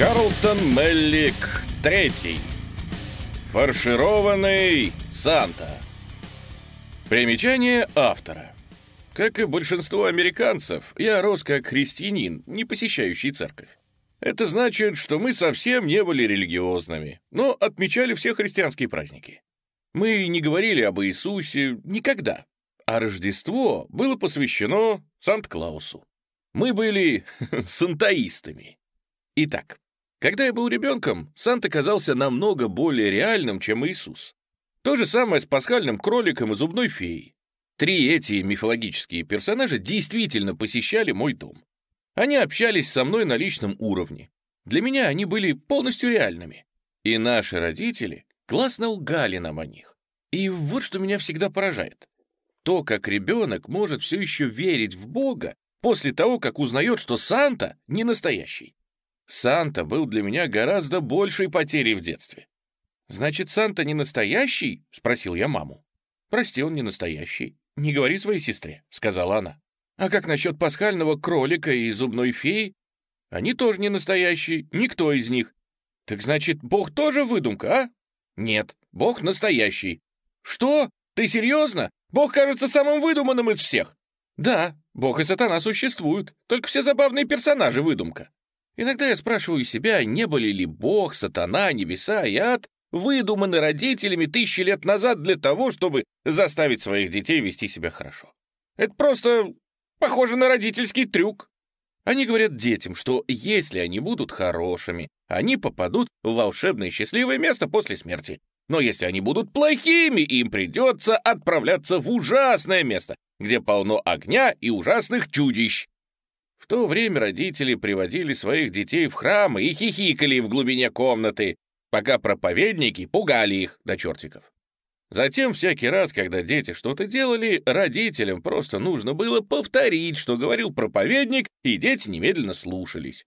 Карлтон Меллик третий. Фаршированный Санта. Примечание автора. Как и большинство американцев, я рос как христианин, не посещающий церковь. Это значит, что мы совсем не были религиозными, но отмечали все христианские праздники. Мы не говорили об Иисусе никогда, а Рождество было посвящено Санта-Клаусу. Мы были сантаистами. Итак, когда я был ребенком, Санта казался намного более реальным, чем Иисус. То же самое с пасхальным кроликом и зубной феей. Три эти мифологические персонажа действительно посещали мой дом. Они общались со мной на личном уровне. Для меня они были полностью реальными. И наши родители классно лгали нам о них. И вот что меня всегда поражает. То, как ребенок может все еще верить в Бога после того, как узнает, что Санта не настоящий. Санта был для меня гораздо большей потерей в детстве. «Значит, Санта не настоящий?» — спросил я маму. «Прости, он не настоящий. Не говори своей сестре», — сказала она. «А как насчет пасхального кролика и зубной феи? Они тоже не настоящие, никто из них. Так значит, Бог тоже выдумка, а?» «Нет, Бог настоящий». «Что? Ты серьезно? Бог кажется самым выдуманным из всех». «Да, Бог и сатана существуют, только все забавные персонажи выдумка. Иногда я спрашиваю себя, не были ли Бог, сатана, небеса и ад выдуманы родителями тысячи лет назад для того, чтобы заставить своих детей вести себя хорошо. Это просто похоже на родительский трюк. Они говорят детям, что если они будут хорошими, они попадут в волшебное счастливое место после смерти. Но если они будут плохими, им придется отправляться в ужасное место, где полно огня и ужасных чудищ. То время родители приводили своих детей в храмы и хихикали в глубине комнаты, пока проповедники пугали их до чертиков. Затем всякий раз, когда дети что-то делали, родителям просто нужно было повторить, что говорил проповедник, и дети немедленно слушались.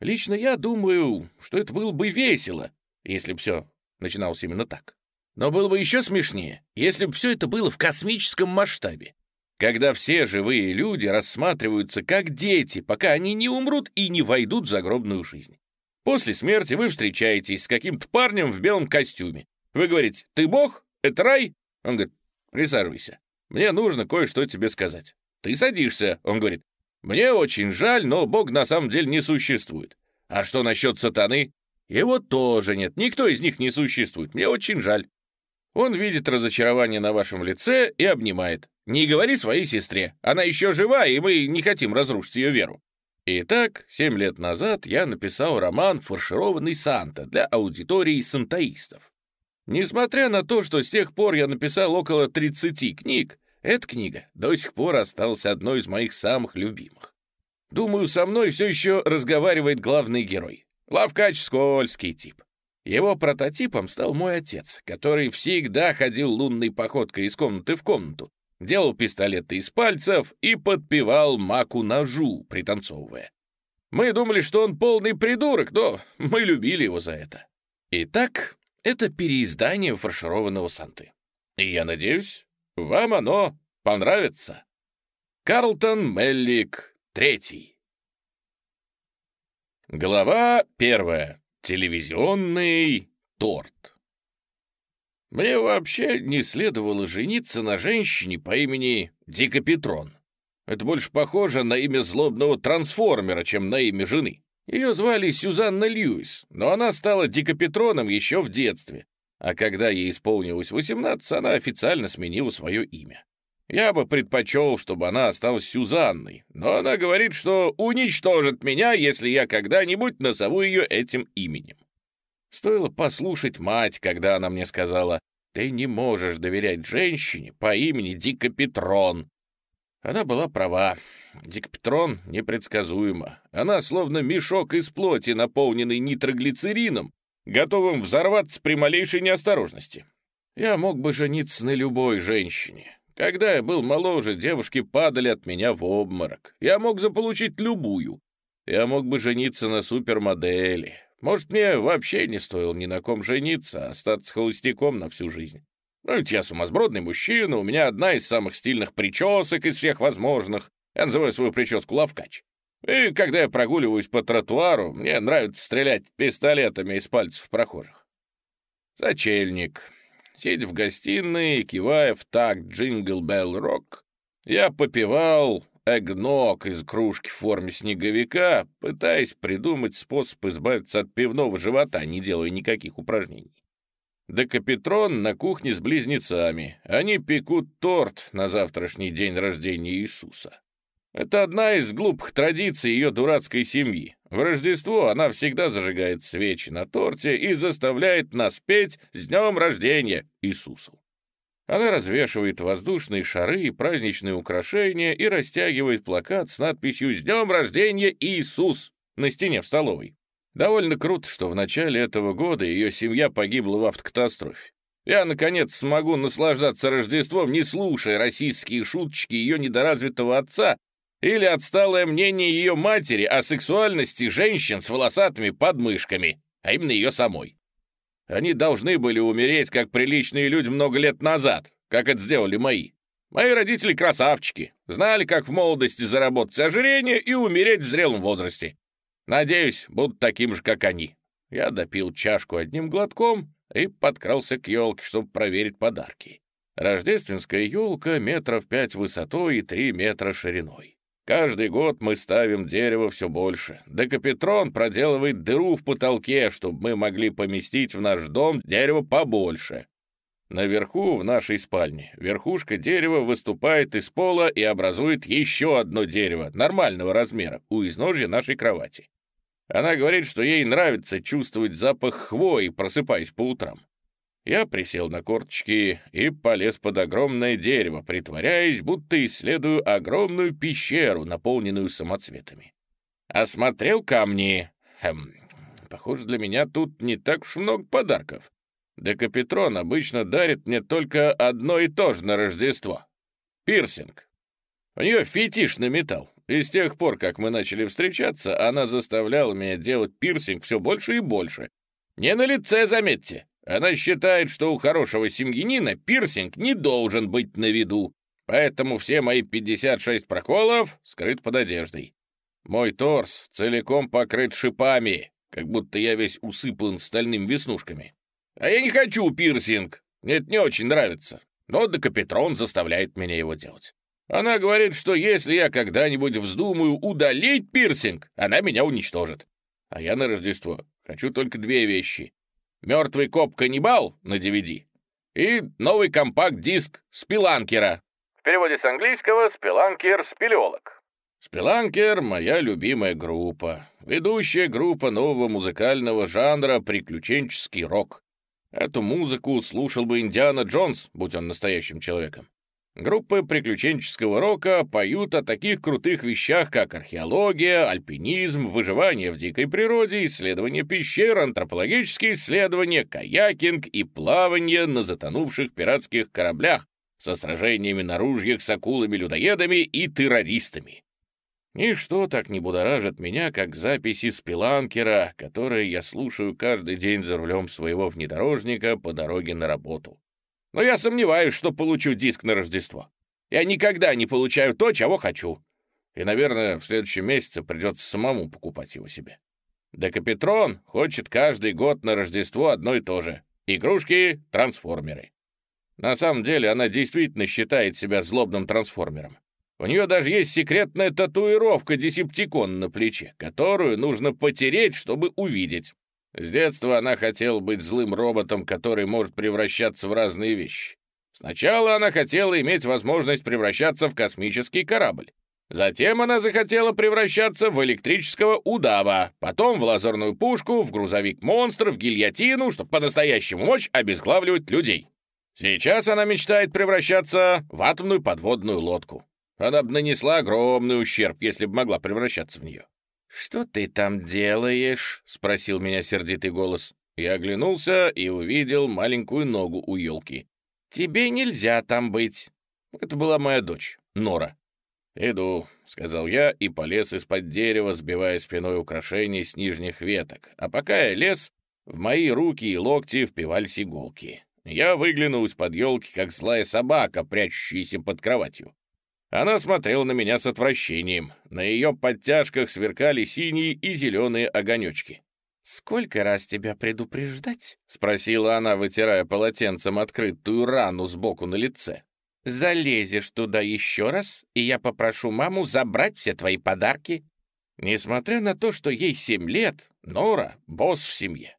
Лично я думаю, что это было бы весело, если бы все начиналось именно так. Но было бы еще смешнее, если бы все это было в космическом масштабе когда все живые люди рассматриваются как дети, пока они не умрут и не войдут в загробную жизнь. После смерти вы встречаетесь с каким-то парнем в белом костюме. Вы говорите, ты бог? Это рай? Он говорит, присаживайся. Мне нужно кое-что тебе сказать. Ты садишься. Он говорит, мне очень жаль, но бог на самом деле не существует. А что насчет сатаны? Его тоже нет, никто из них не существует. Мне очень жаль. Он видит разочарование на вашем лице и обнимает. Не говори своей сестре, она еще жива, и мы не хотим разрушить ее веру. Итак, семь лет назад я написал роман «Фаршированный Санта» для аудитории сантаистов. Несмотря на то, что с тех пор я написал около 30 книг, эта книга до сих пор осталась одной из моих самых любимых. Думаю, со мной все еще разговаривает главный герой. Лавкач — скользкий тип. Его прототипом стал мой отец, который всегда ходил лунной походкой из комнаты в комнату, делал пистолеты из пальцев и подпевал маку ножу, пританцовывая. Мы думали, что он полный придурок, но мы любили его за это. Итак, это переиздание фаршированного Санты. И я надеюсь, вам оно понравится. Карлтон Меллик, третий. Глава первая. Телевизионный торт. Мне вообще не следовало жениться на женщине по имени Дика Петрон. Это больше похоже на имя злобного трансформера, чем на имя жены. Ее звали Сюзанна Льюис, но она стала Дикопетроном еще в детстве, а когда ей исполнилось 18, она официально сменила свое имя. Я бы предпочел, чтобы она осталась Сюзанной, но она говорит, что уничтожит меня, если я когда-нибудь назову ее этим именем. Стоило послушать мать, когда она мне сказала, «Ты не можешь доверять женщине по имени Дика Петрон». Она была права. Дик Петрон непредсказуема. Она словно мешок из плоти, наполненный нитроглицерином, готовым взорваться при малейшей неосторожности. Я мог бы жениться на любой женщине. Когда я был моложе, девушки падали от меня в обморок. Я мог заполучить любую. Я мог бы жениться на супермодели, может, мне вообще не стоило ни на ком жениться, а остаться холостяком на всю жизнь. Ну ведь я сумасбродный мужчина, у меня одна из самых стильных причесок из всех возможных. Я называю свою прическу лавкач. И когда я прогуливаюсь по тротуару, мне нравится стрелять пистолетами из пальцев прохожих. Сочельник. Сидя в гостиной, кивая в такт «Jingle Bell Rock», я попивал eggnog из кружки в форме снеговика, пытаясь придумать способ избавиться от пивного живота, не делая никаких упражнений. Декапитрон на кухне с близнецами. Они пекут торт на завтрашний день рождения Иисуса. Это одна из глупых традиций ее дурацкой семьи. В Рождество она всегда зажигает свечи на торте и заставляет нас петь «С днем рождения Иисусу». Она развешивает воздушные шары и праздничные украшения и растягивает плакат с надписью «С днем рождения Иисус» на стене в столовой. Довольно круто, что в начале этого года ее семья погибла в автокатастрофе. Я, наконец, смогу наслаждаться Рождеством, не слушая российские шуточки ее недоразвитого отца или отсталое мнение ее матери о сексуальности женщин с волосатыми подмышками, а именно ее самой. Они должны были умереть, как приличные люди много лет назад, как это сделали мои. Мои родители красавчики, знали, как в молодости заработать ожирение и умереть в зрелом возрасте. Надеюсь, будут таким же, как они. Я допил чашку одним глотком и подкрался к елке, чтобы проверить подарки. Рождественская елка метров пять высотой и три метра шириной. Каждый год мы ставим дерево все больше. Декапетрон проделывает дыру в потолке, чтобы мы могли поместить в наш дом дерево побольше. Наверху, в нашей спальне, верхушка дерева выступает из пола и образует еще одно дерево нормального размера у изножья нашей кровати. Она говорит, что ей нравится чувствовать запах хвои, просыпаясь по утрам. Я присел на корточки и полез под огромное дерево, притворяясь, будто исследую огромную пещеру, наполненную самоцветами. Осмотрел камни. Хм, похоже, для меня тут не так уж много подарков. Декапетрон обычно дарит мне только одно и то же на Рождество — пирсинг. У нее фетиш на металл. И с тех пор, как мы начали встречаться, она заставляла меня делать пирсинг все больше и больше. Не на лице, заметьте. Она считает, что у хорошего семьянина пирсинг не должен быть на виду. Поэтому все мои 56 проколов скрыт под одеждой. Мой торс целиком покрыт шипами, как будто я весь усыпан стальными веснушками. А я не хочу пирсинг. Мне это не очень нравится. Но Декапетрон заставляет меня его делать. Она говорит, что если я когда-нибудь вздумаю удалить пирсинг, она меня уничтожит. А я на Рождество хочу только две вещи. «Мертвый коп-каннибал» на DVD и новый компакт-диск «Спиланкера». В переводе с английского «Спиланкер-спелеолог». «Спиланкер» — моя любимая группа. Ведущая группа нового музыкального жанра «Приключенческий рок». Эту музыку слушал бы Индиана Джонс, будь он настоящим человеком. Группы приключенческого рока поют о таких крутых вещах, как археология, альпинизм, выживание в дикой природе, исследование пещер, антропологические исследования, каякинг и плавание на затонувших пиратских кораблях со сражениями на ружьях с акулами-людоедами и террористами. Ничто так не будоражит меня, как записи спиланкера, которые я слушаю каждый день за рулем своего внедорожника по дороге на работу. Но я сомневаюсь, что получу диск на Рождество. Я никогда не получаю то, чего хочу. И, наверное, в следующем месяце придется самому покупать его себе. Декапетрон хочет каждый год на Рождество одно и то же. Игрушки, трансформеры. На самом деле она действительно считает себя злобным трансформером. У нее даже есть секретная татуировка Десептикон на плече, которую нужно потереть, чтобы увидеть. С детства она хотела быть злым роботом, который может превращаться в разные вещи. Сначала она хотела иметь возможность превращаться в космический корабль. Затем она захотела превращаться в электрического удава, потом в лазерную пушку, в грузовик-монстр, в гильотину, чтобы по-настоящему мочь обезглавливать людей. Сейчас она мечтает превращаться в атомную подводную лодку. Она бы нанесла огромный ущерб, если бы могла превращаться в нее. «Что ты там делаешь?» — спросил меня сердитый голос. Я оглянулся и увидел маленькую ногу у елки. «Тебе нельзя там быть». Это была моя дочь, Нора. «Иду», — сказал я и полез из-под дерева, сбивая спиной украшения с нижних веток. А пока я лез, в мои руки и локти впивались иголки. Я выглянул из-под елки, как злая собака, прячущаяся под кроватью. Она смотрела на меня с отвращением. На ее подтяжках сверкали синие и зеленые огонечки. «Сколько раз тебя предупреждать?» — спросила она, вытирая полотенцем открытую рану сбоку на лице. «Залезешь туда еще раз, и я попрошу маму забрать все твои подарки». Несмотря на то, что ей семь лет, Нора — босс в семье.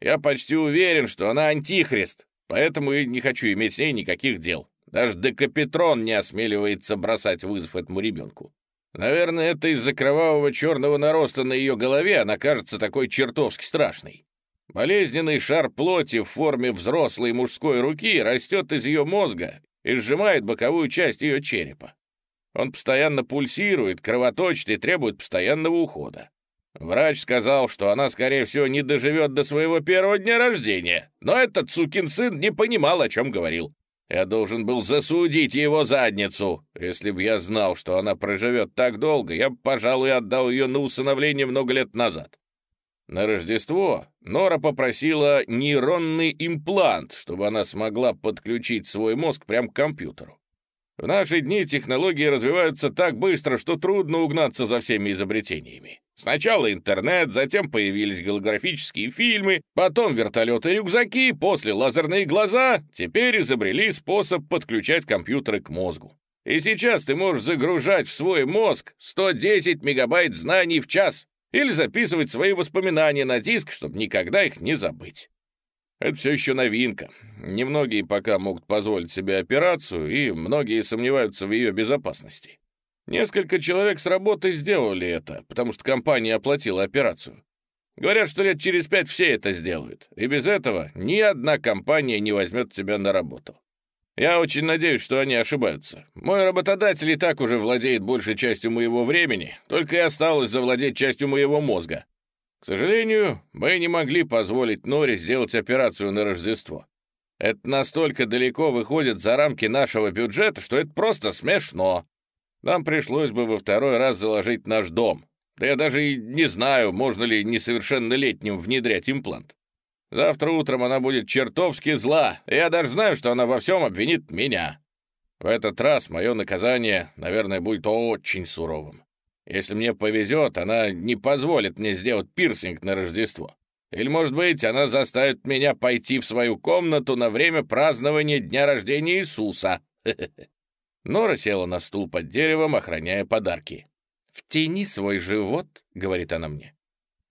Я почти уверен, что она антихрист, поэтому и не хочу иметь с ней никаких дел. Даже Декапетрон не осмеливается бросать вызов этому ребенку. Наверное, это из-за кровавого черного нароста на ее голове она кажется такой чертовски страшной. Болезненный шар плоти в форме взрослой мужской руки растет из ее мозга и сжимает боковую часть ее черепа. Он постоянно пульсирует, кровоточит и требует постоянного ухода. Врач сказал, что она, скорее всего, не доживет до своего первого дня рождения, но этот сукин сын не понимал, о чем говорил. Я должен был засудить его задницу. Если бы я знал, что она проживет так долго, я бы, пожалуй, отдал ее на усыновление много лет назад. На Рождество Нора попросила нейронный имплант, чтобы она смогла подключить свой мозг прямо к компьютеру. В наши дни технологии развиваются так быстро, что трудно угнаться за всеми изобретениями. Сначала интернет, затем появились голографические фильмы, потом вертолеты-рюкзаки, после лазерные глаза, теперь изобрели способ подключать компьютеры к мозгу. И сейчас ты можешь загружать в свой мозг 110 мегабайт знаний в час или записывать свои воспоминания на диск, чтобы никогда их не забыть. Это все еще новинка. Немногие пока могут позволить себе операцию, и многие сомневаются в ее безопасности. Несколько человек с работы сделали это, потому что компания оплатила операцию. Говорят, что лет через пять все это сделают, и без этого ни одна компания не возьмет тебя на работу. Я очень надеюсь, что они ошибаются. Мой работодатель и так уже владеет большей частью моего времени, только и осталось завладеть частью моего мозга. К сожалению, мы не могли позволить Норе сделать операцию на Рождество. Это настолько далеко выходит за рамки нашего бюджета, что это просто смешно. Нам пришлось бы во второй раз заложить наш дом. Да я даже и не знаю, можно ли несовершеннолетним внедрять имплант. Завтра утром она будет чертовски зла, я даже знаю, что она во всем обвинит меня. В этот раз мое наказание, наверное, будет очень суровым. Если мне повезет, она не позволит мне сделать пирсинг на Рождество. Или, может быть, она заставит меня пойти в свою комнату на время празднования дня рождения Иисуса. Нора села на стул под деревом, охраняя подарки. «Втяни свой живот», — говорит она мне.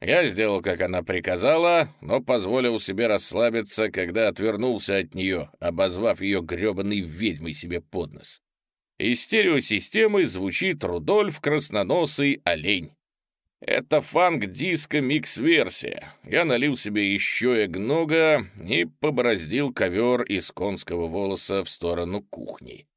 Я сделал, как она приказала, но позволил себе расслабиться, когда отвернулся от нее, обозвав ее гребаной ведьмой себе под нос. Из стереосистемы звучит Рудольф Красноносый Олень. Это фанк-диско-микс-версия. Я налил себе еще эгнога и побороздил ковер из конского волоса в сторону кухни.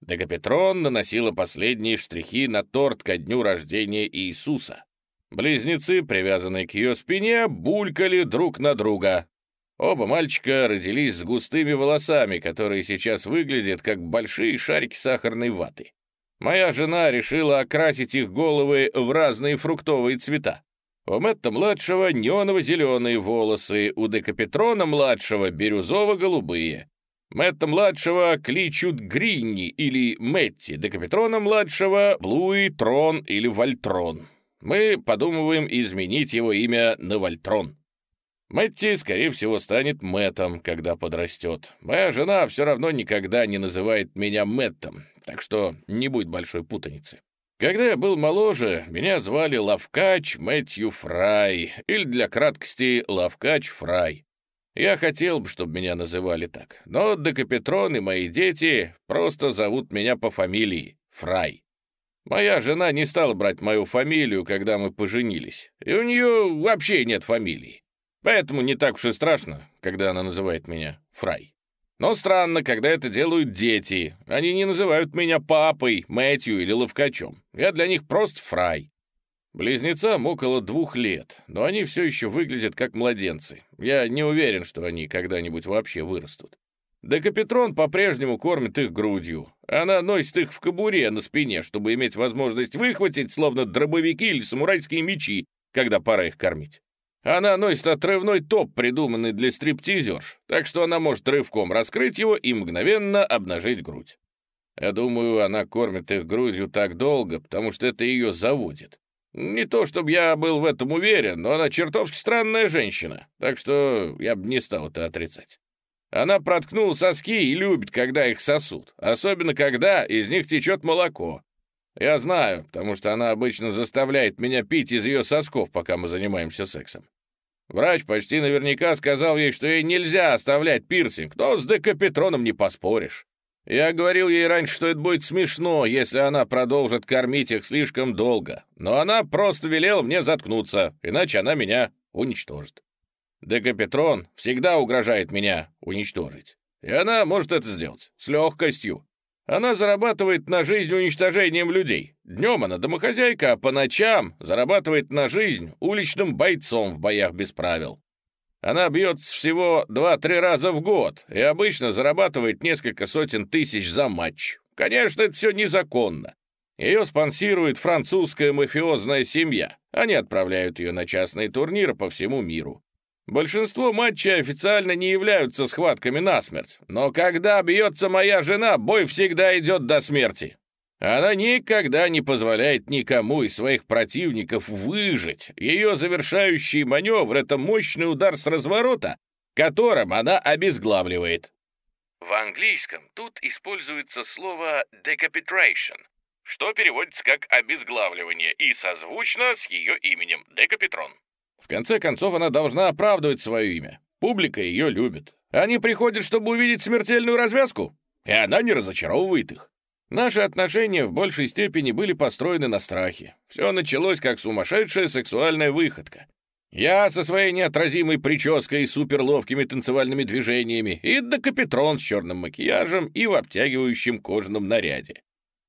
Декапетрон наносила последние штрихи на торт ко дню рождения Иисуса. Близнецы, привязанные к ее спине, булькали друг на друга. Оба мальчика родились с густыми волосами, которые сейчас выглядят как большие шарики сахарной ваты. Моя жена решила окрасить их головы в разные фруктовые цвета. У Мэтта-младшего неоново-зеленые волосы, у Декапетрона-младшего бирюзово-голубые. Мэтта-младшего кличут Гринни или Мэтти, Декапетрона-младшего — Блуи, Трон или Вольтрон. Мы подумываем изменить его имя на Вольтрон. Мэтти, скорее всего, станет Мэттом, когда подрастет. Моя жена все равно никогда не называет меня Мэттом, так что не будет большой путаницы. Когда я был моложе, меня звали Лавкач Мэтью Фрай, или для краткости Лавкач Фрай. Я хотел бы, чтобы меня называли так, но Декапетрон и мои дети просто зовут меня по фамилии Фрай. Моя жена не стала брать мою фамилию, когда мы поженились, и у нее вообще нет фамилии. Поэтому не так уж и страшно, когда она называет меня Фрай. Но странно, когда это делают дети. Они не называют меня папой, Мэтью или Ловкачом. Я для них просто Фрай. Близнецам около двух лет, но они все еще выглядят как младенцы. Я не уверен, что они когда-нибудь вообще вырастут. Декапетрон по-прежнему кормит их грудью. Она носит их в кобуре на спине, чтобы иметь возможность выхватить, словно дробовики или самурайские мечи, когда пора их кормить. Она носит отрывной топ, придуманный для стриптизерш, так что она может рывком раскрыть его и мгновенно обнажить грудь. Я думаю, она кормит их грудью так долго, потому что это ее заводит. Не то, чтобы я был в этом уверен, но она чертовски странная женщина, так что я бы не стал это отрицать. Она проткнула соски и любит, когда их сосут, особенно когда из них течет молоко. Я знаю, потому что она обычно заставляет меня пить из ее сосков, пока мы занимаемся сексом. Врач почти наверняка сказал ей, что ей нельзя оставлять пирсинг, но с декапетроном не поспоришь. Я говорил ей раньше, что это будет смешно, если она продолжит кормить их слишком долго, но она просто велела мне заткнуться, иначе она меня уничтожит. Декапетрон всегда угрожает меня уничтожить. И она может это сделать с легкостью. Она зарабатывает на жизнь уничтожением людей. Днем она домохозяйка, а по ночам зарабатывает на жизнь уличным бойцом в боях без правил. Она бьется всего 2-3 раза в год и обычно зарабатывает несколько сотен тысяч за матч. Конечно, это все незаконно. Ее спонсирует французская мафиозная семья. Они отправляют ее на частные турниры по всему миру. Большинство матчей официально не являются схватками насмерть, но когда бьется моя жена, бой всегда идет до смерти. Она никогда не позволяет никому из своих противников выжить. Ее завершающий маневр — это мощный удар с разворота, которым она обезглавливает. В английском тут используется слово «decapitation», что переводится как «обезглавливание» и созвучно с ее именем «декапитрон». В конце концов, она должна оправдывать свое имя. Публика ее любит. Они приходят, чтобы увидеть смертельную развязку, и она не разочаровывает их. Наши отношения в большей степени были построены на страхе. Все началось как сумасшедшая сексуальная выходка. Я со своей неотразимой прической и суперловкими танцевальными движениями, и Декапетрон с черным макияжем и в обтягивающем кожаном наряде.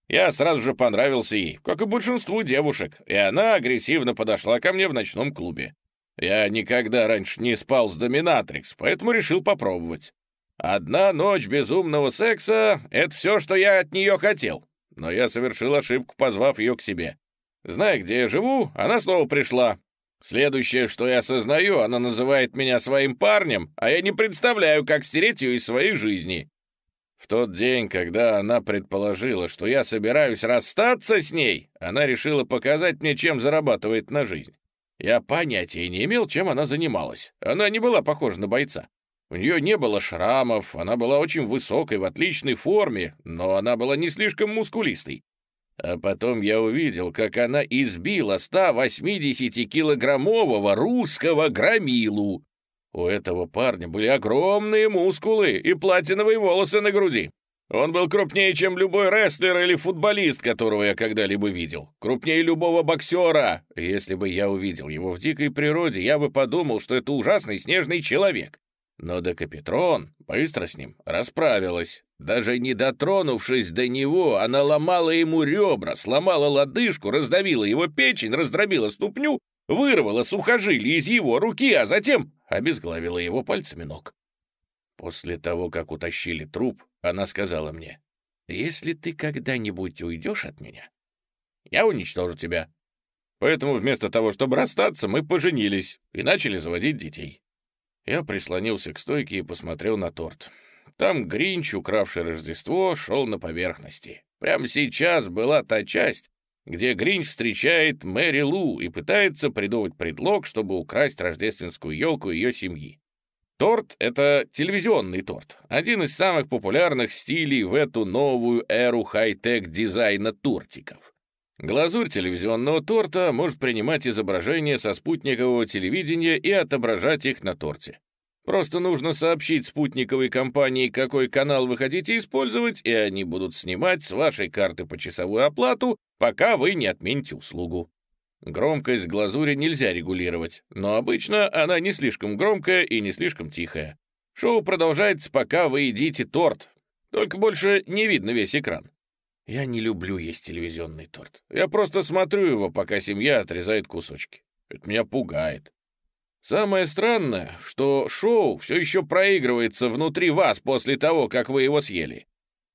Я сразу же понравился ей, как и большинству девушек, и она агрессивно подошла ко мне в ночном клубе. Я никогда раньше не спал с доминатрикс, поэтому решил попробовать. Одна ночь безумного секса — это все, что я от нее хотел. Но я совершил ошибку, позвав ее к себе. Зная, где я живу, она снова пришла. Следующее, что я осознаю, она называет меня своим парнем, а я не представляю, как стереть ее из своей жизни. В тот день, когда она предположила, что я собираюсь расстаться с ней, она решила показать мне, чем зарабатывает на жизнь. Я понятия не имел, чем она занималась. Она не была похожа на бойца. У нее не было шрамов, она была очень высокой, в отличной форме, но она была не слишком мускулистой. А потом я увидел, как она избила 180-килограммового русского громилу. У этого парня были огромные мускулы и платиновые волосы на груди. Он был крупнее, чем любой рестлер или футболист, которого я когда-либо видел. Крупнее любого боксера. Если бы я увидел его в дикой природе, я бы подумал, что это ужасный снежный человек. Но Декапетрон быстро с ним расправилась. Даже не дотронувшись до него, она ломала ему ребра, сломала лодыжку, раздавила его печень, раздробила ступню, вырвала сухожилие из его руки, а затем обезглавила его пальцами ног. После того, как утащили труп, она сказала мне, «Если ты когда-нибудь уйдешь от меня, я уничтожу тебя». Поэтому вместо того, чтобы расстаться, мы поженились и начали заводить детей. Я прислонился к стойке и посмотрел на торт. Там Гринч, укравший Рождество, шел на поверхности. Прямо сейчас была та часть, где Гринч встречает Мэри Лу и пытается придумать предлог, чтобы украсть рождественскую елку ее семьи. Торт — это телевизионный торт, один из самых популярных стилей в эту новую эру хай-тек дизайна тортиков. Глазурь телевизионного торта может принимать изображения со спутникового телевидения и отображать их на торте. Просто нужно сообщить спутниковой компании, какой канал вы хотите использовать, и они будут снимать с вашей карты почасовую оплату, пока вы не отмените услугу. Громкость глазури нельзя регулировать, но обычно она не слишком громкая и не слишком тихая. Шоу продолжается, пока вы едите торт, только больше не видно весь экран. Я не люблю есть телевизионный торт. Я просто смотрю его, пока семья отрезает кусочки. Это меня пугает. Самое странное, что шоу все еще проигрывается внутри вас после того, как вы его съели.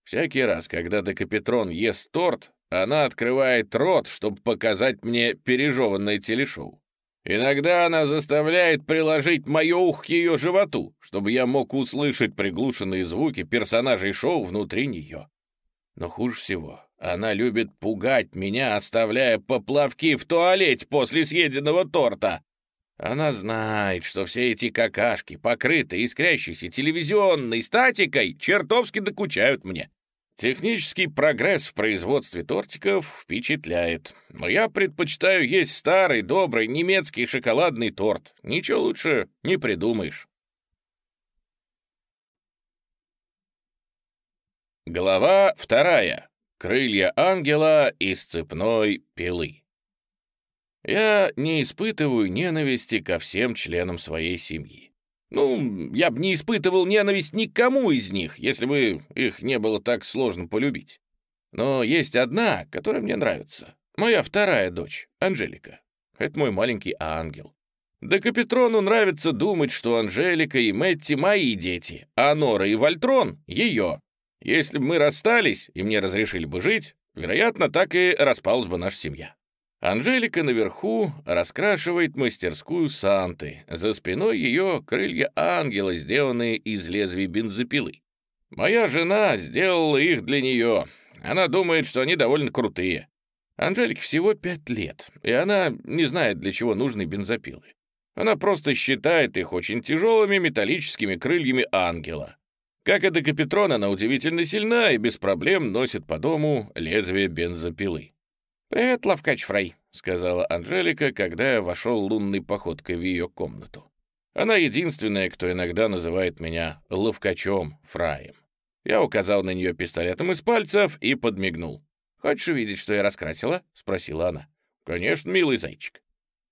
Всякий раз, когда Декапетрон ест торт, она открывает рот, чтобы показать мне пережеванное телешоу. Иногда она заставляет приложить мое ухо к ее животу, чтобы я мог услышать приглушенные звуки персонажей шоу внутри нее. Но хуже всего, она любит пугать меня, оставляя поплавки в туалете после съеденного торта. Она знает, что все эти какашки, покрытые искрящейся телевизионной статикой, чертовски докучают мне. Технический прогресс в производстве тортиков впечатляет, но я предпочитаю есть старый, добрый немецкий шоколадный торт. Ничего лучше не придумаешь. Глава вторая. Крылья ангела из цепной пилы. Я не испытываю ненависти ко всем членам своей семьи. Ну, я бы не испытывал ненависть никому из них, если бы их не было так сложно полюбить. Но есть одна, которая мне нравится. Моя вторая дочь, Анжелика. Это мой маленький ангел. Да Капитрону нравится думать, что Анжелика и Мэтти мои дети, а Нора и Вольтрон — ее. Если бы мы расстались, и мне разрешили бы жить, вероятно, так и распалась бы наша семья. Анжелика наверху раскрашивает мастерскую Санты. За спиной ее крылья ангела, сделанные из лезвий бензопилы. Моя жена сделала их для нее. Она думает, что они довольно крутые. Анжелике всего пять лет, и она не знает, для чего нужны бензопилы. Она просто считает их очень тяжелыми металлическими крыльями ангела. Как и Декапетрон, она удивительно сильна и без проблем носит по дому лезвие бензопилы. «Привет, Лавкач Фрей», — сказала Анжелика, когда вошел лунной походкой в ее комнату. Она единственная, кто иногда называет меня Лавкачом Фраем. Я указал на нее пистолетом из пальцев и подмигнул. «Хочешь увидеть, что я раскрасила?» — спросила она. «Конечно, милый зайчик».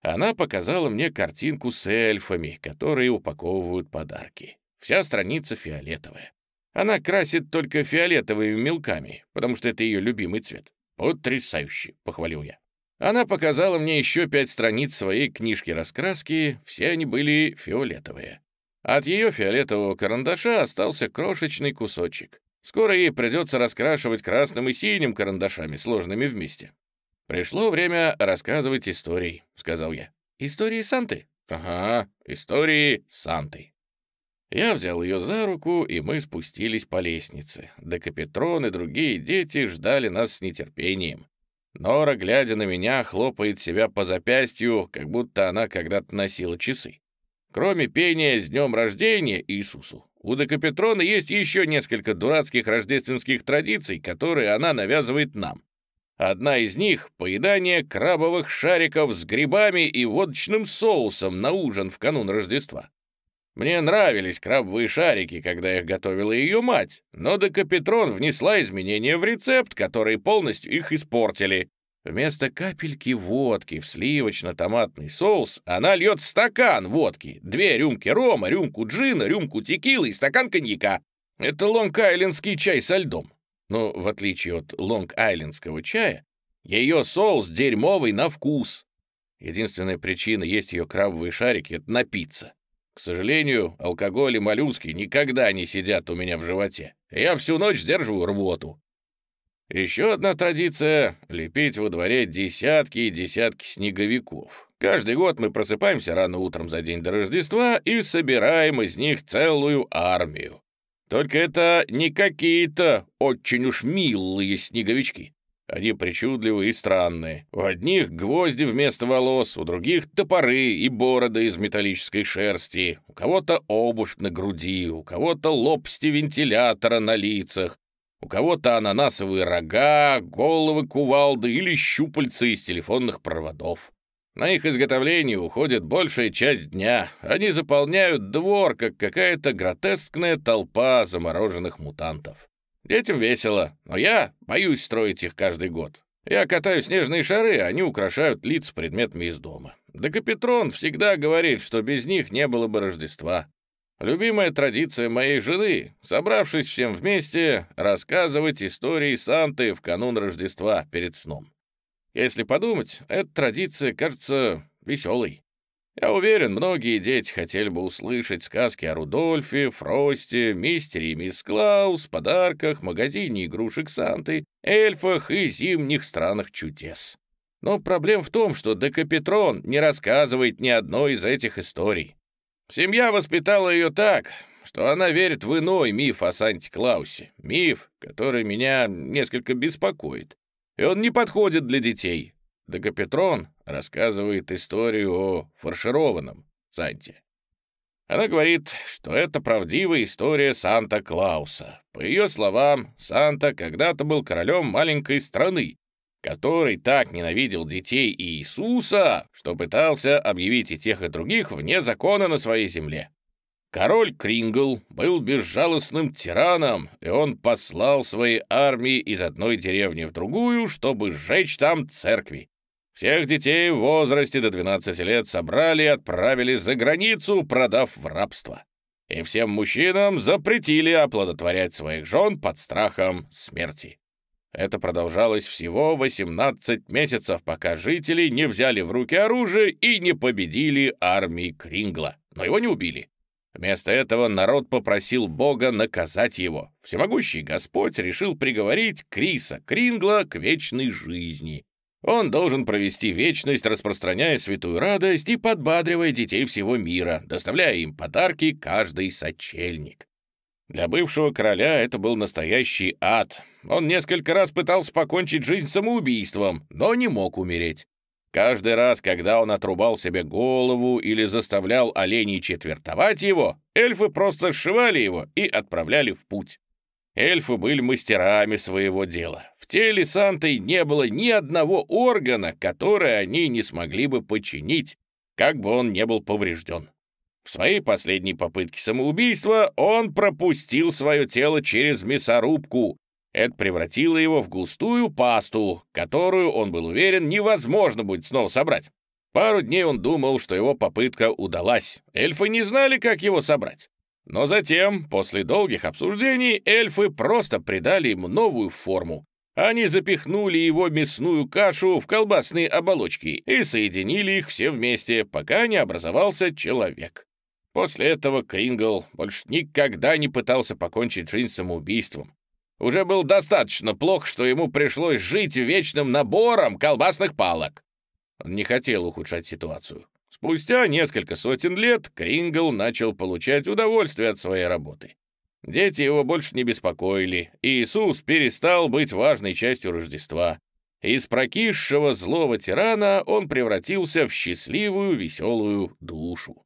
Она показала мне картинку с эльфами, которые упаковывают подарки. Вся страница фиолетовая. Она красит только фиолетовыми мелками, потому что это ее любимый цвет. «Потрясающе!» — похвалил я. Она показала мне еще пять страниц своей книжки раскраски, все они были фиолетовые. От ее фиолетового карандаша остался крошечный кусочек. Скоро ей придется раскрашивать красным и синим карандашами, сложными вместе. «Пришло время рассказывать истории», — сказал я. «Истории Санты?» «Ага, истории Санты». Я взял ее за руку, и мы спустились по лестнице. Декапетрон и другие дети ждали нас с нетерпением. Нора, глядя на меня, хлопает себя по запястью, как будто она когда-то носила часы. Кроме пения «С днем рождения» Иисусу, у Декапетрона есть еще несколько дурацких рождественских традиций, которые она навязывает нам. Одна из них — поедание крабовых шариков с грибами и водочным соусом на ужин в канун Рождества. Мне нравились крабовые шарики, когда их готовила ее мать, но Декапетрон внесла изменения в рецепт, которые полностью их испортили. Вместо капельки водки в сливочно-томатный соус она льет стакан водки, две рюмки рома, рюмку джина, рюмку текилы и стакан коньяка. Это лонг-айлендский чай со льдом. Но в отличие от лонг-айлендского чая, ее соус дерьмовый на вкус. Единственная причина есть ее крабовые шарики — это напиться. К сожалению, алкоголь и моллюски никогда не сидят у меня в животе. Я всю ночь сдерживаю рвоту. Еще одна традиция — лепить во дворе десятки и десятки снеговиков. Каждый год мы просыпаемся рано утром за день до Рождества и собираем из них целую армию. Только это не какие-то очень уж милые снеговички. Они причудливые и странные. У одних гвозди вместо волос, у других топоры и бороды из металлической шерсти, у кого-то обувь на груди, у кого-то лопасти вентилятора на лицах, у кого-то ананасовые рога, головы кувалды или щупальца из телефонных проводов. На их изготовление уходит большая часть дня. Они заполняют двор, как какая-то гротескная толпа замороженных мутантов. Детям весело, но я боюсь строить их каждый год. Я катаю снежные шары, а они украшают лица предметами из дома. Да Капитрон всегда говорит, что без них не было бы Рождества. Любимая традиция моей жены, собравшись всем вместе, рассказывать истории Санты в канун Рождества перед сном. Если подумать, эта традиция кажется веселой. Я уверен, многие дети хотели бы услышать сказки о Рудольфе, Фросте, мистере и мисс Клаус, подарках, магазине игрушек Санты, эльфах и зимних странах чудес. Но проблема в том, что Декапетрон не рассказывает ни одной из этих историй. Семья воспитала ее так, что она верит в иной миф о Санте-Клаусе. Миф, который меня несколько беспокоит. И он не подходит для детей. Декапетрон рассказывает историю о фаршированном Санте. Она говорит, что это правдивая история Санта-Клауса. По ее словам, Санта когда-то был королем маленькой страны, который так ненавидел детей Иисуса, что пытался объявить и тех, и других вне закона на своей земле. Король Крингл был безжалостным тираном, и он послал свои армии из одной деревни в другую, чтобы сжечь там церкви. Всех детей в возрасте до 12 лет собрали и отправили за границу, продав в рабство. И всем мужчинам запретили оплодотворять своих жен под страхом смерти. Это продолжалось всего 18 месяцев, пока жители не взяли в руки оружие и не победили армии Крингла. Но его не убили. Вместо этого народ попросил Бога наказать его. Всемогущий Господь решил приговорить Криса Крингла к вечной жизни. Он должен провести вечность, распространяя святую радость и подбадривая детей всего мира, доставляя им подарки каждый сочельник. Для бывшего короля это был настоящий ад. Он несколько раз пытался покончить жизнь самоубийством, но не мог умереть. Каждый раз, когда он отрубал себе голову или заставлял оленей четвертовать его, эльфы просто сшивали его и отправляли в путь. Эльфы были мастерами своего дела. В теле Санты не было ни одного органа, который они не смогли бы починить, как бы он не был поврежден. В своей последней попытке самоубийства он пропустил свое тело через мясорубку. Это превратило его в густую пасту, которую, он был уверен, невозможно будет снова собрать. Пару дней он думал, что его попытка удалась. Эльфы не знали, как его собрать. Но затем, после долгих обсуждений, эльфы просто придали ему новую форму. Они запихнули его мясную кашу в колбасные оболочки и соединили их все вместе, пока не образовался человек. После этого Крингл больше никогда не пытался покончить жизнь самоубийством. Уже был достаточно плох, что ему пришлось жить вечным набором колбасных палок. Он не хотел ухудшать ситуацию. Спустя несколько сотен лет Крингл начал получать удовольствие от своей работы. Дети его больше не беспокоили, и Иисус перестал быть важной частью Рождества. Из прокисшего злого тирана он превратился в счастливую, веселую душу.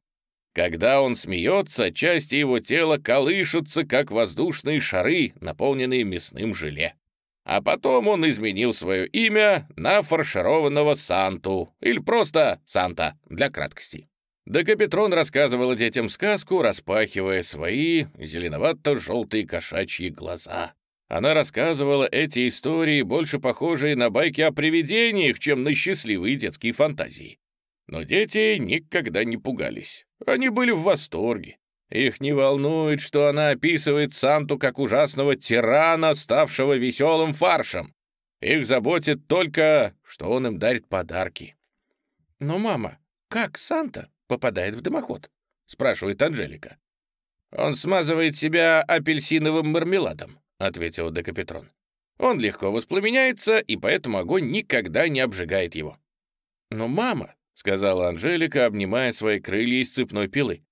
Когда он смеется, части его тела колышутся, как воздушные шары, наполненные мясным желе. А потом он изменил свое имя на фаршированного Санту, или просто Санта, для краткости. Декапитрон рассказывала детям сказку, распахивая свои зеленовато-желтые кошачьи глаза. Она рассказывала эти истории, больше похожие на байки о привидениях, чем на счастливые детские фантазии. Но дети никогда не пугались. Они были в восторге. Их не волнует, что она описывает Санту как ужасного тирана, ставшего веселым фаршем. Их заботит только, что он им дарит подарки. «Но, мама, как Санта попадает в дымоход?» — спрашивает Анжелика. «Он смазывает себя апельсиновым мармеладом», — ответил Декапетрон. «Он легко воспламеняется, и поэтому огонь никогда не обжигает его». «Но, мама», — сказала Анжелика, обнимая свои крылья из цепной пилы,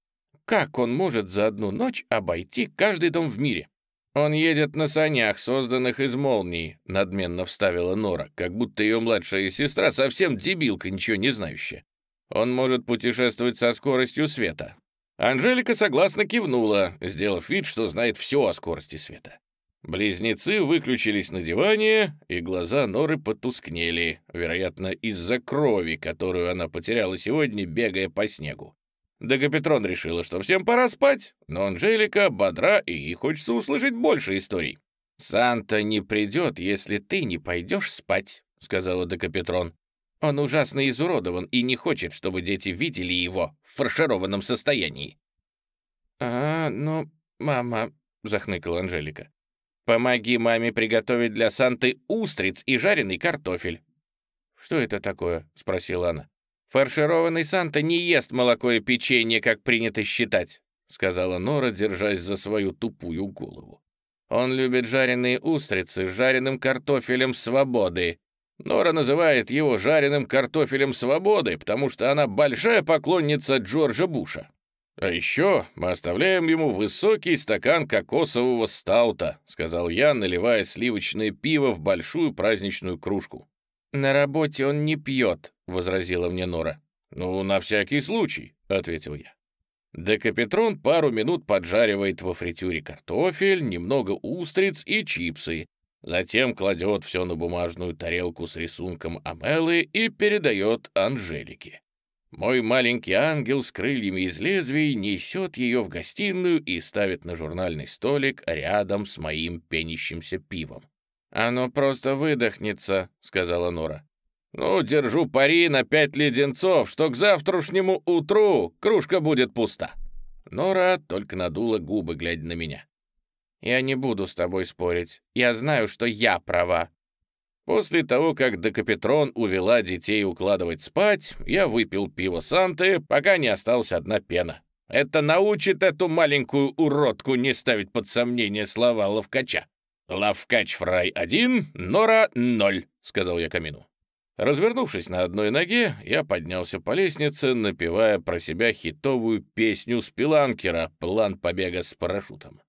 как он может за одну ночь обойти каждый дом в мире? Он едет на санях, созданных из молний, надменно вставила Нора, как будто ее младшая сестра совсем дебилка, ничего не знающая. Он может путешествовать со скоростью света. Анжелика согласно кивнула, сделав вид, что знает все о скорости света. Близнецы выключились на диване, и глаза Норы потускнели, вероятно, из-за крови, которую она потеряла сегодня, бегая по снегу. Дагапетрон решила, что всем пора спать, но Анжелика бодра и ей хочется услышать больше историй. «Санта не придет, если ты не пойдешь спать», — сказала Декапетрон. «Он ужасно изуродован и не хочет, чтобы дети видели его в фаршированном состоянии». «А, ну, мама», — захныкала Анжелика. «Помоги маме приготовить для Санты устриц и жареный картофель». «Что это такое?» — спросила она. «Фаршированный Санта не ест молоко и печенье, как принято считать», — сказала Нора, держась за свою тупую голову. «Он любит жареные устрицы с жареным картофелем свободы. Нора называет его жареным картофелем свободы, потому что она большая поклонница Джорджа Буша». «А еще мы оставляем ему высокий стакан кокосового стаута», сказал я, наливая сливочное пиво в большую праздничную кружку. «На работе он не пьет», — возразила мне Нора. «Ну, на всякий случай», — ответил я. Декапетрон пару минут поджаривает во фритюре картофель, немного устриц и чипсы, затем кладет все на бумажную тарелку с рисунком Амелы и передает Анжелике. Мой маленький ангел с крыльями из лезвий несет ее в гостиную и ставит на журнальный столик рядом с моим пенящимся пивом. «Оно просто выдохнется», — сказала Нора. «Ну, держу пари на пять леденцов, что к завтрашнему утру кружка будет пуста». Нора только надула губы, глядя на меня. «Я не буду с тобой спорить. Я знаю, что я права. После того, как Декапетрон увела детей укладывать спать, я выпил пиво Санты, пока не осталась одна пена. Это научит эту маленькую уродку не ставить под сомнение слова ловкача. «Ловкач Фрай один, Нора ноль», — сказал я камину. Развернувшись на одной ноге, я поднялся по лестнице, напевая про себя хитовую песню Спиланкера «План побега с парашютом».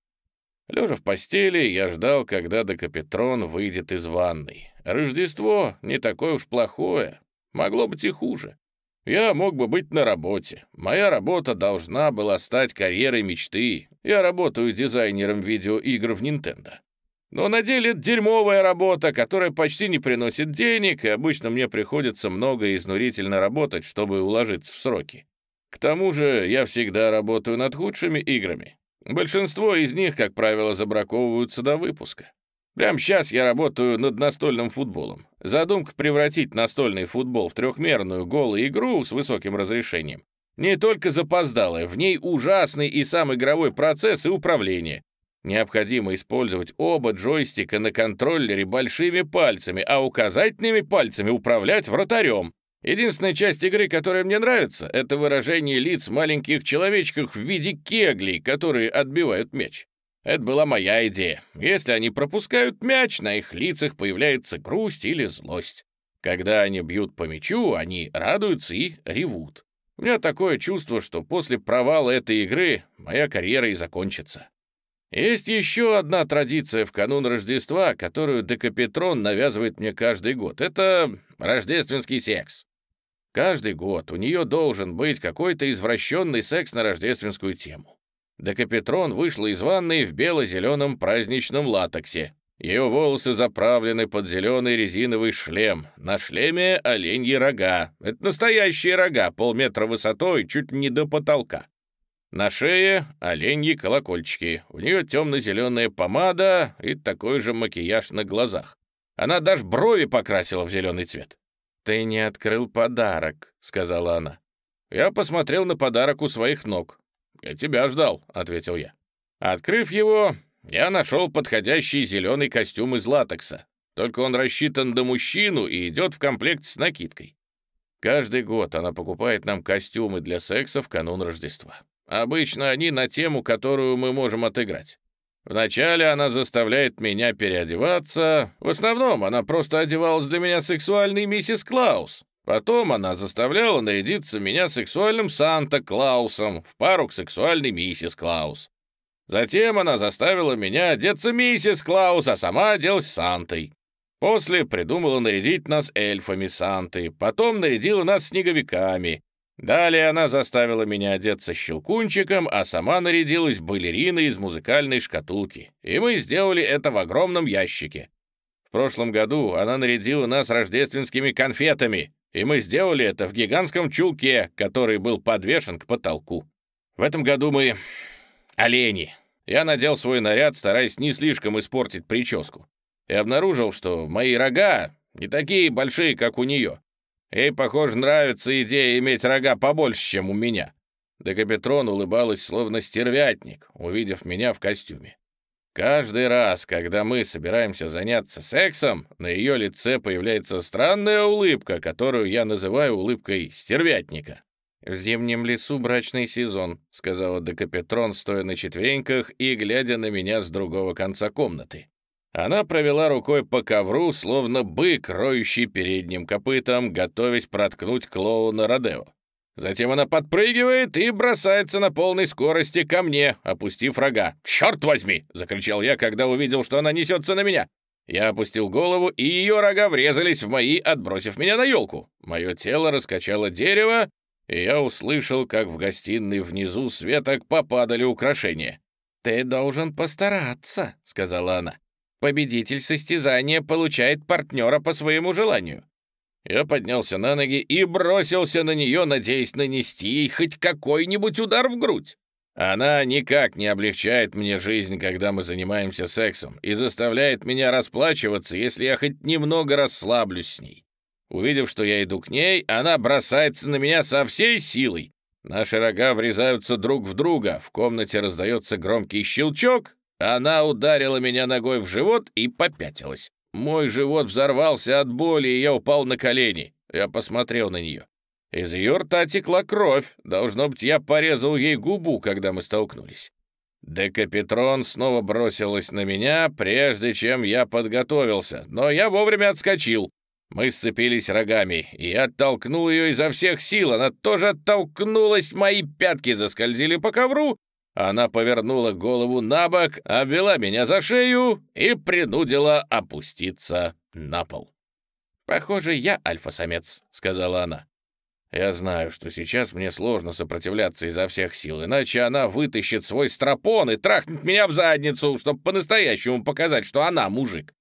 Лежа в постели, я ждал, когда Декапетрон выйдет из ванной. Рождество не такое уж плохое, могло быть и хуже. Я мог бы быть на работе. Моя работа должна была стать карьерой мечты. Я работаю дизайнером видеоигр в Nintendo. Но на деле это дерьмовая работа, которая почти не приносит денег, и обычно мне приходится много и изнурительно работать, чтобы уложиться в сроки. К тому же я всегда работаю над худшими играми, Большинство из них, как правило, забраковываются до выпуска. Прямо сейчас я работаю над настольным футболом. Задумка превратить настольный футбол в трехмерную голую игру с высоким разрешением не только запоздалая, в ней ужасный и сам игровой процесс и управление. Необходимо использовать оба джойстика на контроллере большими пальцами, а указательными пальцами управлять вратарем. Единственная часть игры, которая мне нравится, это выражение лиц маленьких человечков в виде кеглей, которые отбивают мяч. Это была моя идея. Если они пропускают мяч, на их лицах появляется грусть или злость. Когда они бьют по мячу, они радуются и ревут. У меня такое чувство, что после провала этой игры моя карьера и закончится. Есть еще одна традиция в канун Рождества, которую Декапетрон навязывает мне каждый год. Это рождественский секс. Каждый год у нее должен быть какой-то извращенный секс на рождественскую тему. Декапетрон вышла из ванной в бело-зеленом праздничном латексе. Ее волосы заправлены под зеленый резиновый шлем. На шлеме оленьи рога. Это настоящие рога, полметра высотой, чуть не до потолка. На шее оленьи колокольчики. У нее темно-зеленая помада и такой же макияж на глазах. Она даже брови покрасила в зеленый цвет. «Ты не открыл подарок», — сказала она. Я посмотрел на подарок у своих ног. «Я тебя ждал», — ответил я. Открыв его, я нашел подходящий зеленый костюм из латекса. Только он рассчитан до мужчину и идет в комплект с накидкой. Каждый год она покупает нам костюмы для секса в канун Рождества. Обычно они на тему, которую мы можем отыграть. Вначале она заставляет меня переодеваться. В основном она просто одевалась для меня сексуальной миссис Клаус. Потом она заставляла нарядиться меня сексуальным Санта-Клаусом в пару к сексуальной миссис Клаус. Затем она заставила меня одеться миссис Клаус, а сама оделась Сантой. После придумала нарядить нас эльфами Санты, потом нарядила нас снеговиками, Далее она заставила меня одеться щелкунчиком, а сама нарядилась балериной из музыкальной шкатулки. И мы сделали это в огромном ящике. В прошлом году она нарядила нас рождественскими конфетами, и мы сделали это в гигантском чулке, который был подвешен к потолку. В этом году мы олени. Я надел свой наряд, стараясь не слишком испортить прическу, и обнаружил, что мои рога не такие большие, как у нее. Ей, похоже, нравится идея иметь рога побольше, чем у меня». Декапетрон улыбалась, словно стервятник, увидев меня в костюме. Каждый раз, когда мы собираемся заняться сексом, на ее лице появляется странная улыбка, которую я называю улыбкой стервятника. «В зимнем лесу брачный сезон», — сказала Декапетрон, стоя на четвереньках и глядя на меня с другого конца комнаты. Она провела рукой по ковру, словно бык, роющий передним копытом, готовясь проткнуть клоуна Родео. Затем она подпрыгивает и бросается на полной скорости ко мне, опустив рога. «Черт возьми!» — закричал я, когда увидел, что она несется на меня. Я опустил голову, и ее рога врезались в мои, отбросив меня на елку. Мое тело раскачало дерево, и я услышал, как в гостиной внизу с веток попадали украшения. «Ты должен постараться», — сказала она. «Победитель состязания получает партнера по своему желанию». Я поднялся на ноги и бросился на нее, надеясь нанести ей хоть какой-нибудь удар в грудь. Она никак не облегчает мне жизнь, когда мы занимаемся сексом, и заставляет меня расплачиваться, если я хоть немного расслаблюсь с ней. Увидев, что я иду к ней, она бросается на меня со всей силой. Наши рога врезаются друг в друга, в комнате раздается громкий щелчок, она ударила меня ногой в живот и попятилась. Мой живот взорвался от боли, и я упал на колени. Я посмотрел на нее. Из ее рта текла кровь. Должно быть, я порезал ей губу, когда мы столкнулись. Декапетрон снова бросилась на меня, прежде чем я подготовился, но я вовремя отскочил. Мы сцепились рогами, и я оттолкнул ее изо всех сил. Она тоже оттолкнулась, мои пятки заскользили по ковру. Она повернула голову на бок, обвела меня за шею и принудила опуститься на пол. «Похоже, я альфа-самец», — сказала она. Я знаю, что сейчас мне сложно сопротивляться изо всех сил, иначе она вытащит свой стропон и трахнет меня в задницу, чтобы по-настоящему показать, что она мужик.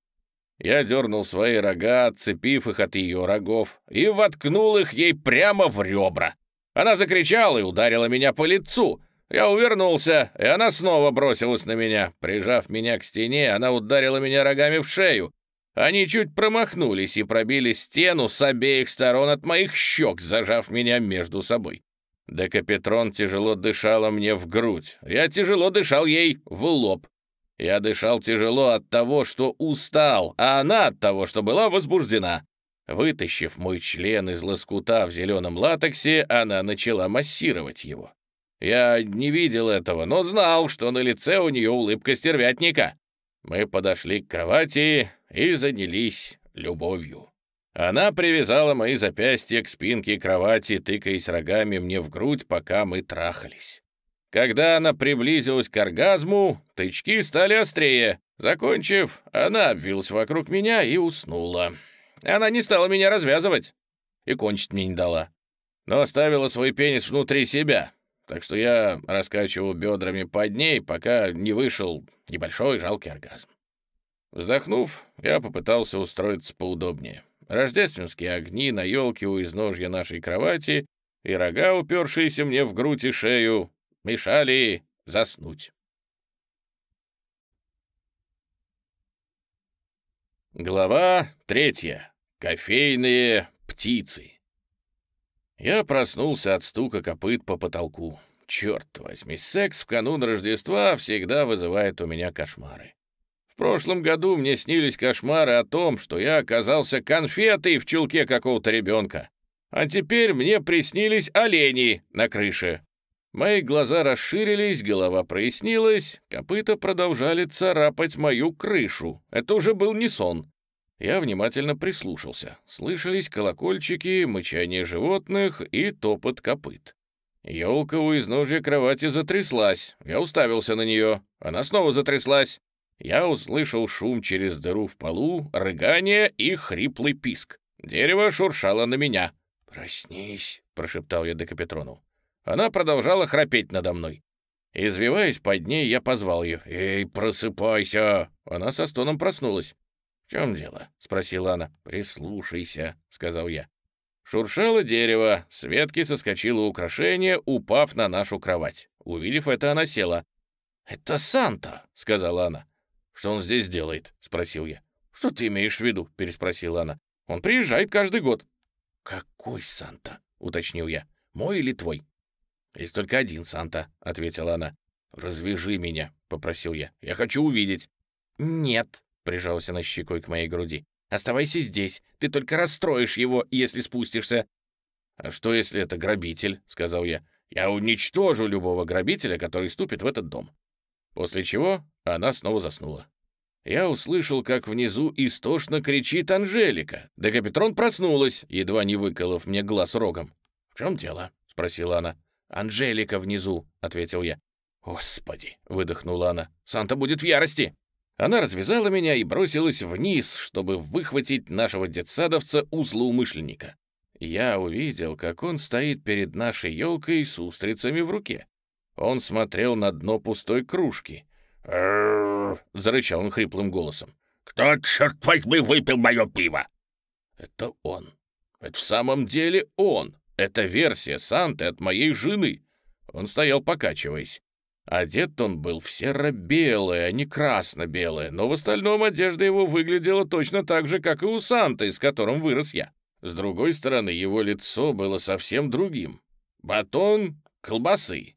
Я дернул свои рога, отцепив их от ее рогов, и воткнул их ей прямо в ребра. Она закричала и ударила меня по лицу. Я увернулся, и она снова бросилась на меня. Прижав меня к стене, она ударила меня рогами в шею. Они чуть промахнулись и пробили стену с обеих сторон от моих щек, зажав меня между собой. Декапетрон тяжело дышала мне в грудь. Я тяжело дышал ей в лоб. Я дышал тяжело от того, что устал, а она от того, что была возбуждена. Вытащив мой член из лоскута в зеленом латексе, она начала массировать его. Я не видел этого, но знал, что на лице у нее улыбка стервятника. Мы подошли к кровати, и занялись любовью. Она привязала мои запястья к спинке кровати, тыкаясь рогами мне в грудь, пока мы трахались. Когда она приблизилась к оргазму, тычки стали острее. Закончив, она обвилась вокруг меня и уснула. Она не стала меня развязывать и кончить мне не дала, но оставила свой пенис внутри себя, так что я раскачивал бедрами под ней, пока не вышел небольшой жалкий оргазм. Вздохнув, я попытался устроиться поудобнее. Рождественские огни на елке у изножья нашей кровати и рога, упершиеся мне в грудь и шею, мешали заснуть. Глава третья. Кофейные птицы. Я проснулся от стука копыт по потолку. Черт возьми, секс в канун Рождества всегда вызывает у меня кошмары. В прошлом году мне снились кошмары о том, что я оказался конфетой в чулке какого-то ребенка. А теперь мне приснились олени на крыше. Мои глаза расширились, голова прояснилась, копыта продолжали царапать мою крышу. Это уже был не сон. Я внимательно прислушался. Слышались колокольчики, мычание животных и топот копыт. Елка у изножья кровати затряслась. Я уставился на нее. Она снова затряслась я услышал шум через дыру в полу, рыгание и хриплый писк. Дерево шуршало на меня. «Проснись», — прошептал я Декапетрону. Она продолжала храпеть надо мной. Извиваясь под ней, я позвал ее. «Эй, просыпайся!» Она со стоном проснулась. «В чем дело?» — спросила она. «Прислушайся», — сказал я. Шуршало дерево, с ветки соскочило украшение, упав на нашу кровать. Увидев это, она села. «Это Санта», — сказала она. «Что он здесь делает?» — спросил я. «Что ты имеешь в виду?» — переспросила она. «Он приезжает каждый год». «Какой Санта?» — уточнил я. «Мой или твой?» «Есть только один Санта», — ответила она. «Развяжи меня», — попросил я. «Я хочу увидеть». «Нет», — прижалась она щекой к моей груди. «Оставайся здесь. Ты только расстроишь его, если спустишься». «А что, если это грабитель?» — сказал я. «Я уничтожу любого грабителя, который ступит в этот дом». После чего она снова заснула. Я услышал, как внизу истошно кричит Анжелика. Декапитрон проснулась, едва не выколов мне глаз рогом. «В чем дело?» — спросила она. «Анжелика внизу», — ответил я. «Господи!» — выдохнула она. «Санта будет в ярости!» Она развязала меня и бросилась вниз, чтобы выхватить нашего детсадовца у злоумышленника. Я увидел, как он стоит перед нашей елкой с устрицами в руке. Он смотрел на дно пустой кружки. зарычал он хриплым голосом. «Кто, черт возьми, выпил мое пиво?» «Это он. Это в самом деле он. Это версия Санты от моей жены». Он стоял, покачиваясь. Одет он был в серо-белое, а не красно-белое, но в остальном одежда его выглядела точно так же, как и у Санты, с которым вырос я. С другой стороны, его лицо было совсем другим. Батон колбасы,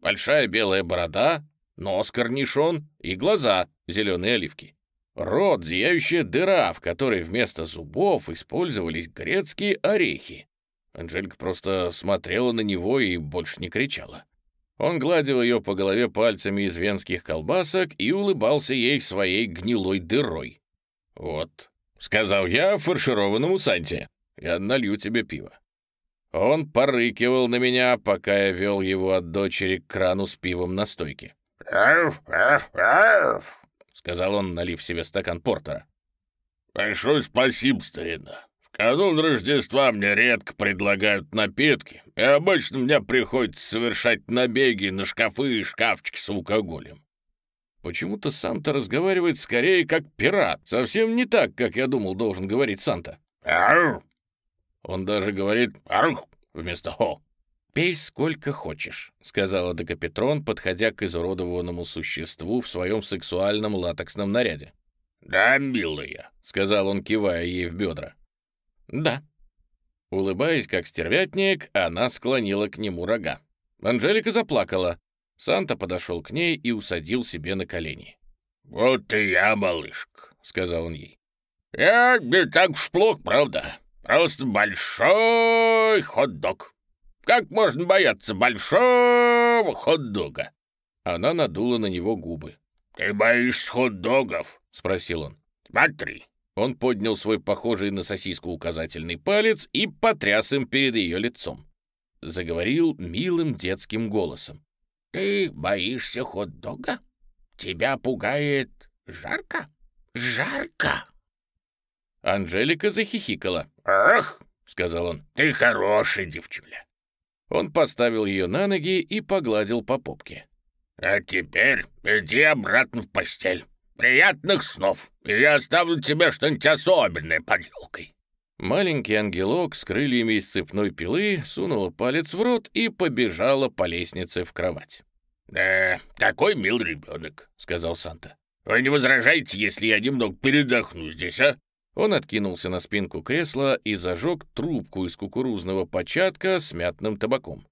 большая белая борода, нос корнишон и глаза зеленые оливки. Рот — зияющая дыра, в которой вместо зубов использовались грецкие орехи. Анжелька просто смотрела на него и больше не кричала. Он гладил ее по голове пальцами из венских колбасок и улыбался ей своей гнилой дырой. «Вот», — сказал я фаршированному Санте, — «я налью тебе пиво». Он порыкивал на меня, пока я вел его от дочери к крану с пивом на стойке. Сказал он, налив себе стакан портера. «Большое спасибо, старина канун Рождества мне редко предлагают напитки, и обычно мне приходится совершать набеги на шкафы и шкафчики с алкоголем. Почему-то Санта разговаривает скорее как пират, совсем не так, как я думал должен говорить Санта. Он даже говорит «арх» вместо «хо». «Пей сколько хочешь», — сказала Декапетрон, подходя к изуродованному существу в своем сексуальном латексном наряде. «Да, милая», — сказал он, кивая ей в бедра. «Да». Улыбаясь, как стервятник, она склонила к нему рога. Анжелика заплакала. Санта подошел к ней и усадил себе на колени. «Вот и я, малышка», — сказал он ей. «Я не так уж плохо, правда. Просто большой хот-дог. Как можно бояться большого хот-дога?» Она надула на него губы. «Ты боишься хот-догов?» — спросил он. «Смотри, он поднял свой похожий на сосиску указательный палец и потряс им перед ее лицом. Заговорил милым детским голосом. «Ты боишься хот-дога? Тебя пугает жарко? Жарко!» Анжелика захихикала. «Ах!» — сказал он. «Ты хороший девчуля!» Он поставил ее на ноги и погладил по попке. «А теперь иди обратно в постель. Приятных снов, и я оставлю тебе что-нибудь особенное под елкой». Маленький ангелок с крыльями из цепной пилы сунула палец в рот и побежала по лестнице в кровать. «Да, такой милый ребенок», — сказал Санта. «Вы не возражаете, если я немного передохну здесь, а?» Он откинулся на спинку кресла и зажег трубку из кукурузного початка с мятным табаком.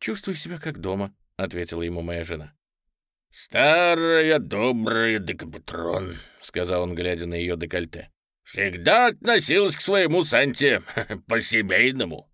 «Чувствую себя как дома», — ответила ему моя жена. «Старая добрая Декапатрон», — сказал он, глядя на ее декольте, — «всегда относилась к своему Санте по-семейному».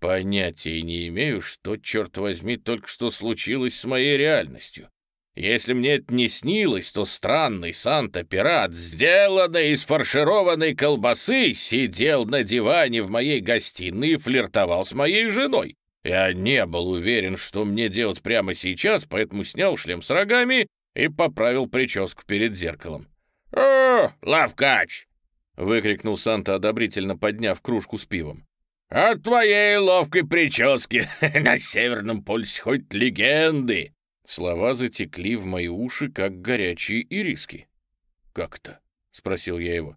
Понятия не имею, что, черт возьми, только что случилось с моей реальностью. Если мне это не снилось, то странный Санта-пират, сделанный из фаршированной колбасы, сидел на диване в моей гостиной и флиртовал с моей женой. Я не был уверен, что мне делать прямо сейчас, поэтому снял шлем с рогами и поправил прическу перед зеркалом. «О, лавкач!» — выкрикнул Санта, одобрительно подняв кружку с пивом. «От твоей ловкой прически на Северном полюсе хоть легенды!» Слова затекли в мои уши, как горячие ириски. «Как то спросил я его.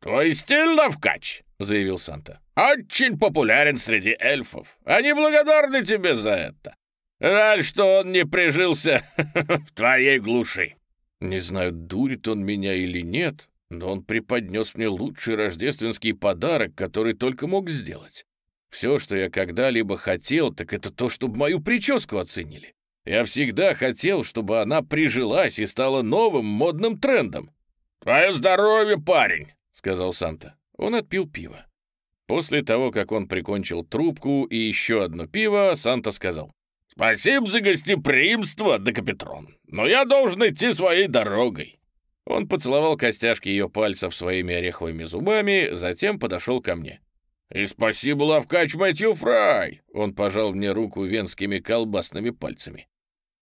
«Твой стиль, лавкач!» — заявил Санта. «Очень популярен среди эльфов. Они благодарны тебе за это. Жаль, что он не прижился в твоей глуши». Не знаю, дурит он меня или нет, но он преподнес мне лучший рождественский подарок, который только мог сделать. Все, что я когда-либо хотел, так это то, чтобы мою прическу оценили. Я всегда хотел, чтобы она прижилась и стала новым модным трендом. «Твое здоровье, парень!» — сказал Санта. Он отпил пиво. После того, как он прикончил трубку и еще одно пиво, Санта сказал. «Спасибо за гостеприимство, Декапетрон, но я должен идти своей дорогой». Он поцеловал костяшки ее пальцев своими ореховыми зубами, затем подошел ко мне. «И спасибо, лавкач Мэтью Фрай!» Он пожал мне руку венскими колбасными пальцами.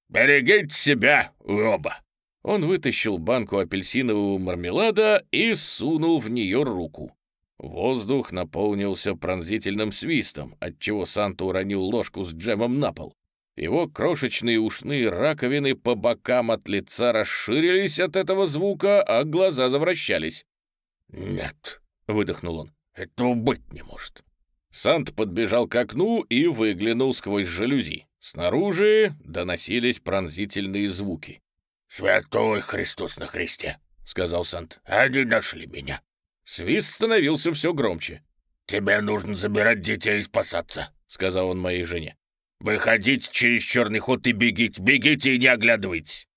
«Берегите себя, оба!» Он вытащил банку апельсинового мармелада и сунул в нее руку. Воздух наполнился пронзительным свистом, отчего Санта уронил ложку с джемом на пол. Его крошечные ушные раковины по бокам от лица расширились от этого звука, а глаза завращались. «Нет», — выдохнул он, — «этого быть не может». Сант подбежал к окну и выглянул сквозь жалюзи. Снаружи доносились пронзительные звуки. «Святой Христос на Христе!» — сказал Сант. «Они нашли меня!» Свист становился все громче. «Тебе нужно забирать детей и спасаться», — сказал он моей жене. «Выходите через черный ход и бегите, бегите и не оглядывайтесь!»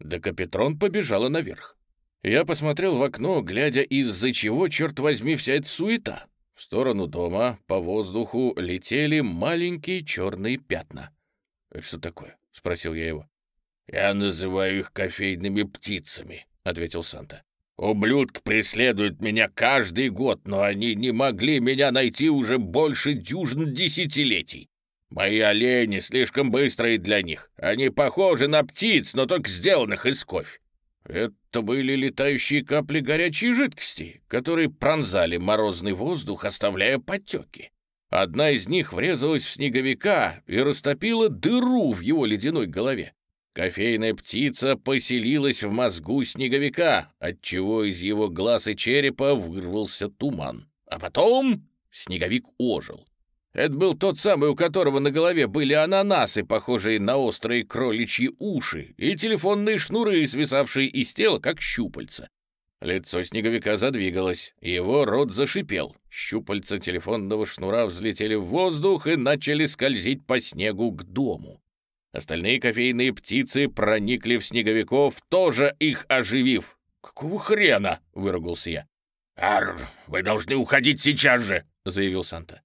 Декапитрон побежала наверх. Я посмотрел в окно, глядя, из-за чего, черт возьми, вся эта суета. В сторону дома по воздуху летели маленькие черные пятна. «Это что такое?» — спросил я его. «Я называю их кофейными птицами», — ответил Санта. «Ублюдки преследуют меня каждый год, но они не могли меня найти уже больше дюжин десятилетий. Мои олени слишком быстрые для них. Они похожи на птиц, но только сделанных из кофе». Это были летающие капли горячей жидкости, которые пронзали морозный воздух, оставляя потеки. Одна из них врезалась в снеговика и растопила дыру в его ледяной голове. Кофейная птица поселилась в мозгу снеговика, отчего из его глаз и черепа вырвался туман. А потом снеговик ожил. Это был тот самый, у которого на голове были ананасы, похожие на острые кроличьи уши, и телефонные шнуры, свисавшие из тела, как щупальца. Лицо снеговика задвигалось, его рот зашипел. Щупальца телефонного шнура взлетели в воздух и начали скользить по снегу к дому. Остальные кофейные птицы проникли в снеговиков, тоже их оживив. «Какого хрена?» — выругался я. «Арр, вы должны уходить сейчас же!» — заявил Санта.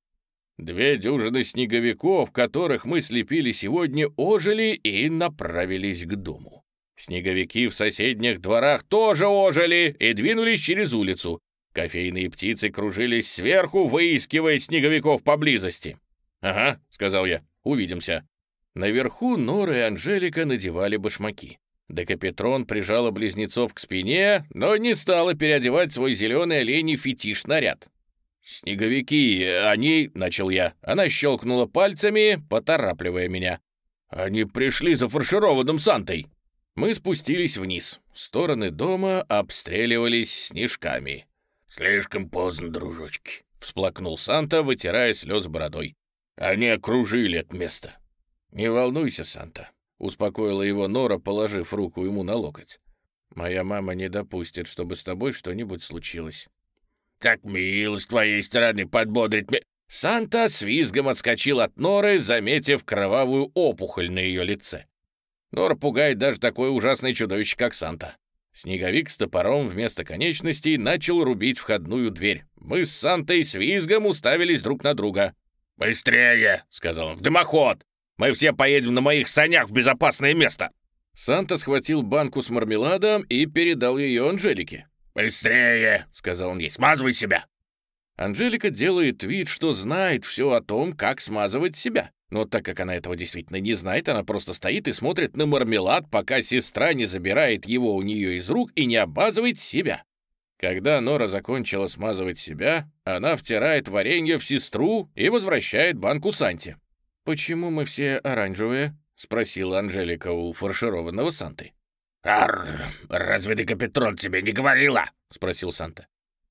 Две дюжины снеговиков, которых мы слепили сегодня, ожили и направились к дому. Снеговики в соседних дворах тоже ожили и двинулись через улицу. Кофейные птицы кружились сверху, выискивая снеговиков поблизости. «Ага», — сказал я, — «увидимся». Наверху Нора и Анжелика надевали башмаки. Декапетрон прижала близнецов к спине, но не стала переодевать свой зеленый оленей фетиш-наряд. «Снеговики, они...» — начал я. Она щелкнула пальцами, поторапливая меня. «Они пришли за фаршированным Сантой!» Мы спустились вниз. Стороны дома обстреливались снежками. «Слишком поздно, дружочки», — всплакнул Санта, вытирая слез бородой. «Они окружили это место. «Не волнуйся, Санта», — успокоила его Нора, положив руку ему на локоть. «Моя мама не допустит, чтобы с тобой что-нибудь случилось». «Как мило с твоей стороны подбодрить меня!» Санта с визгом отскочил от Норы, заметив кровавую опухоль на ее лице. Нора пугает даже такое ужасное чудовище, как Санта. Снеговик с топором вместо конечностей начал рубить входную дверь. Мы с Сантой с визгом уставились друг на друга. «Быстрее!» — сказал он. «В дымоход! Мы все поедем на моих санях в безопасное место!» Санта схватил банку с мармеладом и передал ее Анжелике. «Быстрее!» — сказал он ей. «Смазывай себя!» Анжелика делает вид, что знает все о том, как смазывать себя. Но так как она этого действительно не знает, она просто стоит и смотрит на мармелад, пока сестра не забирает его у нее из рук и не обмазывает себя. Когда Нора закончила смазывать себя, она втирает варенье в сестру и возвращает банку Санте. «Почему мы все оранжевые?» — спросила Анжелика у фаршированного Санты. «Арр, разве ты, Капитрон, тебе не говорила?» — спросил Санта.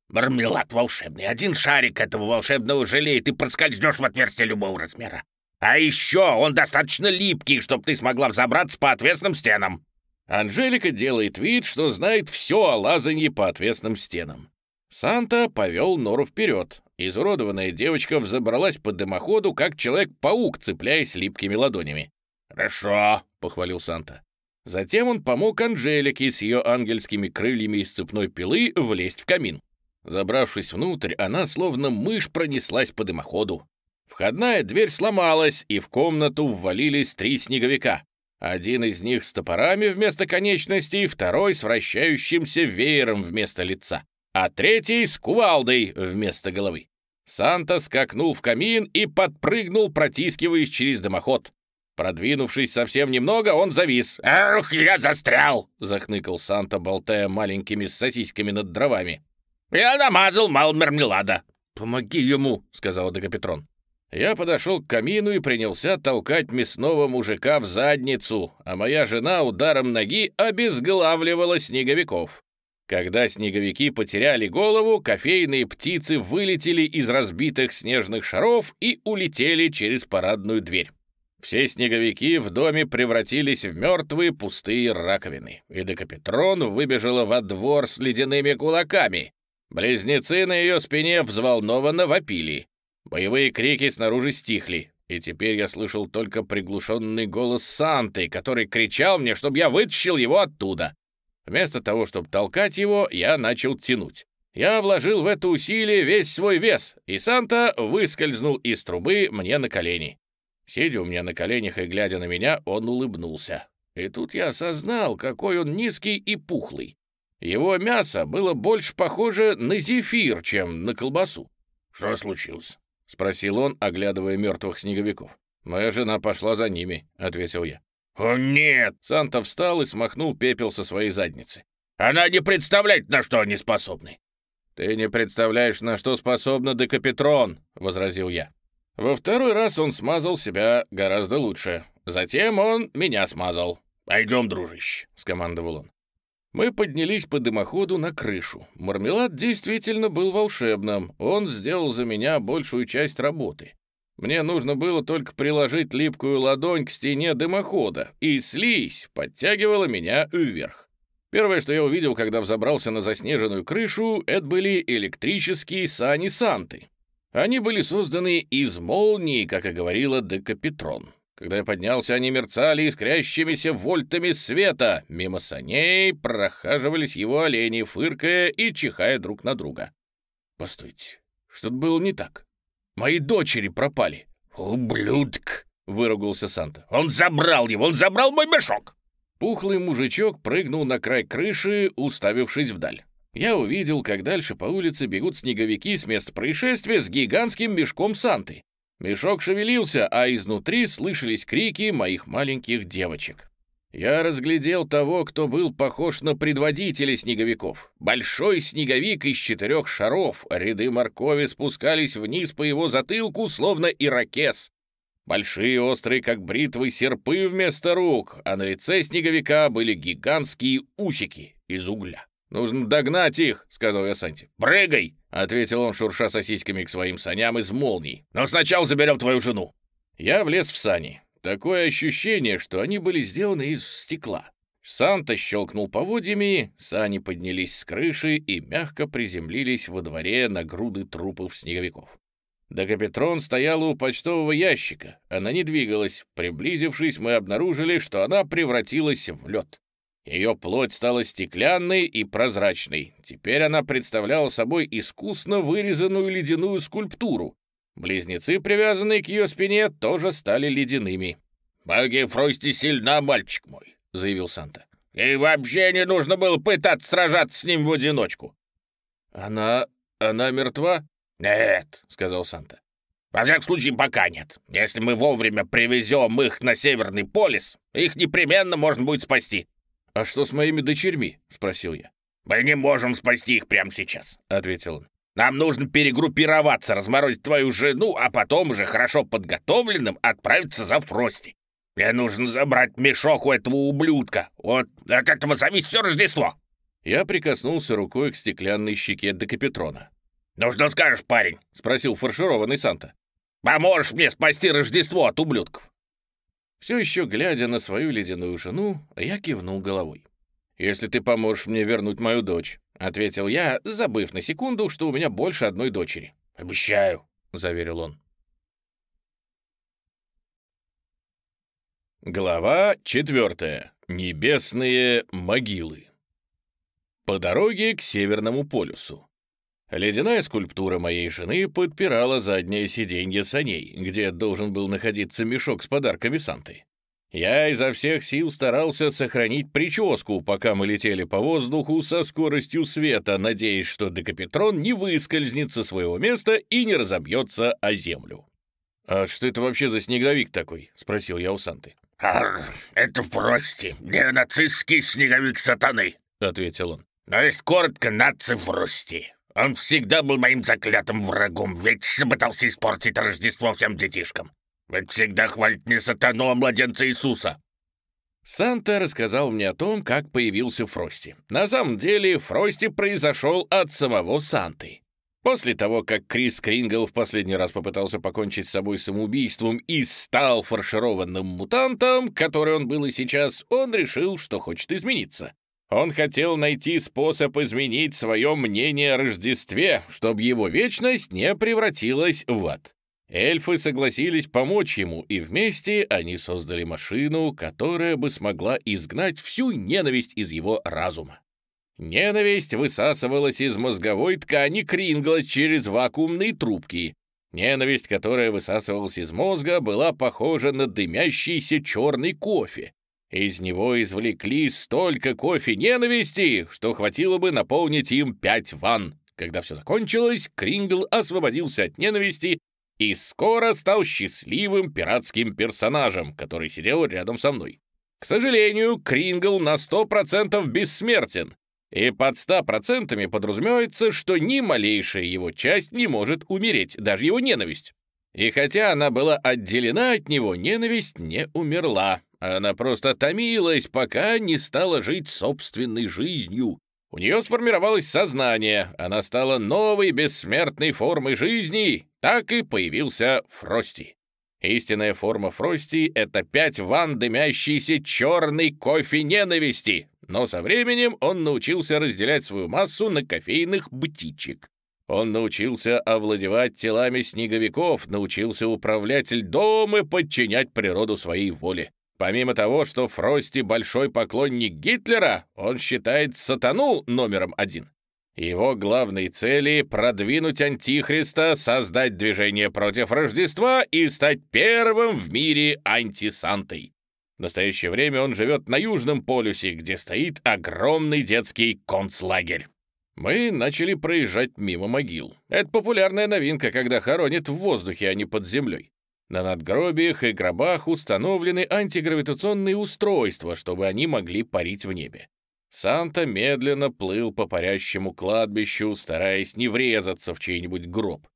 «Мармелад волшебный. Один шарик этого волшебного желе, и ты проскользнешь в отверстие любого размера. А еще он достаточно липкий, чтобы ты смогла взобраться по отвесным стенам». Анжелика делает вид, что знает все о лазанье по отвесным стенам. Санта повел Нору вперед. Изуродованная девочка взобралась по дымоходу, как человек-паук, цепляясь липкими ладонями. «Хорошо», — похвалил Санта. Затем он помог Анжелике с ее ангельскими крыльями из цепной пилы влезть в камин. Забравшись внутрь, она словно мышь пронеслась по дымоходу. Входная дверь сломалась, и в комнату ввалились три снеговика. Один из них с топорами вместо конечностей, второй с вращающимся веером вместо лица а третий с кувалдой вместо головы. Санта скакнул в камин и подпрыгнул, протискиваясь через дымоход. Продвинувшись совсем немного, он завис. «Эх, я застрял!» — захныкал Санта, болтая маленькими сосисками над дровами. «Я намазал мало мармелада». «Помоги ему!» — сказал Декапетрон. Я подошел к камину и принялся толкать мясного мужика в задницу, а моя жена ударом ноги обезглавливала снеговиков. Когда снеговики потеряли голову, кофейные птицы вылетели из разбитых снежных шаров и улетели через парадную дверь. Все снеговики в доме превратились в мертвые пустые раковины, и Декапетрон выбежала во двор с ледяными кулаками. Близнецы на ее спине взволнованно вопили. Боевые крики снаружи стихли, и теперь я слышал только приглушенный голос Санты, который кричал мне, чтобы я вытащил его оттуда. Вместо того, чтобы толкать его, я начал тянуть. Я вложил в это усилие весь свой вес, и Санта выскользнул из трубы мне на колени. Сидя у меня на коленях и глядя на меня, он улыбнулся. И тут я осознал, какой он низкий и пухлый. Его мясо было больше похоже на зефир, чем на колбасу. «Что случилось?» — спросил он, оглядывая мертвых снеговиков. «Моя жена пошла за ними», — ответил я. «О, нет!» Санта встал и смахнул пепел со своей задницы. «Она не представляет, на что они способны!» «Ты не представляешь, на что способна Декапетрон», — возразил я. Во второй раз он смазал себя гораздо лучше. Затем он меня смазал. «Пойдем, дружище», — скомандовал он. Мы поднялись по дымоходу на крышу. Мармелад действительно был волшебным. Он сделал за меня большую часть работы. Мне нужно было только приложить липкую ладонь к стене дымохода, и слизь подтягивала меня вверх. Первое, что я увидел, когда взобрался на заснеженную крышу, это были электрические сани Санты. Они были созданы из молнии, как и говорила Декапетрон. Когда я поднялся, они мерцали искрящимися вольтами света. Мимо саней прохаживались его олени, фыркая и чихая друг на друга. Постойте, что-то было не так. Мои дочери пропали. «Ублюдок!» — выругался Санта. «Он забрал его! Он забрал мой мешок!» Пухлый мужичок прыгнул на край крыши, уставившись вдаль. Я увидел, как дальше по улице бегут снеговики с места происшествия с гигантским мешком Санты. Мешок шевелился, а изнутри слышались крики моих маленьких девочек. Я разглядел того, кто был похож на предводителя снеговиков. Большой снеговик из четырех шаров, ряды моркови спускались вниз по его затылку, словно ирокез. Большие острые, как бритвы, серпы вместо рук, а на лице снеговика были гигантские усики из угля. «Нужно догнать их», — сказал я Санте. «Прыгай!» — ответил он, шурша сосисками к своим саням из молний. «Но сначала заберем твою жену». Я влез в сани. Такое ощущение, что они были сделаны из стекла. Санта щелкнул поводьями, сани поднялись с крыши и мягко приземлились во дворе на груды трупов снеговиков. Декапетрон стояла у почтового ящика. Она не двигалась. Приблизившись, мы обнаружили, что она превратилась в лед. Ее плоть стала стеклянной и прозрачной. Теперь она представляла собой искусно вырезанную ледяную скульптуру. Близнецы, привязанные к ее спине, тоже стали ледяными. «Боги Фрости сильна, мальчик мой», — заявил Санта. «И вообще не нужно было пытаться сражаться с ним в одиночку». «Она... она мертва?» «Нет», — сказал Санта. «Во всяком случае, пока нет. Если мы вовремя привезем их на Северный полюс, их непременно можно будет спасти». «А что с моими дочерьми?» — спросил я. «Мы не можем спасти их прямо сейчас», — ответил он. «Нам нужно перегруппироваться, разморозить твою жену, а потом уже хорошо подготовленным отправиться за Фрости. Мне нужно забрать мешок у этого ублюдка. Вот от этого зависит все Рождество». Я прикоснулся рукой к стеклянной щеке Декапетрона. «Ну что скажешь, парень?» — спросил фаршированный Санта. «Поможешь мне спасти Рождество от ублюдков?» Все еще глядя на свою ледяную жену, я кивнул головой. «Если ты поможешь мне вернуть мою дочь», — ответил я, забыв на секунду, что у меня больше одной дочери. «Обещаю», — заверил он. Глава четвертая. Небесные могилы. По дороге к Северному полюсу. Ледяная скульптура моей жены подпирала заднее сиденье саней, где должен был находиться мешок с подарками Санты. Я изо всех сил старался сохранить прическу, пока мы летели по воздуху со скоростью света, надеясь, что Декапитрон не выскользнет со своего места и не разобьется о землю. «А что это вообще за снеговик такой?» — спросил я у Санты. «Ар, это прости, нацистский снеговик сатаны», — ответил он. «Но есть коротко наци в росте. Он всегда был моим заклятым врагом, вечно пытался испортить Рождество всем детишкам. Ведь всегда хвалит не сатану, а младенца Иисуса». Санта рассказал мне о том, как появился Фрости. На самом деле, Фрости произошел от самого Санты. После того, как Крис Крингл в последний раз попытался покончить с собой самоубийством и стал фаршированным мутантом, который он был и сейчас, он решил, что хочет измениться. Он хотел найти способ изменить свое мнение о Рождестве, чтобы его вечность не превратилась в ад. Эльфы согласились помочь ему, и вместе они создали машину, которая бы смогла изгнать всю ненависть из его разума. Ненависть высасывалась из мозговой ткани Крингла через вакуумные трубки. Ненависть, которая высасывалась из мозга, была похожа на дымящийся черный кофе. Из него извлекли столько кофе ненависти, что хватило бы наполнить им пять ванн. Когда все закончилось, Крингл освободился от ненависти и скоро стал счастливым пиратским персонажем, который сидел рядом со мной. К сожалению, Крингл на 100% бессмертен, и под 100% подразумевается, что ни малейшая его часть не может умереть, даже его ненависть. И хотя она была отделена от него, ненависть не умерла. Она просто томилась, пока не стала жить собственной жизнью, у нее сформировалось сознание, она стала новой бессмертной формой жизни, так и появился Фрости. Истинная форма Фрости — это пять ванн дымящейся черный кофе ненависти, но со временем он научился разделять свою массу на кофейных бтичек. Он научился овладевать телами снеговиков, научился управлять льдом и подчинять природу своей воле. Помимо того, что Фрости большой поклонник Гитлера, он считает сатану номером один. Его главной цели — продвинуть Антихриста, создать движение против Рождества и стать первым в мире антисантой. В настоящее время он живет на Южном полюсе, где стоит огромный детский концлагерь. Мы начали проезжать мимо могил. Это популярная новинка, когда хоронят в воздухе, а не под землей. На надгробиях и гробах установлены антигравитационные устройства, чтобы они могли парить в небе. Санта медленно плыл по парящему кладбищу, стараясь не врезаться в чей-нибудь гроб.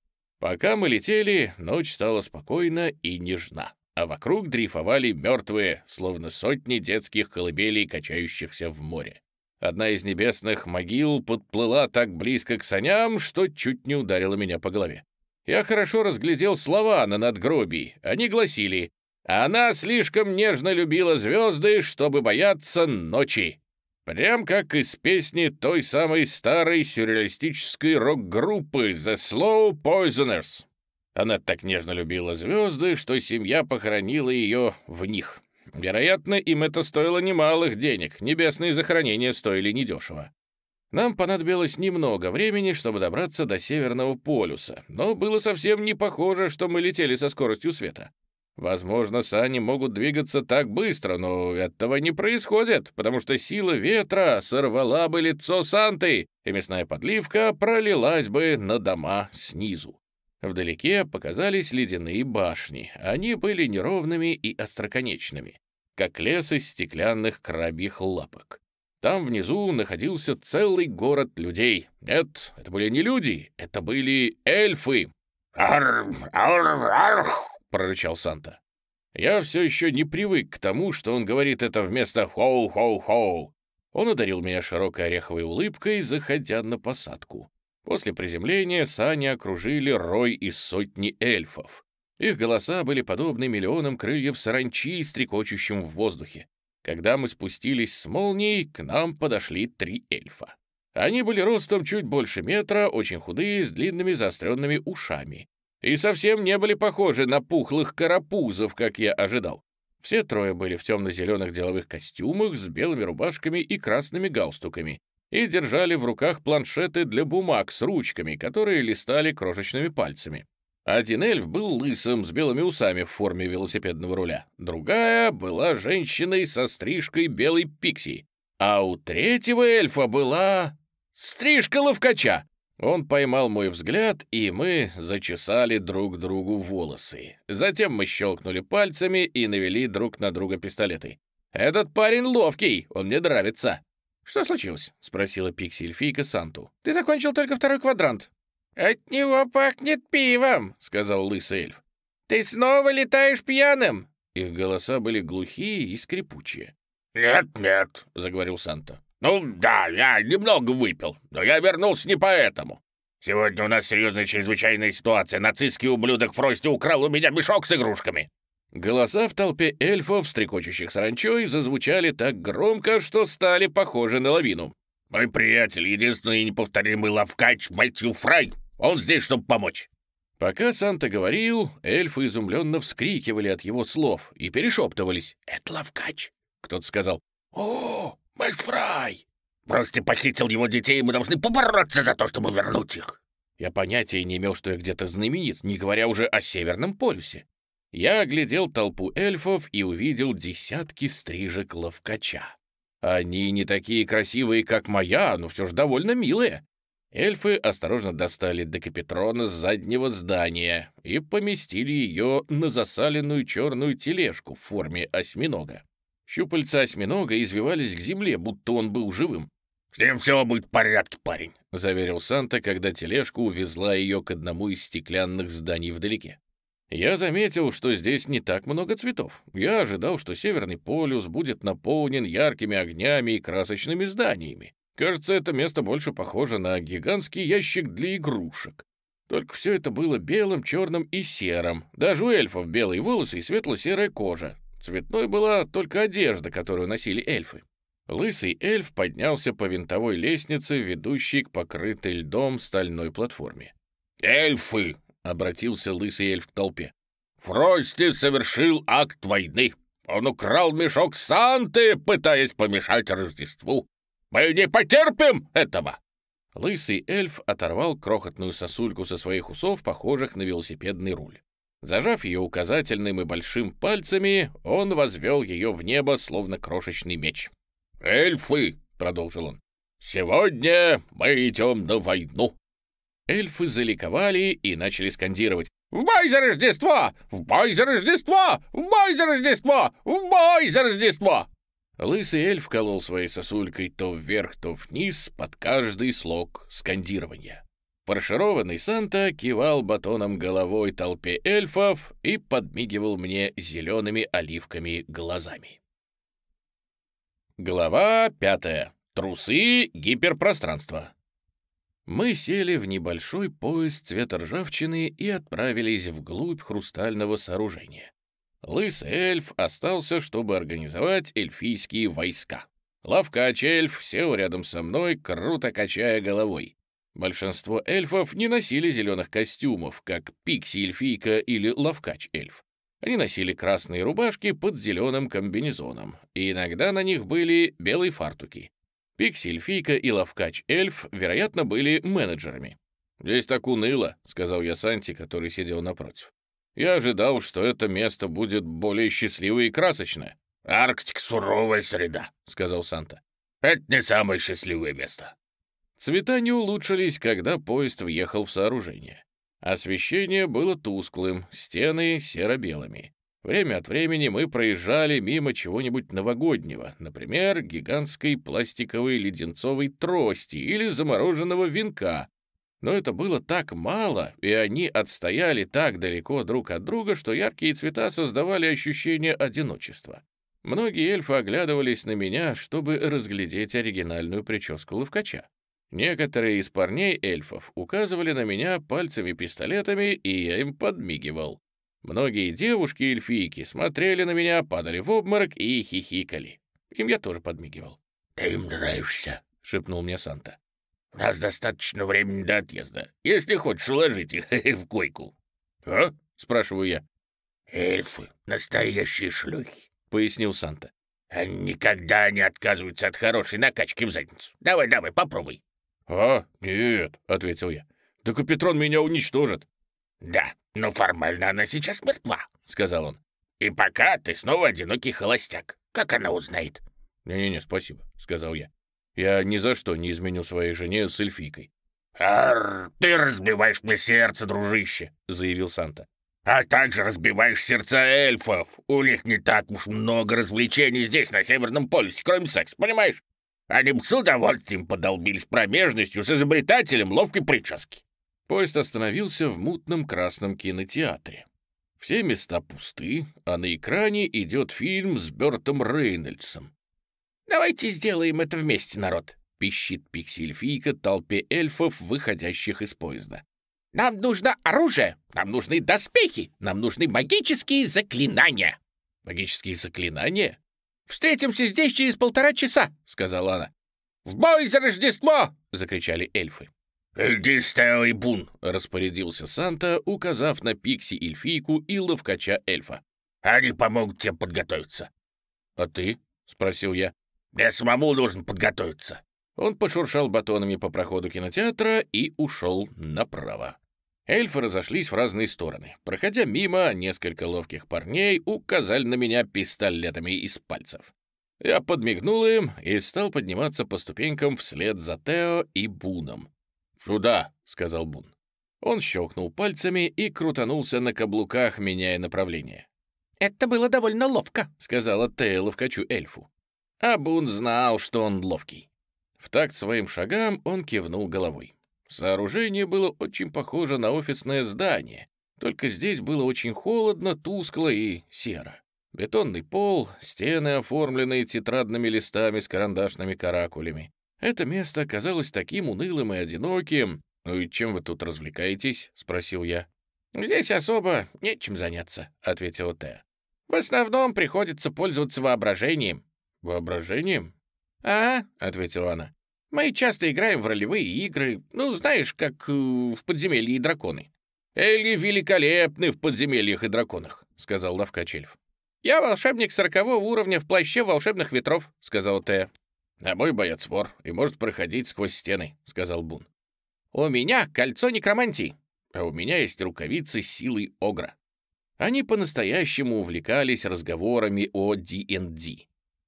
Пока мы летели, ночь стала спокойна и нежна, а вокруг дрейфовали мертвые, словно сотни детских колыбелей, качающихся в море. Одна из небесных могил подплыла так близко к саням, что чуть не ударила меня по голове я хорошо разглядел слова на надгробии. Они гласили «Она слишком нежно любила звезды, чтобы бояться ночи». Прям как из песни той самой старой сюрреалистической рок-группы The Slow Poisoners. Она так нежно любила звезды, что семья похоронила ее в них. Вероятно, им это стоило немалых денег, небесные захоронения стоили недешево. Нам понадобилось немного времени, чтобы добраться до Северного полюса, но было совсем не похоже, что мы летели со скоростью света. Возможно, сани могут двигаться так быстро, но этого не происходит, потому что сила ветра сорвала бы лицо Санты, и мясная подливка пролилась бы на дома снизу. Вдалеке показались ледяные башни. Они были неровными и остроконечными, как лес из стеклянных крабьих лапок. Там внизу находился целый город людей. Нет, это были не люди, это были эльфы. «Арр, арр, арр!» — прорычал Санта. Я все еще не привык к тому, что он говорит это вместо «хоу-хоу-хоу». Он ударил меня широкой ореховой улыбкой, заходя на посадку. После приземления сани окружили рой из сотни эльфов. Их голоса были подобны миллионам крыльев саранчи, стрекочущим в воздухе. Когда мы спустились с молнией, к нам подошли три эльфа. Они были ростом чуть больше метра, очень худые, с длинными заостренными ушами. И совсем не были похожи на пухлых карапузов, как я ожидал. Все трое были в темно-зеленых деловых костюмах с белыми рубашками и красными галстуками и держали в руках планшеты для бумаг с ручками, которые листали крошечными пальцами. Один эльф был лысым, с белыми усами в форме велосипедного руля. Другая была женщиной со стрижкой белой пикси. А у третьего эльфа была... стрижка ловкача. Он поймал мой взгляд, и мы зачесали друг другу волосы. Затем мы щелкнули пальцами и навели друг на друга пистолеты. «Этот парень ловкий, он мне нравится». «Что случилось?» — спросила Пикси-эльфийка Санту. «Ты закончил только второй квадрант». «От него пахнет пивом», — сказал лысый эльф. «Ты снова летаешь пьяным?» Их голоса были глухие и скрипучие. «Нет, нет», — заговорил Санта. «Ну да, я немного выпил, но я вернулся не поэтому. Сегодня у нас серьезная чрезвычайная ситуация. Нацистский ублюдок Фрости украл у меня мешок с игрушками». Голоса в толпе эльфов, стрекочущих саранчой, зазвучали так громко, что стали похожи на лавину. «Мой приятель, единственный неповторимый лавкач Мэтью Фрай, он здесь, чтобы помочь». Пока Санта говорил, эльфы изумленно вскрикивали от его слов и перешептывались. «Это лавкач!» Кто-то сказал. «О, Мэтт Фрай!» «Просто похитил его детей, и мы должны побороться за то, чтобы вернуть их!» Я понятия не имел, что я где-то знаменит, не говоря уже о Северном полюсе. Я оглядел толпу эльфов и увидел десятки стрижек ловкача. Они не такие красивые, как моя, но все же довольно милые. Эльфы осторожно достали декапетрона с заднего здания и поместили ее на засаленную черную тележку в форме осьминога. Щупальца осьминога извивались к земле, будто он был живым. «С ним все будет в порядке, парень», — заверил Санта, когда тележка увезла ее к одному из стеклянных зданий вдалеке. Я заметил, что здесь не так много цветов. Я ожидал, что Северный полюс будет наполнен яркими огнями и красочными зданиями. Кажется, это место больше похоже на гигантский ящик для игрушек. Только все это было белым, черным и серым. Даже у эльфов белые волосы и светло-серая кожа. Цветной была только одежда, которую носили эльфы. Лысый эльф поднялся по винтовой лестнице, ведущей к покрытой льдом стальной платформе. «Эльфы!» — обратился лысый эльф к толпе. «Фрости совершил акт войны. Он украл мешок Санты, пытаясь помешать Рождеству. Мы не потерпим этого!» Лысый эльф оторвал крохотную сосульку со своих усов, похожих на велосипедный руль. Зажав ее указательным и большим пальцами, он возвел ее в небо, словно крошечный меч. «Эльфы!» — продолжил он. «Сегодня мы идем на войну!» Эльфы заликовали и начали скандировать. «В бой за Рождество! В бой за Рождество! В бой за Рождество! В бой за Рождество!» Лысый эльф колол своей сосулькой то вверх, то вниз под каждый слог скандирования. Паршированный Санта кивал батоном головой толпе эльфов и подмигивал мне зелеными оливками глазами. Глава пятая. Трусы гиперпространства. Мы сели в небольшой поезд цвета ржавчины и отправились вглубь хрустального сооружения. Лысый эльф остался, чтобы организовать эльфийские войска. Лавкач эльф сел рядом со мной, круто качая головой. Большинство эльфов не носили зеленых костюмов, как пикси-эльфийка или лавкач-эльф. Они носили красные рубашки под зеленым комбинезоном, и иногда на них были белые фартуки. Пикси-эльфийка и лавкач-эльф, вероятно, были менеджерами. «Здесь так уныло», — сказал я Санти, который сидел напротив. «Я ожидал, что это место будет более счастливое и красочное». «Арктик — суровая среда», — сказал Санта. «Это не самое счастливое место». Цвета не улучшились, когда поезд въехал в сооружение. Освещение было тусклым, стены серо-белыми. Время от времени мы проезжали мимо чего-нибудь новогоднего, например, гигантской пластиковой леденцовой трости или замороженного венка. Но это было так мало, и они отстояли так далеко друг от друга, что яркие цвета создавали ощущение одиночества. Многие эльфы оглядывались на меня, чтобы разглядеть оригинальную прическу ловкача. Некоторые из парней эльфов указывали на меня пальцами-пистолетами, и я им подмигивал. Многие девушки-эльфийки смотрели на меня, падали в обморок и хихикали. Им я тоже подмигивал. «Ты им нравишься», — шепнул мне Санта. «У нас достаточно времени до отъезда, если хочешь уложить их в койку». «А?» — спрашиваю я. «Эльфы — настоящие шлюхи», — пояснил Санта. «Они никогда не отказываются от хорошей накачки в задницу. Давай, давай, попробуй». «А, нет», — ответил я. «Декапетрон меня уничтожит». «Да, «Ну, формально она сейчас мертва», — сказал он. «И пока ты снова одинокий холостяк. Как она узнает?» «Не-не-не, спасибо», — сказал я. «Я ни за что не изменю своей жене с эльфийкой». «Арр, ты разбиваешь мне сердце, дружище», — заявил Санта. «А также разбиваешь сердца эльфов. У них не так уж много развлечений здесь, на Северном полюсе, кроме секса, понимаешь? Они бы с удовольствием подолбились промежностью с изобретателем ловкой прически». Поезд остановился в мутном красном кинотеатре. Все места пусты, а на экране идет фильм с Бертом Рейнольдсом. «Давайте сделаем это вместе, народ», — пищит пиксельфийка толпе эльфов, выходящих из поезда. «Нам нужно оружие, нам нужны доспехи, нам нужны магические заклинания». «Магические заклинания?» «Встретимся здесь через полтора часа», — сказала она. «В бой за Рождество!» — закричали эльфы. «Иди, Стелла Бун!» — распорядился Санта, указав на Пикси-эльфийку и ловкача эльфа. «Они помогут тебе подготовиться». «А ты?» — спросил я. «Я самому должен подготовиться». Он пошуршал батонами по проходу кинотеатра и ушел направо. Эльфы разошлись в разные стороны. Проходя мимо, несколько ловких парней указали на меня пистолетами из пальцев. Я подмигнул им и стал подниматься по ступенькам вслед за Тео и Буном. «Сюда!» — сказал Бун. Он щелкнул пальцами и крутанулся на каблуках, меняя направление. «Это было довольно ловко», — сказала Тея ловкачу эльфу. А Бун знал, что он ловкий. В такт своим шагам он кивнул головой. Сооружение было очень похоже на офисное здание, только здесь было очень холодно, тускло и серо. Бетонный пол, стены, оформленные тетрадными листами с карандашными каракулями. Это место казалось таким унылым и одиноким. «Ну и чем вы тут развлекаетесь?» — спросил я. «Здесь особо нечем заняться», — ответила Теа. «В основном приходится пользоваться воображением». «Воображением?» «Ага», — ответила она. «Мы часто играем в ролевые игры, ну, знаешь, как э, в «Подземелье и драконы». «Эльи великолепны в подземельях и драконах», — сказал Лавкач эльф. «Я волшебник сорокового уровня в плаще волшебных ветров», — сказал Тея. «А мой боец вор и может проходить сквозь стены», — сказал Бун. «У меня кольцо некромантии, а у меня есть рукавицы с силой огра». Они по-настоящему увлекались разговорами о D&D.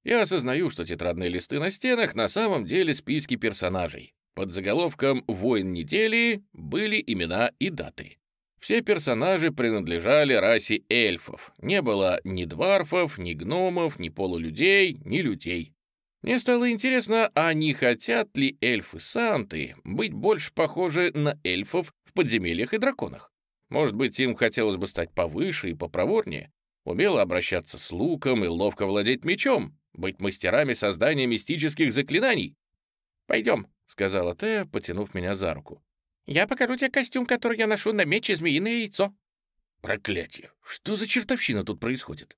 Я осознаю, что тетрадные листы на стенах на самом деле списки персонажей. Под заголовком «Воин недели» были имена и даты. Все персонажи принадлежали расе эльфов. Не было ни дварфов, ни гномов, ни полулюдей, ни людей. Мне стало интересно, а не хотят ли эльфы Санты быть больше похожи на эльфов в подземельях и драконах? Может быть, им хотелось бы стать повыше и попроворнее, умело обращаться с луком и ловко владеть мечом, быть мастерами создания мистических заклинаний? «Пойдем», — сказала Тея, потянув меня за руку. «Я покажу тебе костюм, который я ношу на меч и змеиное яйцо». «Проклятие! Что за чертовщина тут происходит?»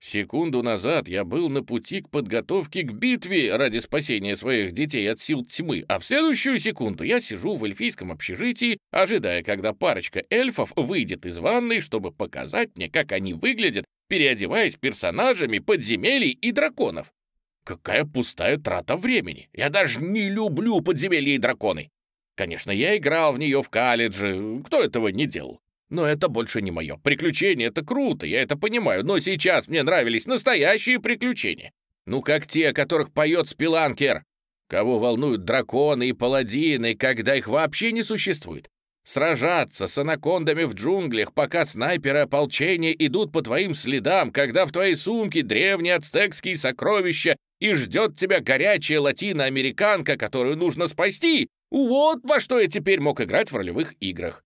Секунду назад я был на пути к подготовке к битве ради спасения своих детей от сил тьмы, а в следующую секунду я сижу в эльфийском общежитии, ожидая, когда парочка эльфов выйдет из ванной, чтобы показать мне, как они выглядят, переодеваясь персонажами подземелий и драконов. Какая пустая трата времени. Я даже не люблю подземелья и драконы. Конечно, я играл в нее в колледже, кто этого не делал? Но это больше не мое. Приключения — это круто, я это понимаю, но сейчас мне нравились настоящие приключения. Ну, как те, о которых поет Спиланкер. Кого волнуют драконы и паладины, когда их вообще не существует? Сражаться с анакондами в джунглях, пока снайперы ополчения идут по твоим следам, когда в твоей сумке древние ацтекские сокровища и ждет тебя горячая латиноамериканка, которую нужно спасти. Вот во что я теперь мог играть в ролевых играх.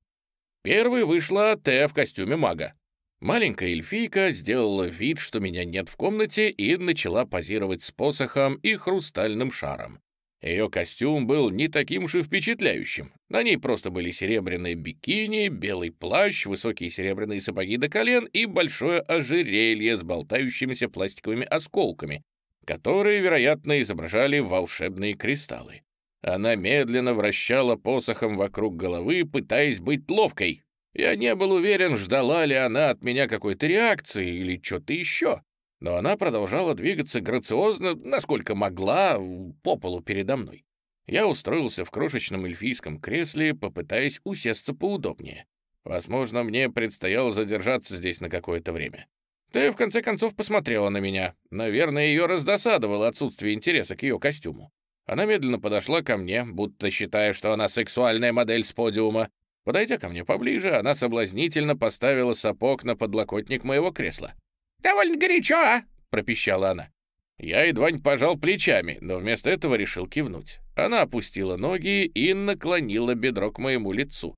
Первой вышла Т в костюме мага. Маленькая эльфийка сделала вид, что меня нет в комнате, и начала позировать с посохом и хрустальным шаром. Ее костюм был не таким уж и впечатляющим. На ней просто были серебряные бикини, белый плащ, высокие серебряные сапоги до колен и большое ожерелье с болтающимися пластиковыми осколками, которые, вероятно, изображали волшебные кристаллы. Она медленно вращала посохом вокруг головы, пытаясь быть ловкой. Я не был уверен, ждала ли она от меня какой-то реакции или что-то еще. Но она продолжала двигаться грациозно, насколько могла, по полу передо мной. Я устроился в крошечном эльфийском кресле, попытаясь усесться поудобнее. Возможно, мне предстояло задержаться здесь на какое-то время. Ты, в конце концов, посмотрела на меня. Наверное, ее раздосадовало отсутствие интереса к ее костюму. Она медленно подошла ко мне, будто считая, что она сексуальная модель с подиума. Подойдя ко мне поближе, она соблазнительно поставила сапог на подлокотник моего кресла. «Довольно горячо, а?» — пропищала она. Я едва не пожал плечами, но вместо этого решил кивнуть. Она опустила ноги и наклонила бедро к моему лицу.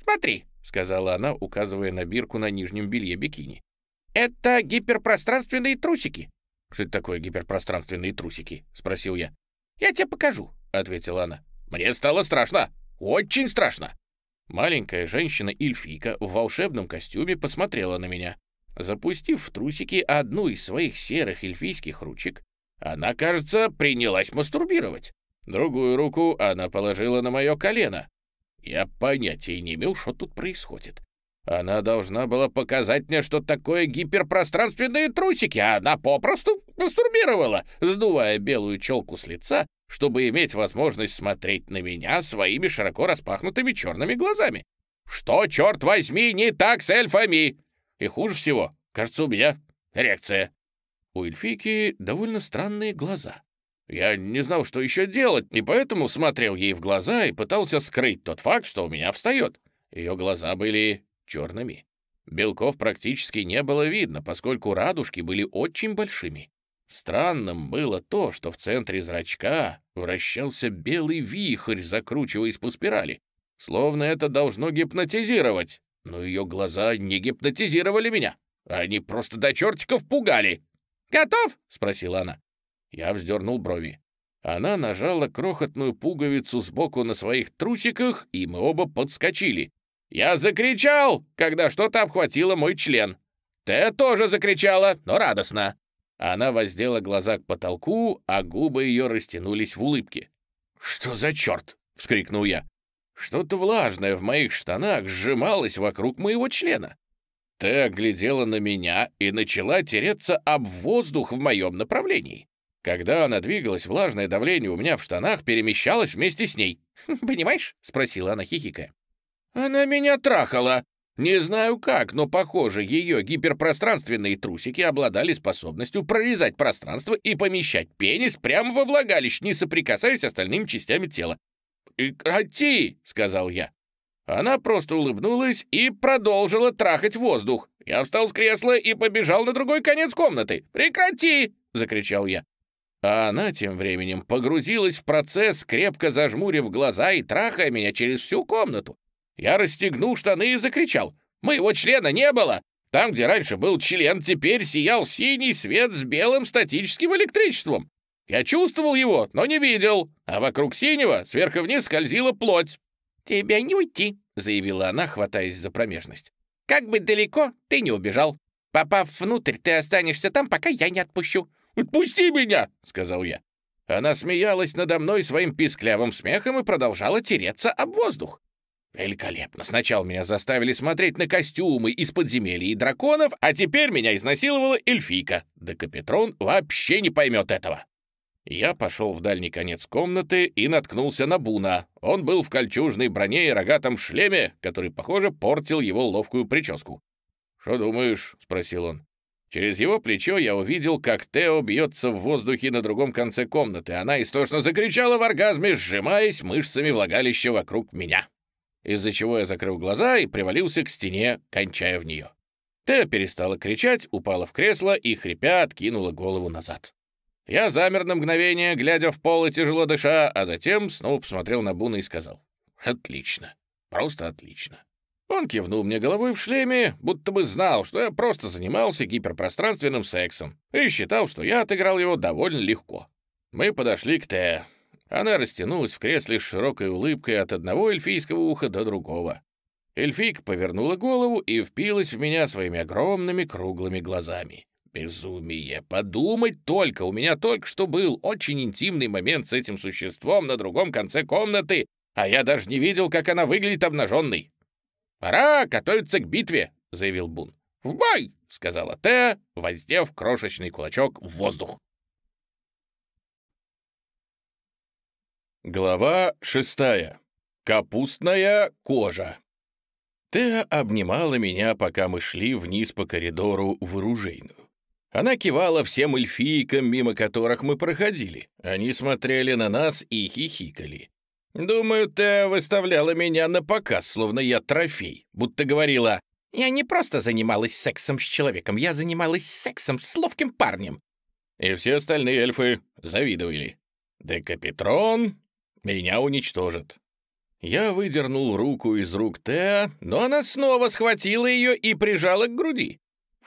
«Смотри», — сказала она, указывая на бирку на нижнем белье бикини. «Это гиперпространственные трусики». «Что это такое гиперпространственные трусики?» — спросил я. «Я тебе покажу», — ответила она. «Мне стало страшно. Очень страшно». Маленькая женщина-эльфийка в волшебном костюме посмотрела на меня. Запустив в трусики одну из своих серых эльфийских ручек, она, кажется, принялась мастурбировать. Другую руку она положила на мое колено. Я понятия не имел, что тут происходит. Она должна была показать мне, что такое гиперпространственные трусики, а она попросту мастурбировала, сдувая белую челку с лица, чтобы иметь возможность смотреть на меня своими широко распахнутыми черными глазами. Что, черт возьми, не так с эльфами? И хуже всего, кажется, у меня эрекция. У эльфийки довольно странные глаза. Я не знал, что еще делать, и поэтому смотрел ей в глаза и пытался скрыть тот факт, что у меня встает. Ее глаза были черными. Белков практически не было видно, поскольку радужки были очень большими. Странным было то, что в центре зрачка вращался белый вихрь, закручиваясь по спирали. Словно это должно гипнотизировать. Но ее глаза не гипнотизировали меня. Они просто до чертиков пугали. «Готов?» — спросила она. Я вздернул брови. Она нажала крохотную пуговицу сбоку на своих трусиках, и мы оба подскочили. Я закричал, когда что-то обхватило мой член. Тэ тоже закричала, но радостно. Она воздела глаза к потолку, а губы ее растянулись в улыбке. «Что за черт?» — вскрикнул я. Что-то влажное в моих штанах сжималось вокруг моего члена. Тэ оглядела на меня и начала тереться об воздух в моем направлении. Когда она двигалась, влажное давление у меня в штанах перемещалось вместе с ней. «Понимаешь?» — спросила она, хихикая. Она меня трахала. Не знаю как, но, похоже, ее гиперпространственные трусики обладали способностью прорезать пространство и помещать пенис прямо во влагалище, не соприкасаясь с остальными частями тела. «Прекрати!» — сказал я. Она просто улыбнулась и продолжила трахать воздух. Я встал с кресла и побежал на другой конец комнаты. «Прекрати!» — закричал я. А она тем временем погрузилась в процесс, крепко зажмурив глаза и трахая меня через всю комнату. Я расстегнул штаны и закричал. «Моего члена не было! Там, где раньше был член, теперь сиял синий свет с белым статическим электричеством. Я чувствовал его, но не видел, а вокруг синего сверху вниз скользила плоть. «Тебя не уйти», — заявила она, хватаясь за промежность. «Как бы далеко ты не убежал. Попав внутрь, ты останешься там, пока я не отпущу». «Отпусти меня!» — сказал я. Она смеялась надо мной своим писклявым смехом и продолжала тереться об воздух. Великолепно. Сначала меня заставили смотреть на костюмы из подземелий и драконов, а теперь меня изнасиловала эльфийка. Да Капитрон вообще не поймет этого. Я пошел в дальний конец комнаты и наткнулся на Буна. Он был в кольчужной броне и рогатом шлеме, который, похоже, портил его ловкую прическу. «Что думаешь?» — спросил он. Через его плечо я увидел, как Тео бьется в воздухе на другом конце комнаты. Она истошно закричала в оргазме, сжимаясь мышцами влагалища вокруг меня из-за чего я закрыл глаза и привалился к стене, кончая в нее. Тея перестала кричать, упала в кресло и, хрипя, откинула голову назад. Я замер на мгновение, глядя в пол и тяжело дыша, а затем снова посмотрел на Буна и сказал «Отлично, просто отлично». Он кивнул мне головой в шлеме, будто бы знал, что я просто занимался гиперпространственным сексом и считал, что я отыграл его довольно легко. Мы подошли к Тея. Она растянулась в кресле с широкой улыбкой от одного эльфийского уха до другого. Эльфийка повернула голову и впилась в меня своими огромными круглыми глазами. Безумие! Подумать только! У меня только что был очень интимный момент с этим существом на другом конце комнаты, а я даже не видел, как она выглядит обнаженной. «Пора готовиться к битве», — заявил Бун. «В бой!» — сказала Теа, воздев крошечный кулачок в воздух. Глава шестая. Капустная кожа. Теа обнимала меня, пока мы шли вниз по коридору в оружейную. Она кивала всем эльфийкам, мимо которых мы проходили. Они смотрели на нас и хихикали. Думаю, Теа выставляла меня на показ, словно я трофей, будто говорила, «Я не просто занималась сексом с человеком, я занималась сексом с ловким парнем». И все остальные эльфы завидовали. Декапитрон меня уничтожит. Я выдернул руку из рук Теа, но она снова схватила ее и прижала к груди.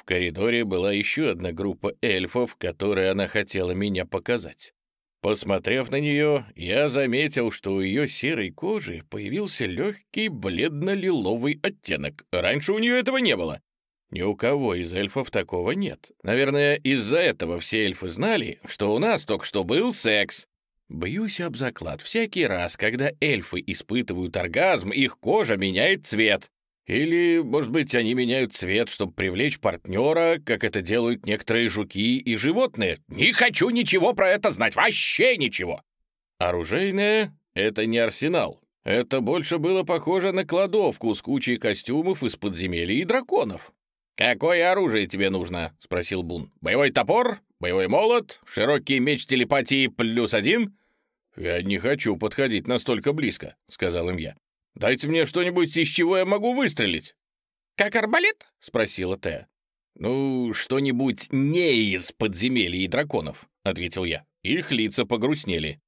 Коридоре была еще одна группа эльфов, которой она хотела меня показать. Посмотрев на нее, я заметил, что у ее серой кожи появился легкий бледно-лиловый оттенок. Раньше у нее этого не было. Ни у кого из эльфов такого нет. Наверное, из-за этого все эльфы знали, что у нас только что был секс. Бьюсь об заклад, всякий раз, когда эльфы испытывают оргазм, их кожа меняет цвет. Или, может быть, они меняют цвет, чтобы привлечь партнера, как это делают некоторые жуки и животные. Не хочу ничего про это знать, вообще ничего. Оружейное — это не арсенал. Это больше было похоже на кладовку с кучей костюмов из подземелий и драконов. «Какое оружие тебе нужно?» — спросил Бун. «Боевой топор? Боевой молот? Широкий меч телепатии плюс один?» «Я не хочу подходить настолько близко», — сказал им я. «Дайте мне что-нибудь, из чего я могу выстрелить». «Как арбалет?» — спросила Т. «Ну, что-нибудь не из подземелий и драконов», — ответил я. Их лица погрустнели.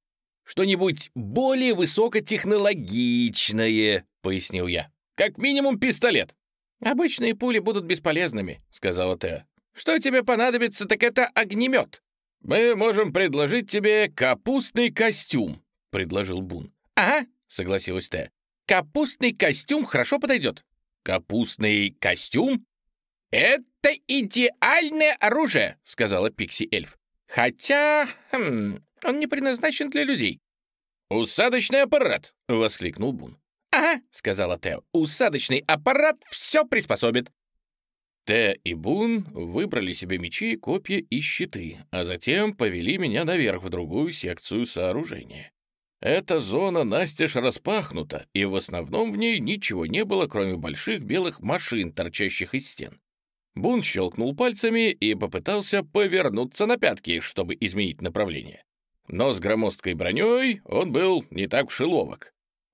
«Что-нибудь более высокотехнологичное», — пояснил я. «Как минимум пистолет». «Обычные пули будут бесполезными», — сказала Теа. «Что тебе понадобится, так это огнемет». «Мы можем предложить тебе капустный костюм», — предложил Бун. «Ага», — согласилась Теа. «Капустный костюм хорошо подойдет». «Капустный костюм?» «Это идеальное оружие», — сказала Пикси-эльф. «Хотя... Хм, он не предназначен для людей». «Усадочный аппарат!» — воскликнул Бун. «Ага», — сказала Тео, — «усадочный аппарат все приспособит». Те и Бун выбрали себе мечи, копья и щиты, а затем повели меня наверх в другую секцию сооружения. Эта зона настежь распахнута, и в основном в ней ничего не было, кроме больших белых машин, торчащих из стен. Бун щелкнул пальцами и попытался повернуться на пятки, чтобы изменить направление. Но с громоздкой броней он был не так уж.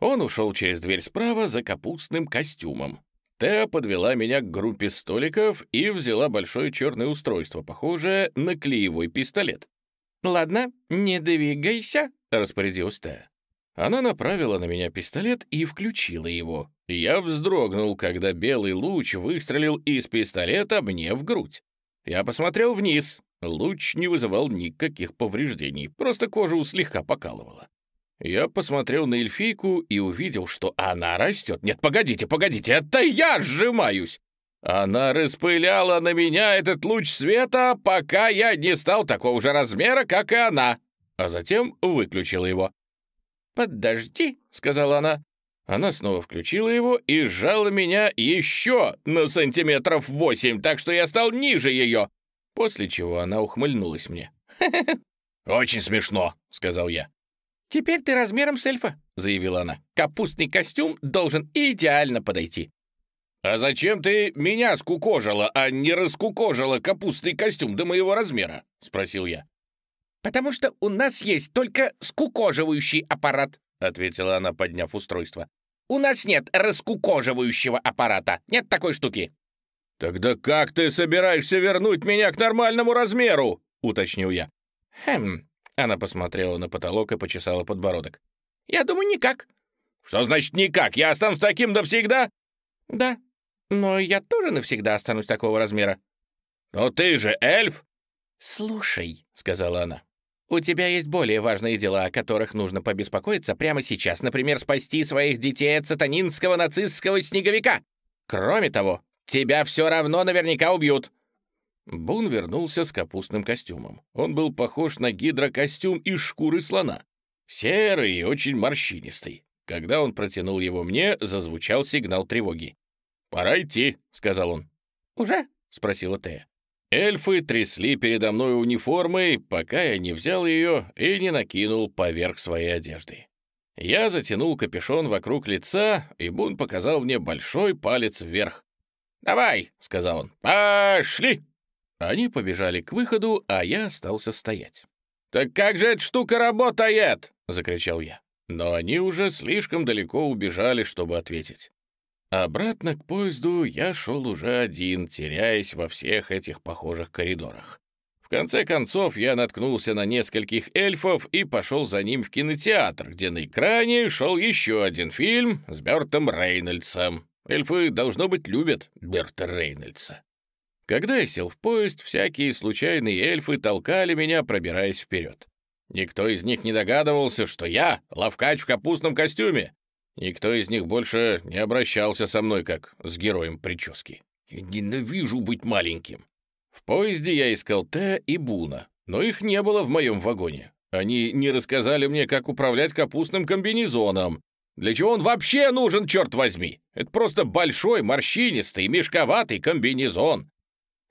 Он ушел через дверь справа за капустным костюмом. Теа подвела меня к группе столиков и взяла большое черное устройство, похожее на клеевой пистолет. «Ладно, не двигайся», — распорядилась Теа. Она направила на меня пистолет и включила его. Я вздрогнул, когда белый луч выстрелил из пистолета мне в грудь. Я посмотрел вниз. Луч не вызывал никаких повреждений, просто кожу слегка покалывала. Я посмотрел на эльфийку и увидел, что она растет. Нет, погодите, погодите, это я сжимаюсь! Она распыляла на меня этот луч света, пока я не стал такого же размера, как и она, а затем выключила его. «Подожди», — сказала она. Она снова включила его и сжала меня еще на сантиметров восемь, так что я стал ниже ее, после чего она ухмыльнулась мне. «Очень смешно», — сказал я. «Теперь ты размером с эльфа», — заявила она. «Капустный костюм должен идеально подойти». «А зачем ты меня скукожила, а не раскукожила капустный костюм до моего размера?» — спросил я. «Потому что у нас есть только скукоживающий аппарат», — ответила она, подняв устройство. «У нас нет раскукоживающего аппарата. Нет такой штуки». «Тогда как ты собираешься вернуть меня к нормальному размеру?» — уточнил я. «Хм, она посмотрела на потолок и почесала подбородок. «Я думаю, никак». «Что значит никак? Я останусь таким навсегда?» «Да, но я тоже навсегда останусь такого размера». «Но ты же эльф!» «Слушай», — сказала она, — «у тебя есть более важные дела, о которых нужно побеспокоиться прямо сейчас, например, спасти своих детей от сатанинского нацистского снеговика. Кроме того, тебя все равно наверняка убьют. Бун вернулся с капустным костюмом. Он был похож на гидрокостюм из шкуры слона. Серый и очень морщинистый. Когда он протянул его мне, зазвучал сигнал тревоги. «Пора идти», — сказал он. «Уже?» — спросила Тея. Эльфы трясли передо мной униформой, пока я не взял ее и не накинул поверх своей одежды. Я затянул капюшон вокруг лица, и Бун показал мне большой палец вверх. «Давай!» — сказал он. «Пошли!» Они побежали к выходу, а я остался стоять. «Так как же эта штука работает?» — закричал я. Но они уже слишком далеко убежали, чтобы ответить. Обратно к поезду я шел уже один, теряясь во всех этих похожих коридорах. В конце концов, я наткнулся на нескольких эльфов и пошел за ним в кинотеатр, где на экране шел еще один фильм с Бертом Рейнольдсом. Эльфы, должно быть, любят Берта Рейнольдса. Когда я сел в поезд, всякие случайные эльфы толкали меня, пробираясь вперед. Никто из них не догадывался, что я — ловкач в капустном костюме. Никто из них больше не обращался со мной, как с героем прически. Я ненавижу быть маленьким. В поезде я искал Т и Буна, но их не было в моем вагоне. Они не рассказали мне, как управлять капустным комбинезоном. Для чего он вообще нужен, черт возьми? Это просто большой, морщинистый, мешковатый комбинезон.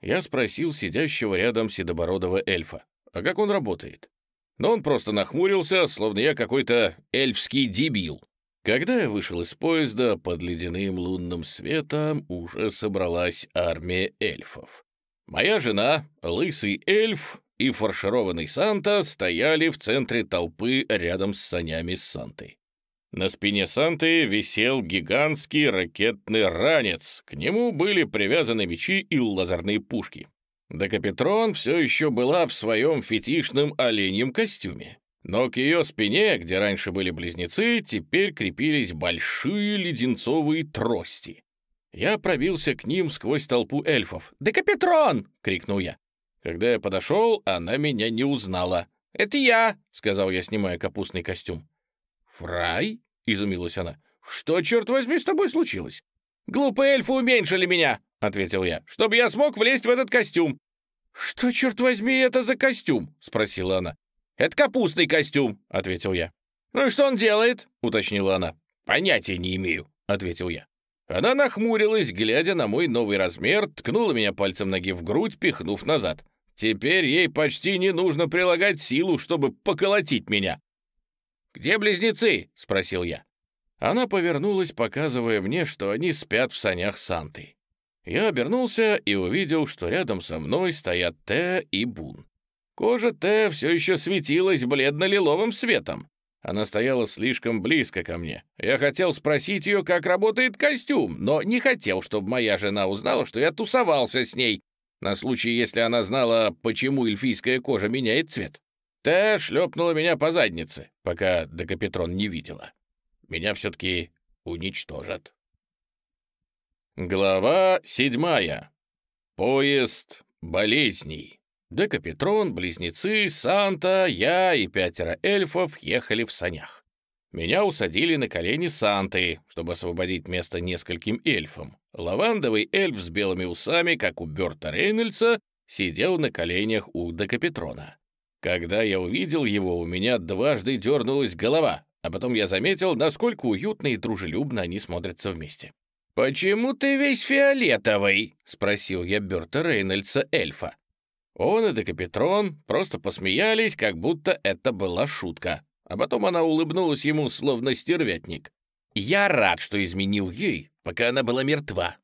Я спросил сидящего рядом седобородого эльфа, а как он работает? Но он просто нахмурился, словно я какой-то эльфский дебил. Когда я вышел из поезда, под ледяным лунным светом уже собралась армия эльфов. Моя жена, лысый эльф и фаршированный Санта стояли в центре толпы рядом с санями с Сантой. На спине Санты висел гигантский ракетный ранец, к нему были привязаны мечи и лазерные пушки. Декапитрон все еще была в своем фетишном оленьем костюме. Но к ее спине, где раньше были близнецы, теперь крепились большие леденцовые трости. Я пробился к ним сквозь толпу эльфов. «Декапетрон!» — крикнул я. Когда я подошел, она меня не узнала. «Это я!» — сказал я, снимая капустный костюм. «Фрай?» — изумилась она. «Что, черт возьми, с тобой случилось?» «Глупые эльфы уменьшили меня!» — ответил я, «чтобы я смог влезть в этот костюм». «Что, черт возьми, это за костюм?» — спросила она. «Это капустный костюм», — ответил я. «Ну и что он делает?» — уточнила она. «Понятия не имею», — ответил я. Она нахмурилась, глядя на мой новый размер, ткнула меня пальцем ноги в грудь, пихнув назад. Теперь ей почти не нужно прилагать силу, чтобы поколотить меня. «Где близнецы?» — спросил я. Она повернулась, показывая мне, что они спят в санях Санты. Я обернулся и увидел, что рядом со мной стоят Т и Бун. Кожа Т все еще светилась бледно-лиловым светом. Она стояла слишком близко ко мне. Я хотел спросить ее, как работает костюм, но не хотел, чтобы моя жена узнала, что я тусовался с ней, на случай, если она знала, почему эльфийская кожа меняет цвет. Та шлепнула меня по заднице, пока Декапетрон не видела. Меня все-таки уничтожат. Глава седьмая. Поезд болезней. Декапетрон, близнецы, Санта, я и пятеро эльфов ехали в санях. Меня усадили на колени Санты, чтобы освободить место нескольким эльфам. Лавандовый эльф с белыми усами, как у Берта Рейнольдса, сидел на коленях у Декапетрона. Когда я увидел его, у меня дважды дернулась голова, а потом я заметил, насколько уютно и дружелюбно они смотрятся вместе. «Почему ты весь фиолетовый?» — спросил я Берта Рейнольдса эльфа. Он и Декапетрон просто посмеялись, как будто это была шутка. А потом она улыбнулась ему, словно стервятник. «Я рад, что изменил ей, пока она была мертва».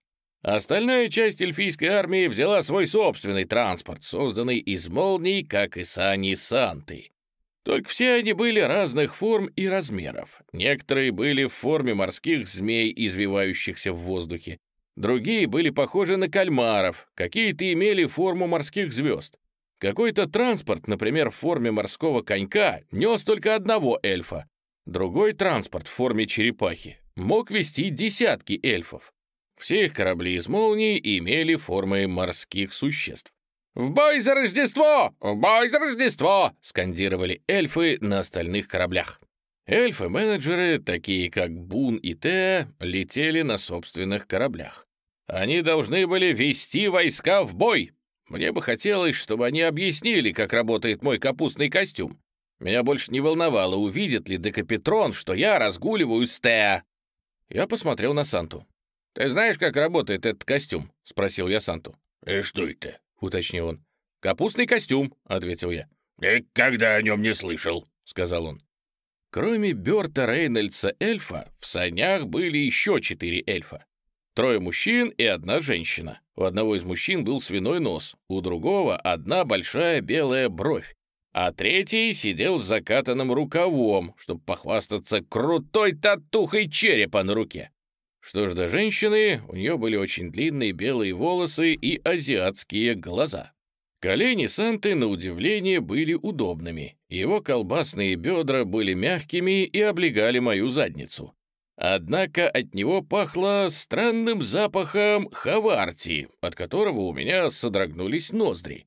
Остальная часть эльфийской армии взяла свой собственный транспорт, созданный из молний, как и сани Санты. Только все они были разных форм и размеров. Некоторые были в форме морских змей, извивающихся в воздухе. Другие были похожи на кальмаров, какие-то имели форму морских звезд. Какой-то транспорт, например, в форме морского конька, нес только одного эльфа. Другой транспорт в форме черепахи мог вести десятки эльфов. Все их корабли из молний имели формы морских существ. «В бой за Рождество! В бой за Рождество!» — скандировали эльфы на остальных кораблях. Эльфы-менеджеры, такие как Бун и Теа, летели на собственных кораблях. Они должны были вести войска в бой. Мне бы хотелось, чтобы они объяснили, как работает мой капустный костюм. Меня больше не волновало, увидит ли Декапетрон, что я разгуливаю с Теа. Я посмотрел на Санту. «Ты знаешь, как работает этот костюм?» — спросил я Санту. «И «Э, что это?» — уточнил он. «Капустный костюм», — ответил я. «Никогда о нем не слышал», — сказал он. Кроме Берта Рейнольдса эльфа, в санях были еще четыре эльфа. Трое мужчин и одна женщина. У одного из мужчин был свиной нос, у другого одна большая белая бровь, а третий сидел с закатанным рукавом, чтобы похвастаться крутой татухой черепа на руке. Что ж до женщины, у нее были очень длинные белые волосы и азиатские глаза. Колени Санты, на удивление, были удобными. Его колбасные бедра были мягкими и облегали мою задницу. Однако от него пахло странным запахом хаварти, от которого у меня содрогнулись ноздри.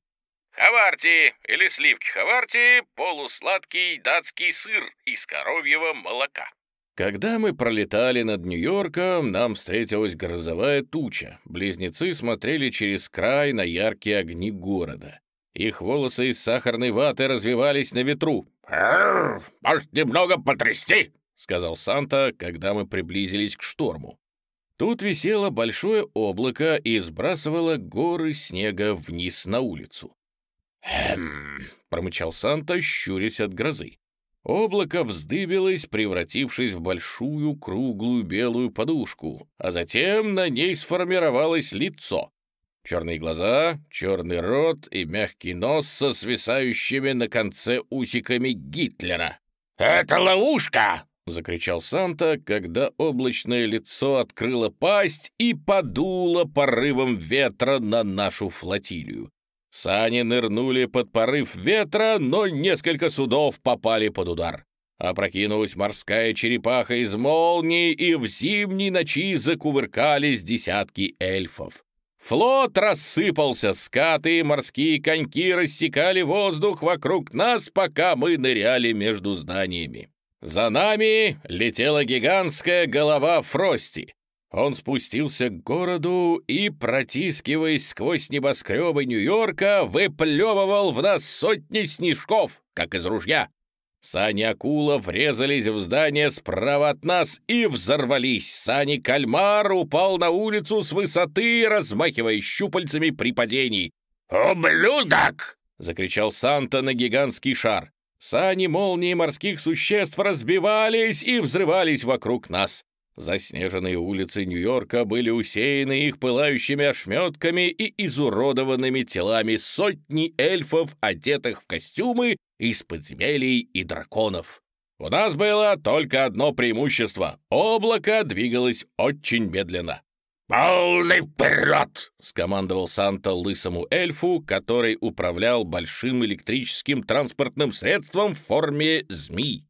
Хаварти или сливки хаварти — полусладкий датский сыр из коровьего молока. Когда мы пролетали над Нью-Йорком, нам встретилась грозовая туча. Близнецы смотрели через край на яркие огни города. Их волосы из сахарной ваты развивались на ветру. «Может, немного потрясти?» — сказал Санта, когда мы приблизились к шторму. Тут висело большое облако и сбрасывало горы снега вниз на улицу. «Эм...» — промычал Санта, щурясь от грозы. Облако вздыбилось, превратившись в большую круглую белую подушку, а затем на ней сформировалось лицо. Черные глаза, черный рот и мягкий нос со свисающими на конце усиками Гитлера. «Это ловушка!» — закричал Санта, когда облачное лицо открыло пасть и подуло порывом ветра на нашу флотилию. Сани нырнули под порыв ветра, но несколько судов попали под удар. Опрокинулась морская черепаха из молний, и в зимней ночи закувыркались десятки эльфов. Флот рассыпался, скаты и морские коньки рассекали воздух вокруг нас, пока мы ныряли между зданиями. За нами летела гигантская голова Фрости. Он спустился к городу и, протискиваясь сквозь небоскребы Нью-Йорка, выплевывал в нас сотни снежков, как из ружья. Сани акула врезались в здание справа от нас и взорвались. Сани кальмар упал на улицу с высоты, размахивая щупальцами при падении. «Ублюдок!» — закричал Санта на гигантский шар. Сани молнии морских существ разбивались и взрывались вокруг нас. Заснеженные улицы Нью-Йорка были усеяны их пылающими ошметками и изуродованными телами сотни эльфов, одетых в костюмы из подземелий и драконов. У нас было только одно преимущество — облако двигалось очень медленно. «Полный вперед!» — скомандовал Санта лысому эльфу, который управлял большим электрическим транспортным средством в форме змей.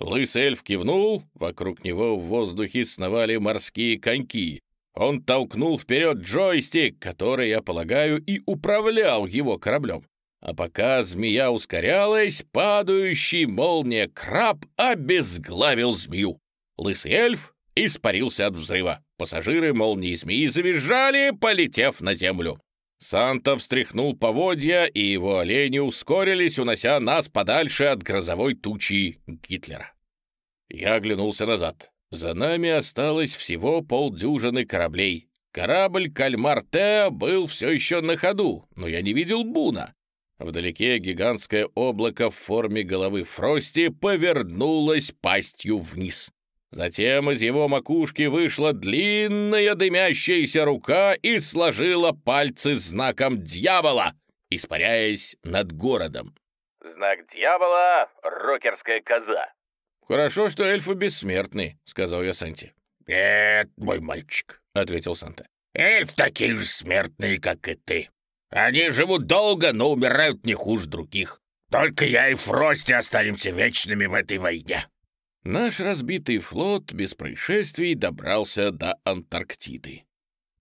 Лысый эльф кивнул, вокруг него в воздухе сновали морские коньки. Он толкнул вперед джойстик, который, я полагаю, и управлял его кораблем. А пока змея ускорялась, падающий молния краб обезглавил змею. Лысый эльф испарился от взрыва. Пассажиры молнии змеи завизжали, полетев на землю. Санта встряхнул поводья, и его олени ускорились, унося нас подальше от грозовой тучи Гитлера. Я оглянулся назад. За нами осталось всего полдюжины кораблей. Корабль «Кальмар-Т» был все еще на ходу, но я не видел Буна. Вдалеке гигантское облако в форме головы Фрости повернулось пастью вниз. Затем из его макушки вышла длинная дымящаяся рука и сложила пальцы знаком дьявола, испаряясь над городом. «Знак дьявола — рокерская коза». «Хорошо, что эльфы бессмертны», — сказал я Санте. «Нет, мой мальчик», — ответил Санта. «Эльф такие же смертные, как и ты. Они живут долго, но умирают не хуже других. Только я и Фрости останемся вечными в этой войне». Наш разбитый флот без происшествий добрался до Антарктиды.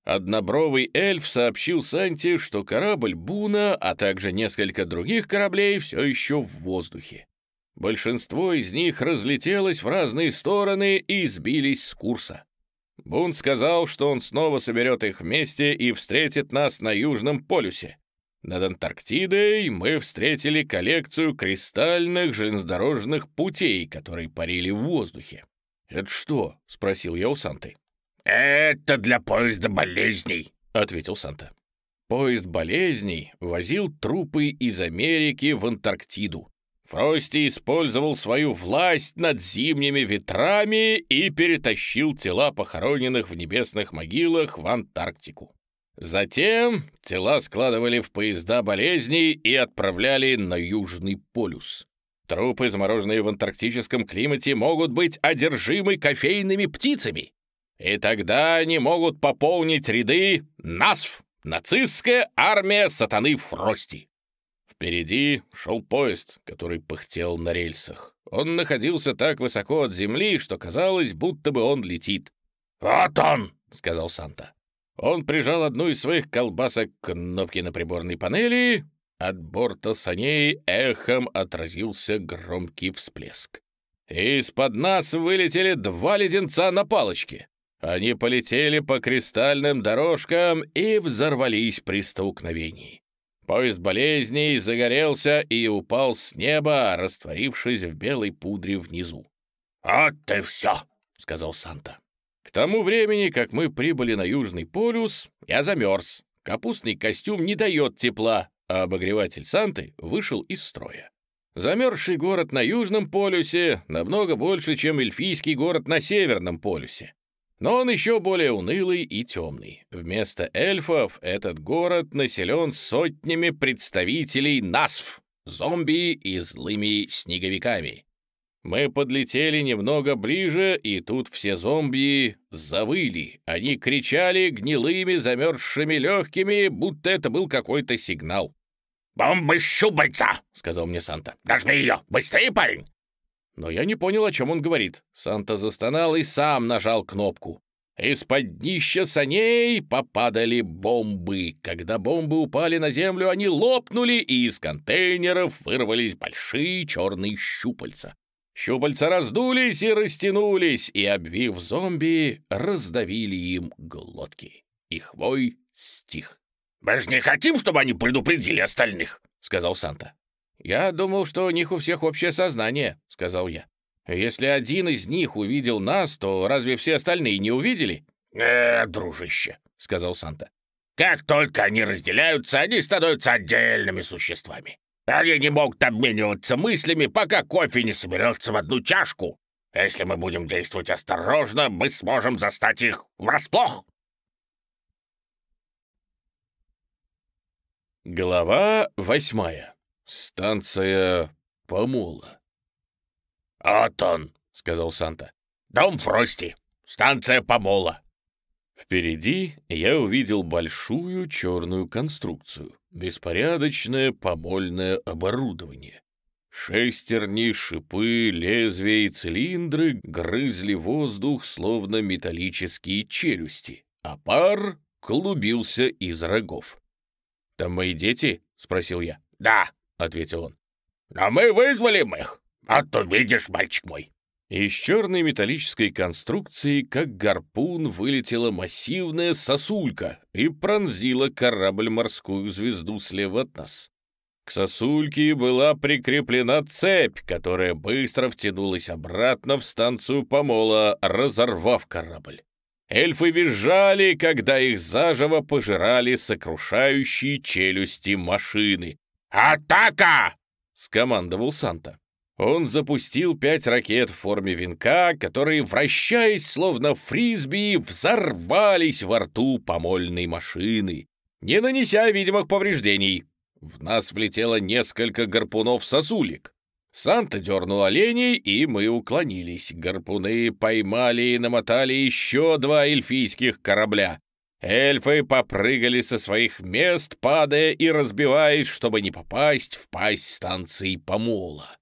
Однобровый эльф сообщил Санте, что корабль Буна, а также несколько других кораблей все еще в воздухе. Большинство из них разлетелось в разные стороны и сбились с курса. Бун сказал, что он снова соберет их вместе и встретит нас на Южном полюсе. Над Антарктидой мы встретили коллекцию кристальных железнодорожных путей, которые парили в воздухе. «Это что?» — спросил я у Санты. «Это для поезда болезней», — ответил Санта. Поезд болезней возил трупы из Америки в Антарктиду. Фрости использовал свою власть над зимними ветрами и перетащил тела похороненных в небесных могилах в Антарктику. Затем тела складывали в поезда болезней и отправляли на Южный полюс. Трупы, замороженные в антарктическом климате, могут быть одержимы кофейными птицами. И тогда они могут пополнить ряды НАСФ, нацистская армия сатаны Фрости. Впереди шел поезд, который пыхтел на рельсах. Он находился так высоко от земли, что казалось, будто бы он летит. «Вот он!» — сказал Санта. Он прижал одну из своих колбасок к кнопке на приборной панели. От борта саней эхом отразился громкий всплеск. Из-под нас вылетели два леденца на палочке. Они полетели по кристальным дорожкам и взорвались при столкновении. Поезд болезней загорелся и упал с неба, растворившись в белой пудре внизу. «Вот и все!» — сказал Санта. К тому времени, как мы прибыли на Южный полюс, я замерз. Капустный костюм не дает тепла, а обогреватель Санты вышел из строя. Замерзший город на Южном полюсе намного больше, чем эльфийский город на Северном полюсе. Но он еще более унылый и темный. Вместо эльфов этот город населен сотнями представителей НАСФ, зомби и злыми снеговиками. Мы подлетели немного ближе, и тут все зомби завыли. Они кричали гнилыми замерзшими легкими, будто это был какой-то сигнал. «Бомбы щупальца!» — сказал мне Санта. «Дожми ее! Быстрее, парень!» Но я не понял, о чем он говорит. Санта застонал и сам нажал кнопку. Из-под днища саней попадали бомбы. Когда бомбы упали на землю, они лопнули, и из контейнеров вырвались большие черные щупальца. Щупальца раздулись и растянулись, и, обвив зомби, раздавили им глотки. Их вой стих. «Мы же не хотим, чтобы они предупредили остальных», — сказал Санта. «Я думал, что у них у всех общее сознание», — сказал я. «Если один из них увидел нас, то разве все остальные не увидели?» «Э, дружище», — сказал Санта. «Как только они разделяются, они становятся отдельными существами. Они не могут обмениваться мыслями, пока кофе не соберется в одну чашку. Если мы будем действовать осторожно, мы сможем застать их врасплох». Глава восьмая. Станция Помола. «Вот он», — сказал Санта. «Дом Фрости. Станция Помола». Впереди я увидел большую черную конструкцию. Беспорядочное помольное оборудование. Шестерни, шипы, лезвия и цилиндры грызли воздух, словно металлические челюсти, а пар клубился из рогов. «Там мои дети?» — спросил я. «Да», — ответил он. «Но мы вызвали их. А то видишь, мальчик мой». Из черной металлической конструкции, как гарпун, вылетела массивная сосулька и пронзила корабль-морскую звезду слева от нас. К сосульке была прикреплена цепь, которая быстро втянулась обратно в станцию помола, разорвав корабль. Эльфы визжали, когда их заживо пожирали сокрушающие челюсти машины. «Атака!» — скомандовал Санта. Он запустил пять ракет в форме венка, которые, вращаясь словно фрисби, взорвались во рту помольной машины, не нанеся видимых повреждений. В нас влетело несколько гарпунов-сосулек. Санта дернул оленей, и мы уклонились. Гарпуны поймали и намотали еще два эльфийских корабля. Эльфы попрыгали со своих мест, падая и разбиваясь, чтобы не попасть в пасть станции помола.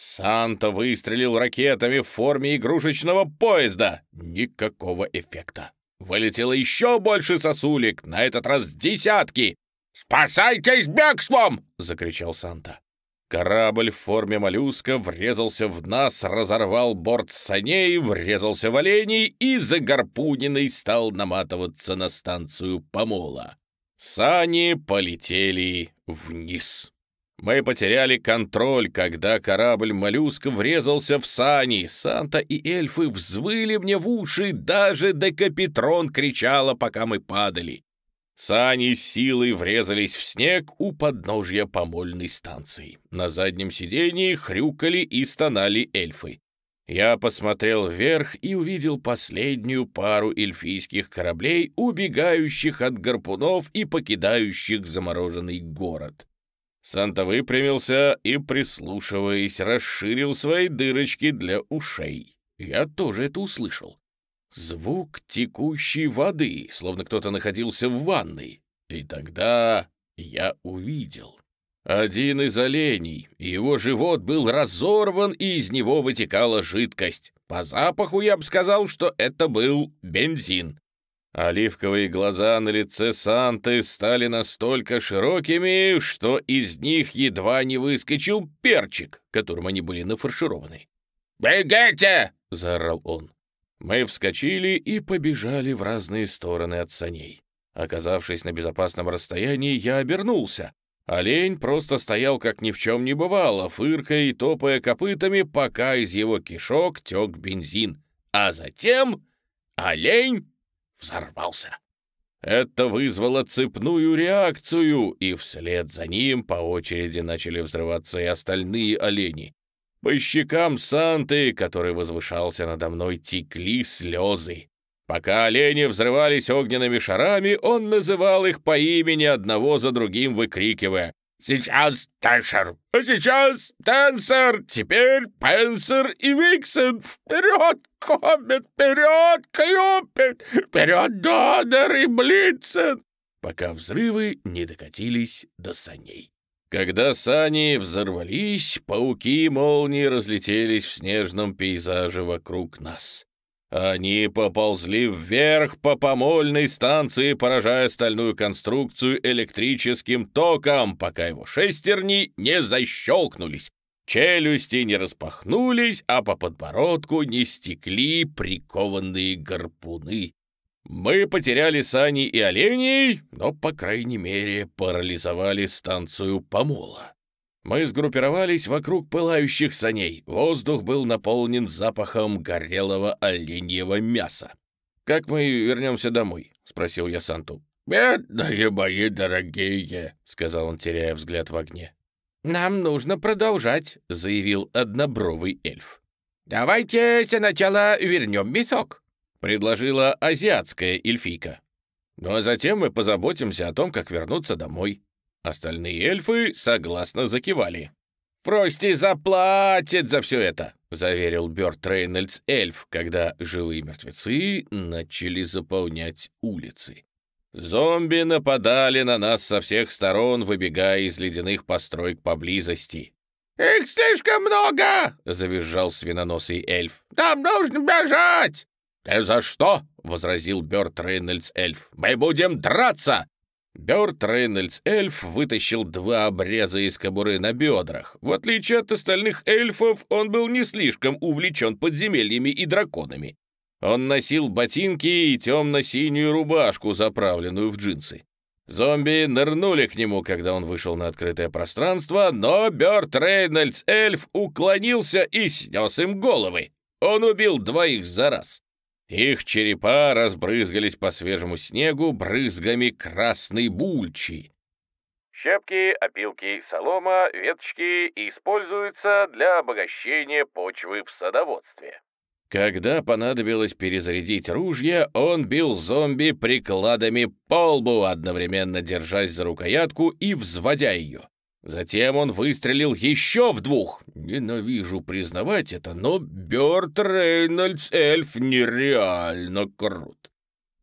Санта выстрелил ракетами в форме игрушечного поезда. Никакого эффекта. Вылетело еще больше сосулек, на этот раз десятки. «Спасайтесь бегством!» — закричал Санта. Корабль в форме моллюска врезался в нас, разорвал борт саней, врезался в оленей и загарпуненный стал наматываться на станцию помола. Сани полетели вниз. Мы потеряли контроль, когда корабль моллюска врезался в сани. Санта и эльфы взвыли мне в уши, даже Декапитрон кричала, пока мы падали. Сани с силой врезались в снег у подножья помольной станции. На заднем сидении хрюкали и стонали эльфы. Я посмотрел вверх и увидел последнюю пару эльфийских кораблей, убегающих от гарпунов и покидающих замороженный город. Санта выпрямился и, прислушиваясь, расширил свои дырочки для ушей. Я тоже это услышал. Звук текущей воды, словно кто-то находился в ванной. И тогда я увидел. Один из оленей, его живот был разорван, и из него вытекала жидкость. По запаху я бы сказал, что это был бензин. Оливковые глаза на лице Санты стали настолько широкими, что из них едва не выскочил перчик, которым они были нафаршированы. «Бегите!» — заорал он. Мы вскочили и побежали в разные стороны от саней. Оказавшись на безопасном расстоянии, я обернулся. Олень просто стоял, как ни в чем не бывало, фыркая и топая копытами, пока из его кишок тек бензин. А затем олень взорвался. Это вызвало цепную реакцию, и вслед за ним по очереди начали взрываться и остальные олени. По щекам Санты, который возвышался надо мной, текли слезы. Пока олени взрывались огненными шарами, он называл их по имени одного за другим, выкрикивая «Сейчас Тэшер! А сейчас Тенсер! Теперь Пенсер и Виксен! Вперед, Комет! Вперед, Кьюпит! Вперед, Додер и Блицен!» Пока взрывы не докатились до саней. Когда сани взорвались, пауки молнии разлетелись в снежном пейзаже вокруг нас. Они поползли вверх по помольной станции, поражая стальную конструкцию электрическим током, пока его шестерни не защелкнулись, челюсти не распахнулись, а по подбородку не стекли прикованные гарпуны. Мы потеряли сани и оленей, но, по крайней мере, парализовали станцию помола. Мы сгруппировались вокруг пылающих саней. Воздух был наполнен запахом горелого оленьего мяса. «Как мы вернемся домой?» — спросил я Санту. «Бедные мои дорогие!» — сказал он, теряя взгляд в огне. «Нам нужно продолжать», — заявил однобровый эльф. «Давайте сначала вернем мясок», — предложила азиатская эльфийка. «Ну а затем мы позаботимся о том, как вернуться домой». Остальные эльфы согласно закивали. «Фрости заплатит за все это», — заверил Бёрд Рейнольдс эльф, когда живые мертвецы начали заполнять улицы. Зомби нападали на нас со всех сторон, выбегая из ледяных построек поблизости. «Их слишком много!» — завизжал свиноносый эльф. «Нам нужно бежать!» «Ты за что?» — возразил Бёрд Рейнольдс эльф. «Мы будем драться!» Бёрд Рейнольдс эльф вытащил два обреза из кобуры на бедрах. В отличие от остальных эльфов, он был не слишком увлечен подземельями и драконами. Он носил ботинки и темно-синюю рубашку, заправленную в джинсы. Зомби нырнули к нему, когда он вышел на открытое пространство, но Бёрд Рейнольдс эльф уклонился и снес им головы. Он убил двоих за раз. Их черепа разбрызгались по свежему снегу брызгами красной бульчи. Щепки, опилки, солома, веточки используются для обогащения почвы в садоводстве. Когда понадобилось перезарядить ружья, он бил зомби прикладами по лбу, одновременно держась за рукоятку и взводя ее. Затем он выстрелил еще в двух. Ненавижу признавать это, но Бёрд Рейнольдс эльф нереально крут.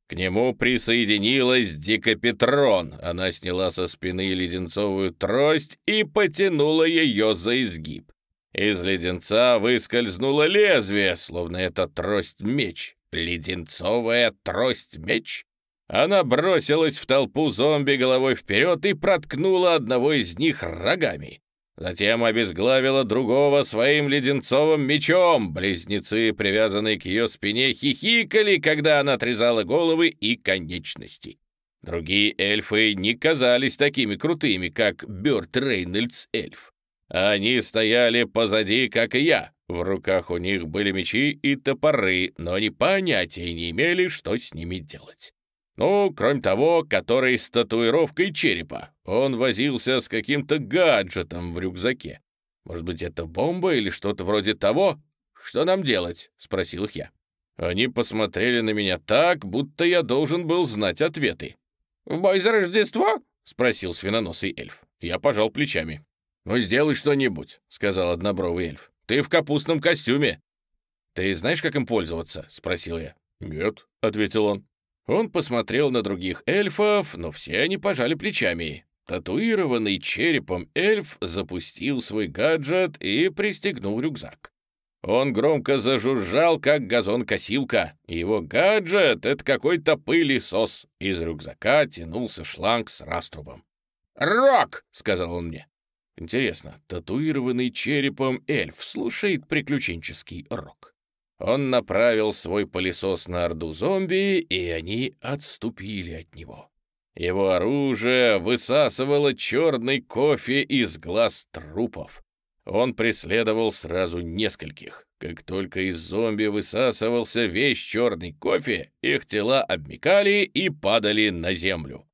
К нему присоединилась Дика Петрон. Она сняла со спины леденцовую трость и потянула ее за изгиб. Из леденца выскользнуло лезвие, словно это трость-меч. Леденцовая трость-меч? Она бросилась в толпу зомби головой вперед и проткнула одного из них рогами. Затем обезглавила другого своим леденцовым мечом. Близнецы, привязанные к ее спине, хихикали, когда она отрезала головы и конечности. Другие эльфы не казались такими крутыми, как Бёрд Рейнольдс эльф. Они стояли позади, как и я. В руках у них были мечи и топоры, но они понятия не имели, что с ними делать. Ну, кроме того, который с татуировкой черепа. Он возился с каким-то гаджетом в рюкзаке. Может быть, это бомба или что-то вроде того? Что нам делать?» — спросил их я. Они посмотрели на меня так, будто я должен был знать ответы. «В бой за Рождество?» — спросил свиноносый эльф. Я пожал плечами. «Ну, сделай что-нибудь», — сказал однобровый эльф. «Ты в капустном костюме». «Ты знаешь, как им пользоваться?» — спросил я. «Нет», — ответил он. Он посмотрел на других эльфов, но все они пожали плечами. Татуированный черепом эльф запустил свой гаджет и пристегнул рюкзак. Он громко зажужжал, как газон-косилка. Его гаджет — это какой-то пылесос. Из рюкзака тянулся шланг с раструбом. «Рок!» — сказал он мне. Интересно, татуированный черепом эльф слушает приключенческий рок. Он направил свой пылесос на орду зомби, и они отступили от него. Его оружие высасывало черный кофе из глаз трупов. Он преследовал сразу нескольких. Как только из зомби высасывался весь черный кофе, их тела обмекали и падали на землю.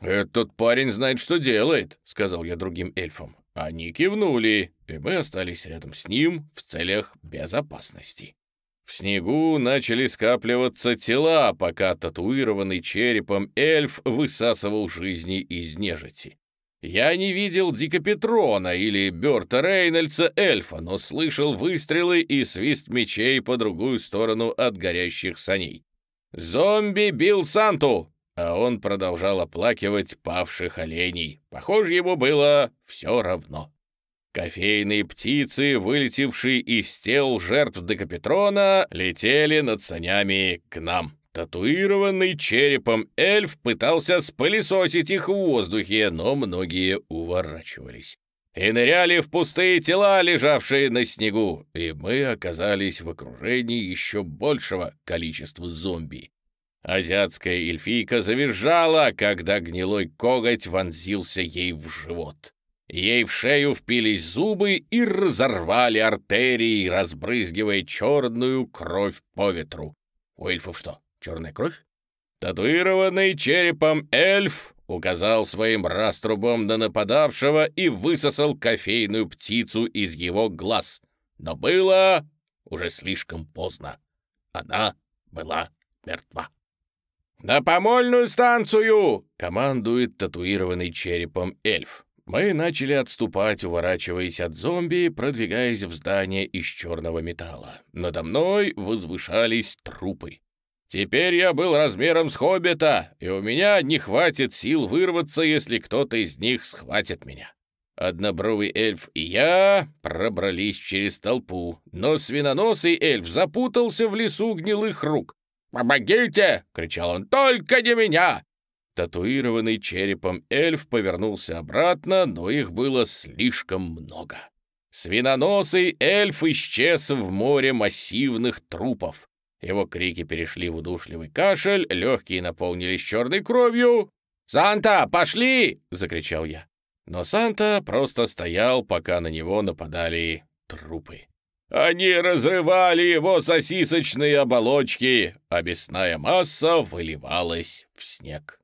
«Этот парень знает, что делает», — сказал я другим эльфам. Они кивнули, и мы остались рядом с ним в целях безопасности. В снегу начали скапливаться тела, пока татуированный черепом эльф высасывал жизни из нежити. Я не видел Дика Петрона или Бёрта Рейнольдса эльфа, но слышал выстрелы и свист мечей по другую сторону от горящих саней. «Зомби бил Санту!» А он продолжал оплакивать павших оленей. Похоже, ему было все равно. Кофейные птицы, вылетевшие из тел жертв Декапетрона, летели над санями к нам. Татуированный черепом эльф пытался спылесосить их в воздухе, но многие уворачивались. И ныряли в пустые тела, лежавшие на снегу, и мы оказались в окружении еще большего количества зомби. Азиатская эльфийка завизжала, когда гнилой коготь вонзился ей в живот. Ей в шею впились зубы и разорвали артерии, разбрызгивая черную кровь по ветру. У эльфов что, Черная кровь? Татуированный черепом эльф указал своим раструбом на нападавшего и высосал кофейную птицу из его глаз. Но было уже слишком поздно. Она была мертва. «На помольную станцию!» — командует татуированный черепом эльф. Мы начали отступать, уворачиваясь от зомби, продвигаясь в здание из черного металла. Надо мной возвышались трупы. Теперь я был размером с хоббита, и у меня не хватит сил вырваться, если кто-то из них схватит меня. Однобровый эльф и я пробрались через толпу, но свиноносый эльф запутался в лесу гнилых рук. «Помогите!» — кричал он. «Только не меня!» Татуированный черепом эльф повернулся обратно, но их было слишком много. Свиноносый эльф исчез в море массивных трупов. Его крики перешли в удушливый кашель, легкие наполнились черной кровью. «Санта, пошли!» — закричал я. Но Санта просто стоял, пока на него нападали трупы. Они разрывали его сосисочные оболочки, а мясная масса выливалась в снег.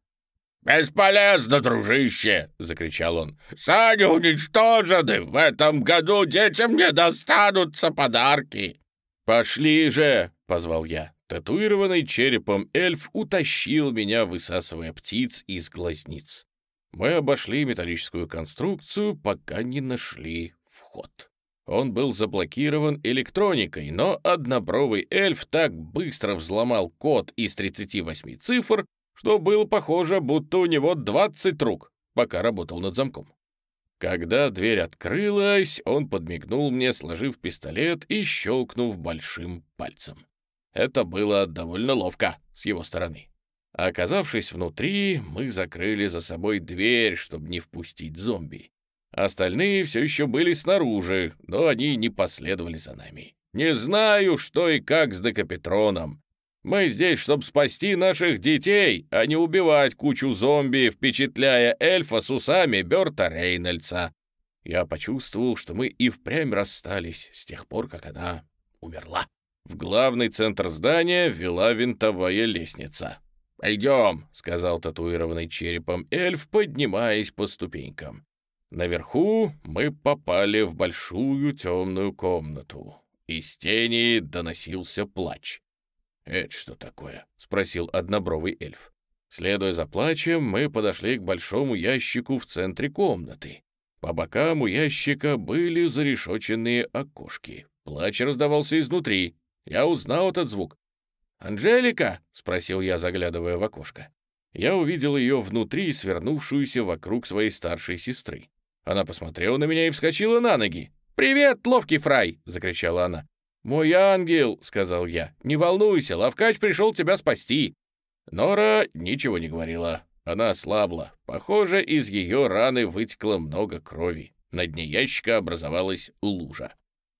«Бесполезно, дружище!» — закричал он. «Сани уничтожены! В этом году детям не достанутся подарки!» «Пошли же!» позвал я. Татуированный черепом эльф утащил меня, высасывая птиц из глазниц. Мы обошли металлическую конструкцию, пока не нашли вход. Он был заблокирован электроникой, но однобровый эльф так быстро взломал код из 38 цифр, что было похоже, будто у него 20 рук, пока работал над замком. Когда дверь открылась, он подмигнул мне, сложив пистолет и щелкнув большим пальцем. Это было довольно ловко с его стороны. Оказавшись внутри, мы закрыли за собой дверь, чтобы не впустить зомби. Остальные все еще были снаружи, но они не последовали за нами. Не знаю, что и как с Декапетроном. Мы здесь, чтобы спасти наших детей, а не убивать кучу зомби, впечатляя эльфа с усами Берта Рейнольдса. Я почувствовал, что мы и впрямь расстались с тех пор, как она умерла. В главный центр здания вела винтовая лестница. «Пойдем», — сказал татуированный черепом эльф, поднимаясь по ступенькам. Наверху мы попали в большую темную комнату. Из тени доносился плач. «Это что такое?» — спросил однобровый эльф. Следуя за плачем, мы подошли к большому ящику в центре комнаты. По бокам у ящика были зарешоченные окошки. Плач раздавался изнутри. Я узнал этот звук. «Анжелика?» — спросил я, заглядывая в окошко. Я увидел ее внутри, свернувшуюся вокруг своей старшей сестры. Она посмотрела на меня и вскочила на ноги. «Привет, ловкий фрай!» — закричала она. «Мой ангел!» — сказал я. «Не волнуйся, Лавкач пришел тебя спасти!» Нора ничего не говорила. Она ослабла. Похоже, из ее раны вытекло много крови. На дне ящика образовалась лужа.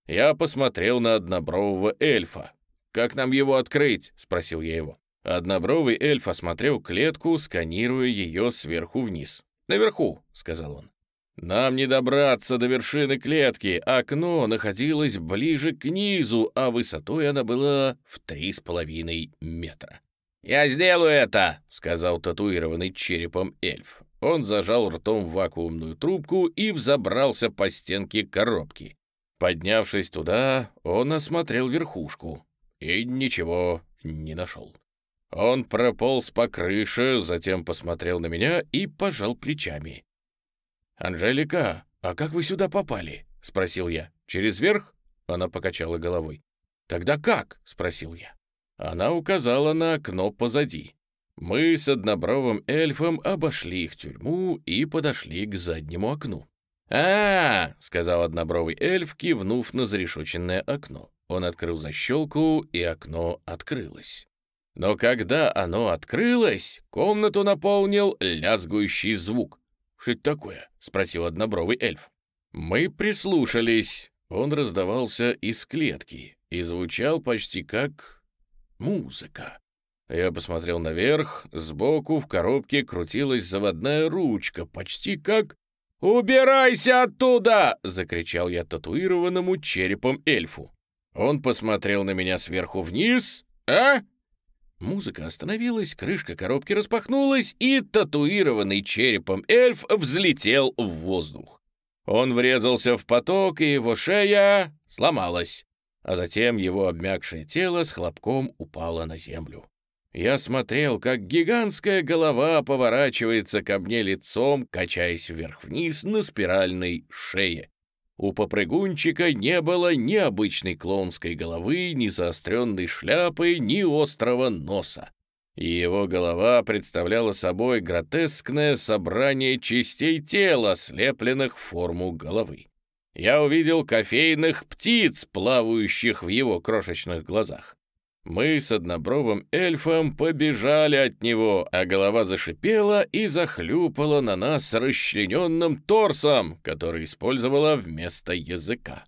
Я посмотрел на однобрового эльфа. «Как нам его открыть?» — спросил я его. Однобровый эльф осмотрел клетку, сканируя ее сверху вниз. «Наверху», — сказал он. «Нам не добраться до вершины клетки. Окно находилось ближе к низу, а высотой она была в три с половиной метра». «Я сделаю это!» — сказал татуированный черепом эльф. Он зажал ртом вакуумную трубку и взобрался по стенке коробки. Поднявшись туда, он осмотрел верхушку и ничего не нашел. Он прополз по крыше, затем посмотрел на меня и пожал плечами. «Анжелика, а как вы сюда попали?» — спросил я. «Через верх?» — она покачала головой. «Тогда как?» — спросил я. Она указала на окно позади. Мы с однобровым эльфом обошли их тюрьму и подошли к заднему окну. а, -а, -а сказал однобровый эльф, кивнув на зарешоченное окно. Он открыл защелку, и окно открылось. Но когда оно открылось, комнату наполнил лязгующий звук. «Что это такое?» — спросил однобровый эльф. Мы прислушались. Он раздавался из клетки и звучал почти как музыка. Я посмотрел наверх, сбоку в коробке крутилась заводная ручка, почти как... «Убирайся оттуда!» — закричал я татуированному черепом эльфу. Он посмотрел на меня сверху вниз. «А?» Музыка остановилась, крышка коробки распахнулась, и татуированный черепом эльф взлетел в воздух. Он врезался в поток, и его шея сломалась а затем его обмякшее тело с хлопком упало на землю. Я смотрел, как гигантская голова поворачивается ко мне лицом, качаясь вверх-вниз на спиральной шее. У попрыгунчика не было ни обычной клоунской головы, ни заостренной шляпы, ни острого носа. И его голова представляла собой гротескное собрание частей тела, слепленных в форму головы я увидел кофейных птиц, плавающих в его крошечных глазах. Мы с однобровым эльфом побежали от него, а голова зашипела и захлюпала на нас расчлененным торсом, который использовала вместо языка.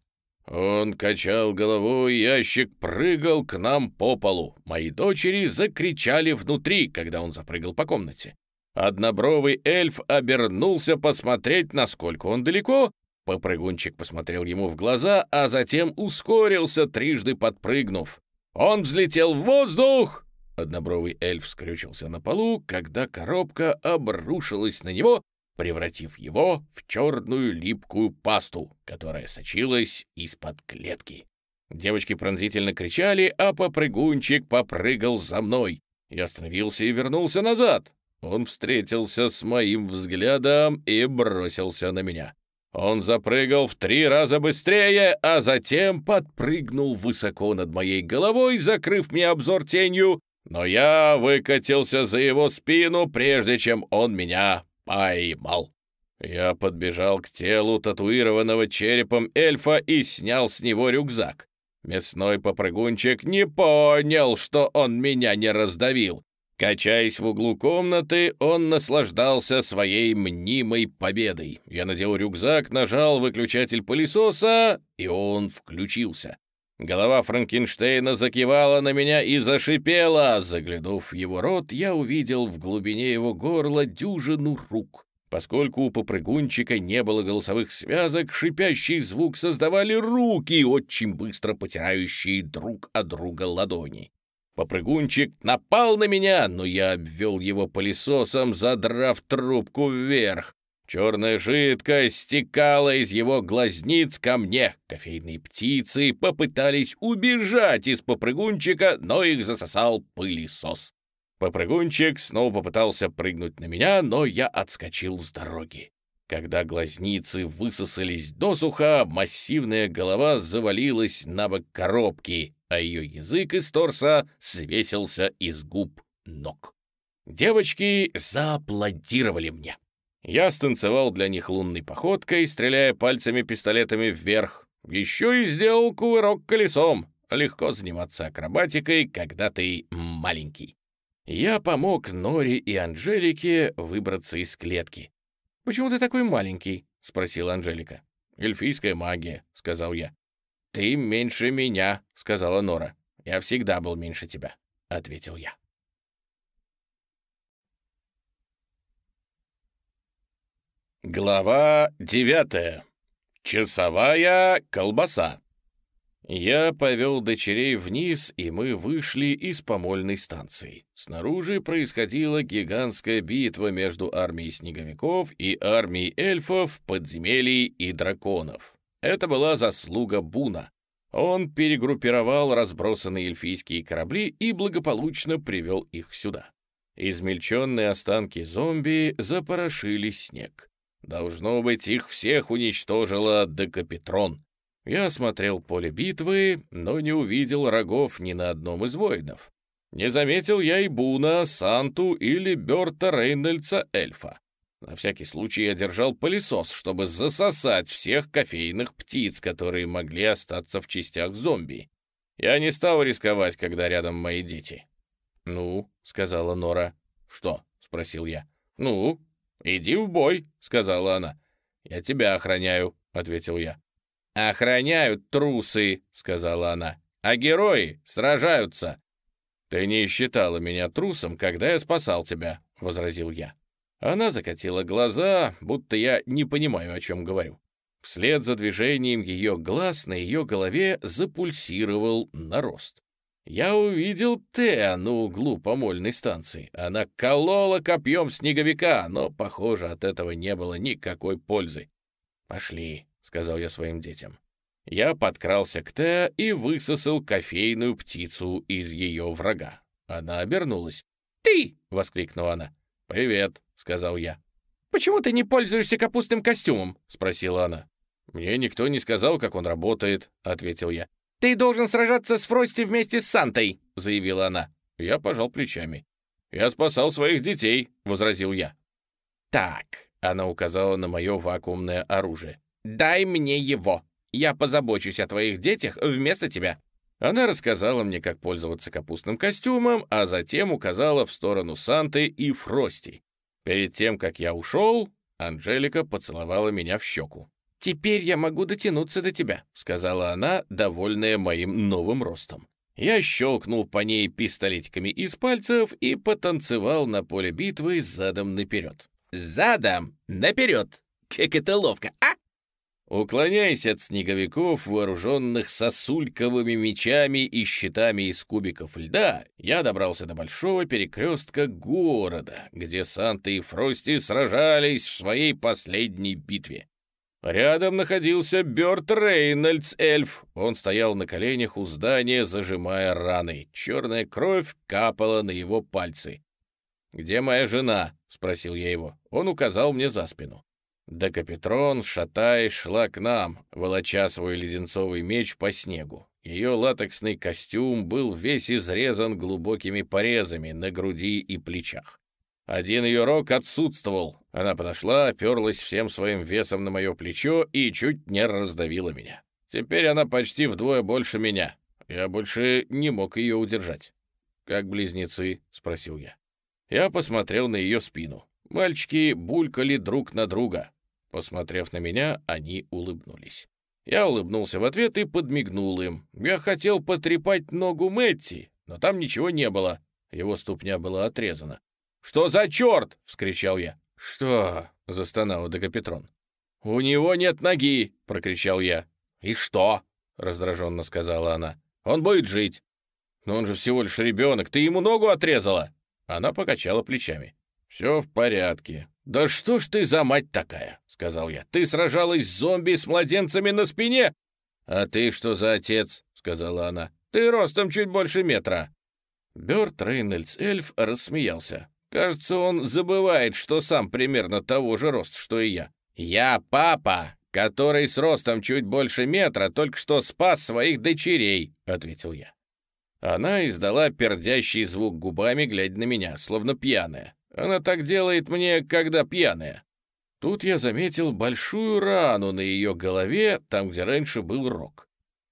Он качал головой, ящик прыгал к нам по полу. Мои дочери закричали внутри, когда он запрыгал по комнате. Однобровый эльф обернулся посмотреть, насколько он далеко, Попрыгунчик посмотрел ему в глаза, а затем ускорился, трижды подпрыгнув. Он взлетел в воздух! Однобровый эльф скрючился на полу, когда коробка обрушилась на него, превратив его в черную липкую пасту, которая сочилась из-под клетки. Девочки пронзительно кричали, а попрыгунчик попрыгал за мной. Я остановился и вернулся назад. Он встретился с моим взглядом и бросился на меня. Он запрыгал в три раза быстрее, а затем подпрыгнул высоко над моей головой, закрыв мне обзор тенью, но я выкатился за его спину, прежде чем он меня поймал. Я подбежал к телу татуированного черепом эльфа и снял с него рюкзак. Мясной попрыгунчик не понял, что он меня не раздавил, Качаясь в углу комнаты, он наслаждался своей мнимой победой. Я надел рюкзак, нажал выключатель пылесоса, и он включился. Голова Франкенштейна закивала на меня и зашипела. Заглянув в его рот, я увидел в глубине его горла дюжину рук. Поскольку у попрыгунчика не было голосовых связок, шипящий звук создавали руки, очень быстро потирающие друг от друга ладони. Попрыгунчик напал на меня, но я обвел его пылесосом, задрав трубку вверх. Черная жидкость стекала из его глазниц ко мне. Кофейные птицы попытались убежать из попрыгунчика, но их засосал пылесос. Попрыгунчик снова попытался прыгнуть на меня, но я отскочил с дороги. Когда глазницы высосались досуха, массивная голова завалилась на бок коробки, а ее язык из торса свесился из губ ног. Девочки зааплодировали мне. Я станцевал для них лунной походкой, стреляя пальцами-пистолетами вверх. Еще и сделал кувырок колесом. Легко заниматься акробатикой, когда ты маленький. Я помог Норе и Анжелике выбраться из клетки. «Почему ты такой маленький?» — спросила Анжелика. «Эльфийская магия», — сказал я. «Ты меньше меня», — сказала Нора. «Я всегда был меньше тебя», — ответил я. Глава девятая. Часовая колбаса. Я повел дочерей вниз, и мы вышли из помольной станции. Снаружи происходила гигантская битва между армией снеговиков и армией эльфов, подземелий и драконов. Это была заслуга Буна. Он перегруппировал разбросанные эльфийские корабли и благополучно привел их сюда. Измельченные останки зомби запорошили снег. Должно быть, их всех уничтожила Декапитрон. Я осмотрел поле битвы, но не увидел рогов ни на одном из воинов. Не заметил я и Буна, Санту или Берта Рейнольдса эльфа. На всякий случай я держал пылесос, чтобы засосать всех кофейных птиц, которые могли остаться в частях зомби. Я не стал рисковать, когда рядом мои дети. «Ну», — сказала Нора. «Что?» — спросил я. «Ну, иди в бой», — сказала она. «Я тебя охраняю», — ответил я. «Охраняют трусы», — сказала она, — «а герои сражаются». «Ты не считала меня трусом, когда я спасал тебя», — возразил я. Она закатила глаза, будто я не понимаю, о чем говорю. Вслед за движением ее глаз на ее голове запульсировал нарост. Я увидел Теа на углу помольной станции. Она колола копьем снеговика, но, похоже, от этого не было никакой пользы. «Пошли», — сказал я своим детям. Я подкрался к Теа и высосал кофейную птицу из ее врага. Она обернулась. «Ты!» — воскликнула она. «Привет», — сказал я. «Почему ты не пользуешься капустным костюмом?» — спросила она. «Мне никто не сказал, как он работает», — ответил я. «Ты должен сражаться с Фрости вместе с Сантой», — заявила она. Я пожал плечами. «Я спасал своих детей», — возразил я. «Так», — она указала на мое вакуумное оружие. «Дай мне его. Я позабочусь о твоих детях вместо тебя». Она рассказала мне, как пользоваться капустным костюмом, а затем указала в сторону Санты и Фрости. Перед тем, как я ушел, Анжелика поцеловала меня в щеку. «Теперь я могу дотянуться до тебя», — сказала она, довольная моим новым ростом. Я щелкнул по ней пистолетиками из пальцев и потанцевал на поле битвы задом наперед. «Задом наперед! Как это ловко, а?» Уклоняясь от снеговиков, вооруженных сосульковыми мечами и щитами из кубиков льда, я добрался до большого перекрестка города, где Санта и Фрости сражались в своей последней битве. Рядом находился Бёрд Рейнольдс, эльф. Он стоял на коленях у здания, зажимая раны. Черная кровь капала на его пальцы. «Где моя жена?» — спросил я его. Он указал мне за спину. Декапитрон, шатаясь, шла к нам, волоча свой леденцовый меч по снегу. Ее латексный костюм был весь изрезан глубокими порезами на груди и плечах. Один ее рог отсутствовал. Она подошла, оперлась всем своим весом на мое плечо и чуть не раздавила меня. Теперь она почти вдвое больше меня. Я больше не мог ее удержать. «Как близнецы?» — спросил я. Я посмотрел на ее спину. Мальчики булькали друг на друга. Посмотрев на меня, они улыбнулись. Я улыбнулся в ответ и подмигнул им. Я хотел потрепать ногу Мэтти, но там ничего не было. Его ступня была отрезана. «Что за черт?» — вскричал я. «Что?» — застонал Декапетрон. «У него нет ноги!» — прокричал я. «И что?» — раздраженно сказала она. «Он будет жить». «Но он же всего лишь ребенок, ты ему ногу отрезала!» Она покачала плечами. «Все в порядке». «Да что ж ты за мать такая?» — сказал я. «Ты сражалась с зомби с младенцами на спине?» «А ты что за отец?» — сказала она. «Ты ростом чуть больше метра». Бёрд Рейнольдс Эльф рассмеялся. Кажется, он забывает, что сам примерно того же роста, что и я. «Я папа, который с ростом чуть больше метра только что спас своих дочерей», — ответил я. Она издала пердящий звук губами, глядя на меня, словно пьяная. Она так делает мне, когда пьяная. Тут я заметил большую рану на ее голове, там, где раньше был рог.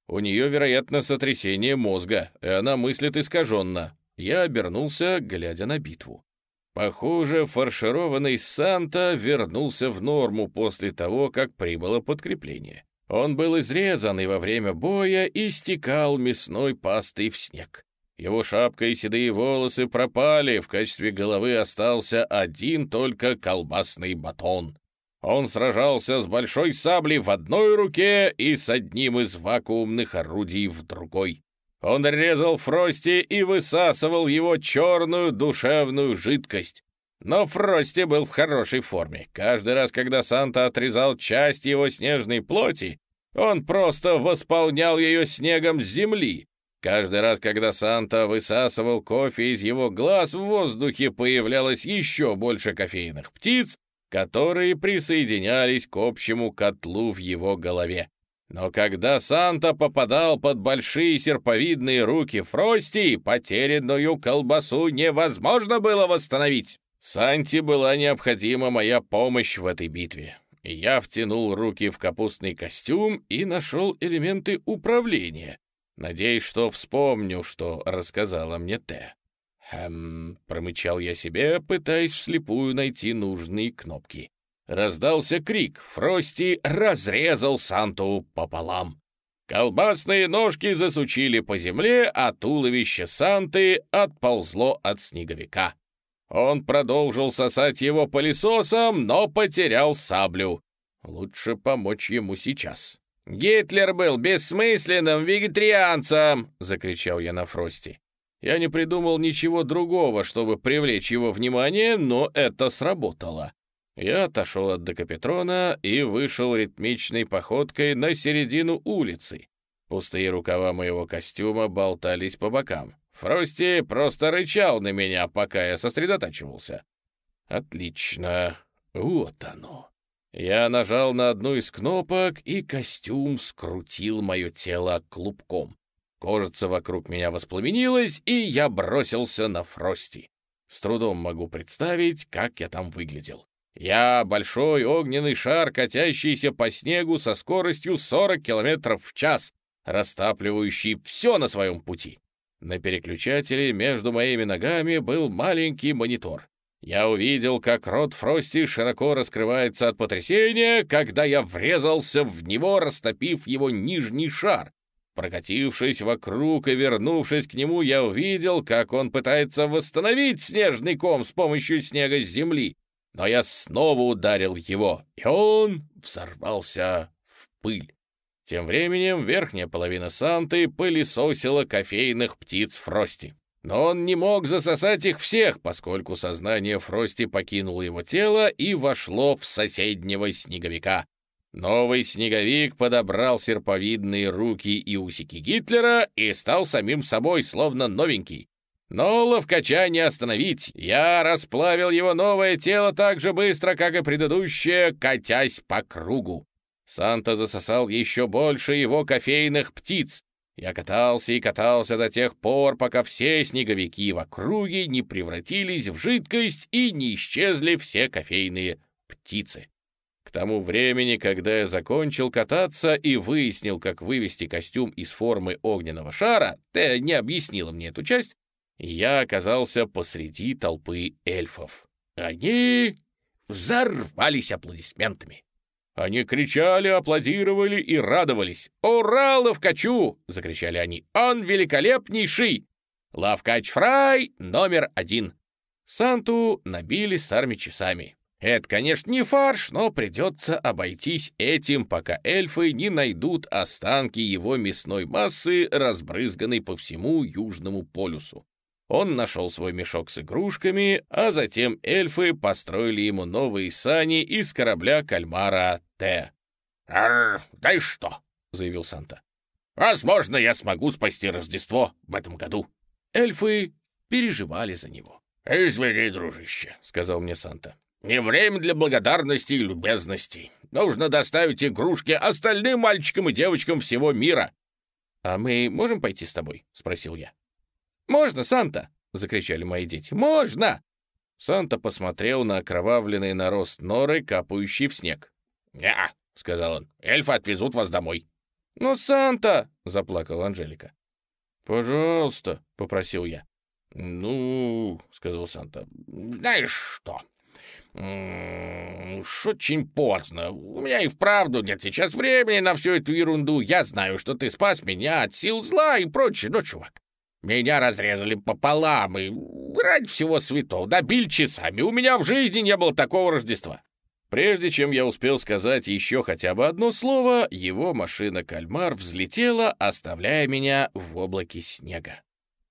У нее, вероятно, сотрясение мозга, и она мыслит искаженно. Я обернулся, глядя на битву. Похоже, фаршированный Санта вернулся в норму после того, как прибыло подкрепление. Он был изрезан и во время боя истекал мясной пастой в снег. Его шапка и седые волосы пропали, в качестве головы остался один только колбасный батон. Он сражался с большой саблей в одной руке и с одним из вакуумных орудий в другой. Он резал Фрости и высасывал его черную душевную жидкость. Но Фрости был в хорошей форме. Каждый раз, когда Санта отрезал часть его снежной плоти, он просто восполнял ее снегом с земли. Каждый раз, когда Санта высасывал кофе из его глаз, в воздухе появлялось еще больше кофейных птиц, которые присоединялись к общему котлу в его голове. Но когда Санта попадал под большие серповидные руки Фрости, потерянную колбасу невозможно было восстановить. Санте была необходима моя помощь в этой битве. Я втянул руки в капустный костюм и нашел элементы управления, надеясь, что вспомню, что рассказала мне Т. «Хм...» — промычал я себе, пытаясь вслепую найти нужные кнопки. Раздался крик. Фрости разрезал Санту пополам. Колбасные ножки засучили по земле, а туловище Санты отползло от снеговика. Он продолжил сосать его пылесосом, но потерял саблю. Лучше помочь ему сейчас. «Гитлер был бессмысленным вегетарианцем!» — закричал я на Фрости. Я не придумал ничего другого, чтобы привлечь его внимание, но это сработало. Я отошел от Декапетрона и вышел ритмичной походкой на середину улицы. Пустые рукава моего костюма болтались по бокам. Фрости просто рычал на меня, пока я сосредотачивался. Отлично. Вот оно. Я нажал на одну из кнопок, и костюм скрутил мое тело клубком. Кожица вокруг меня воспламенилась, и я бросился на Фрости. С трудом могу представить, как я там выглядел. Я большой огненный шар, катящийся по снегу со скоростью 40 километров в час, растапливающий все на своем пути. На переключателе между моими ногами был маленький монитор. Я увидел, как рот Фрости широко раскрывается от потрясения, когда я врезался в него, растопив его нижний шар. Прокатившись вокруг и вернувшись к нему, я увидел, как он пытается восстановить снежный ком с помощью снега с земли но я снова ударил его, и он взорвался в пыль. Тем временем верхняя половина Санты пылесосила кофейных птиц Фрости. Но он не мог засосать их всех, поскольку сознание Фрости покинуло его тело и вошло в соседнего снеговика. Новый снеговик подобрал серповидные руки и усики Гитлера и стал самим собой, словно новенький. Но ловкача не остановить. Я расплавил его новое тело так же быстро, как и предыдущее, катясь по кругу. Санта засосал еще больше его кофейных птиц. Я катался и катался до тех пор, пока все снеговики в округе не превратились в жидкость и не исчезли все кофейные птицы. К тому времени, когда я закончил кататься и выяснил, как вывести костюм из формы огненного шара, ты не объяснила мне эту часть, я оказался посреди толпы эльфов. Они взорвались аплодисментами. Они кричали, аплодировали и радовались. «Ура, Ловкачу!» — закричали они. «Он великолепнейший! Лавкач Фрай номер один!» Санту набили старыми часами. Это, конечно, не фарш, но придется обойтись этим, пока эльфы не найдут останки его мясной массы, разбрызганной по всему Южному полюсу. Он нашел свой мешок с игрушками, а затем эльфы построили ему новые сани из корабля кальмара Т. «Ар, да и что?» — заявил Санта. «Возможно, я смогу спасти Рождество в этом году». Эльфы переживали за него. «Извини, дружище», — сказал мне Санта. Не время для благодарности и любезностей. Нужно доставить игрушки остальным мальчикам и девочкам всего мира. «А мы можем пойти с тобой?» — спросил я. «Можно, Санта!» — закричали мои дети. «Можно!» Санта посмотрел на окровавленный нарост норы, капающий в снег. «Не-а», сказал он, — «эльфы отвезут вас домой». «Но Санта!» — заплакала Анжелика. «Пожалуйста», — попросил я. «Ну, — сказал Санта, — знаешь что, «Уж очень поздно. У меня и вправду нет сейчас времени на всю эту ерунду. Я знаю, что ты спас меня от сил зла и прочее, но, чувак, меня разрезали пополам, и ради всего святого добили часами. У меня в жизни не было такого Рождества». Прежде чем я успел сказать еще хотя бы одно слово, его машина-кальмар взлетела, оставляя меня в облаке снега.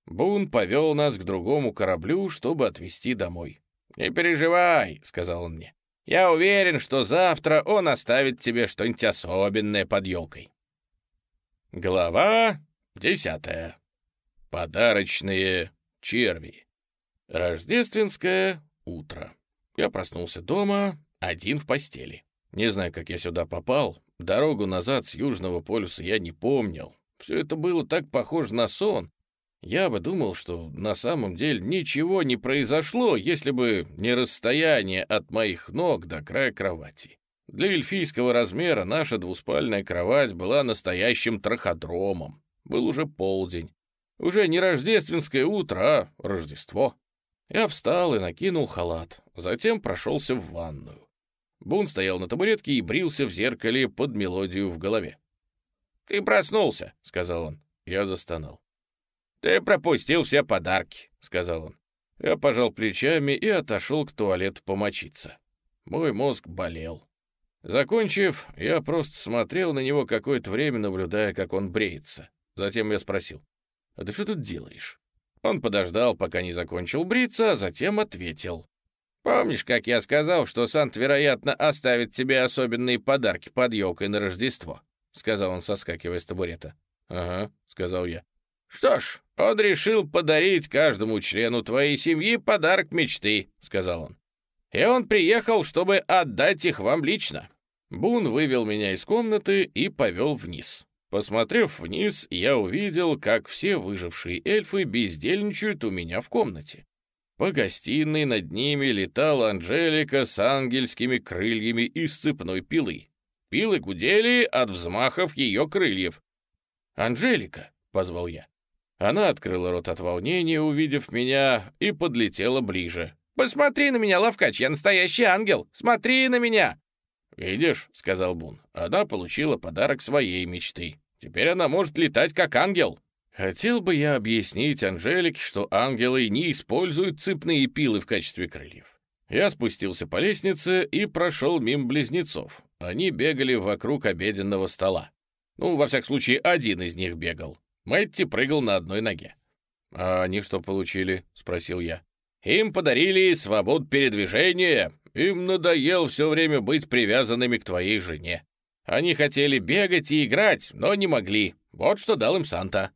Бун повел нас к другому кораблю, чтобы отвезти домой. «Не переживай», — сказал он мне. «Я уверен, что завтра он оставит тебе что-нибудь особенное под елкой». Глава десятая. Подарочные черви. Рождественское утро. Я проснулся дома, один в постели. Не знаю, как я сюда попал. Дорогу назад с Южного полюса я не помнил. Все это было так похоже на сон, я бы думал, что на самом деле ничего не произошло, если бы не расстояние от моих ног до края кровати. Для эльфийского размера наша двуспальная кровать была настоящим траходромом. Был уже полдень. Уже не рождественское утро, а Рождество. Я встал и накинул халат, затем прошелся в ванную. Бун стоял на табуретке и брился в зеркале под мелодию в голове. «Ты проснулся», — сказал он. Я застонал. «Ты пропустил все подарки», — сказал он. Я пожал плечами и отошел к туалету помочиться. Мой мозг болел. Закончив, я просто смотрел на него какое-то время, наблюдая, как он бреется. Затем я спросил, «А ты что тут делаешь?» Он подождал, пока не закончил бриться, а затем ответил. «Помнишь, как я сказал, что Сант, вероятно, оставит тебе особенные подарки под елкой на Рождество?» — сказал он, соскакивая с табурета. «Ага», — сказал я. «Что ж, он решил подарить каждому члену твоей семьи подарок мечты», — сказал он. «И он приехал, чтобы отдать их вам лично». Бун вывел меня из комнаты и повел вниз. Посмотрев вниз, я увидел, как все выжившие эльфы бездельничают у меня в комнате. По гостиной над ними летала Анжелика с ангельскими крыльями из цепной пилы. Пилы гудели от взмахов ее крыльев. «Анжелика!» — позвал я. Она открыла рот от волнения, увидев меня, и подлетела ближе. «Посмотри на меня, Лавкач, я настоящий ангел! Смотри на меня!» «Видишь», — сказал Бун, — «она получила подарок своей мечты. Теперь она может летать как ангел». Хотел бы я объяснить Анжелике, что ангелы не используют цепные пилы в качестве крыльев. Я спустился по лестнице и прошел мимо близнецов. Они бегали вокруг обеденного стола. Ну, во всяком случае, один из них бегал. Мэтти прыгал на одной ноге. «А они что получили?» — спросил я. «Им подарили свободу передвижения. Им надоело все время быть привязанными к твоей жене. Они хотели бегать и играть, но не могли. Вот что дал им Санта».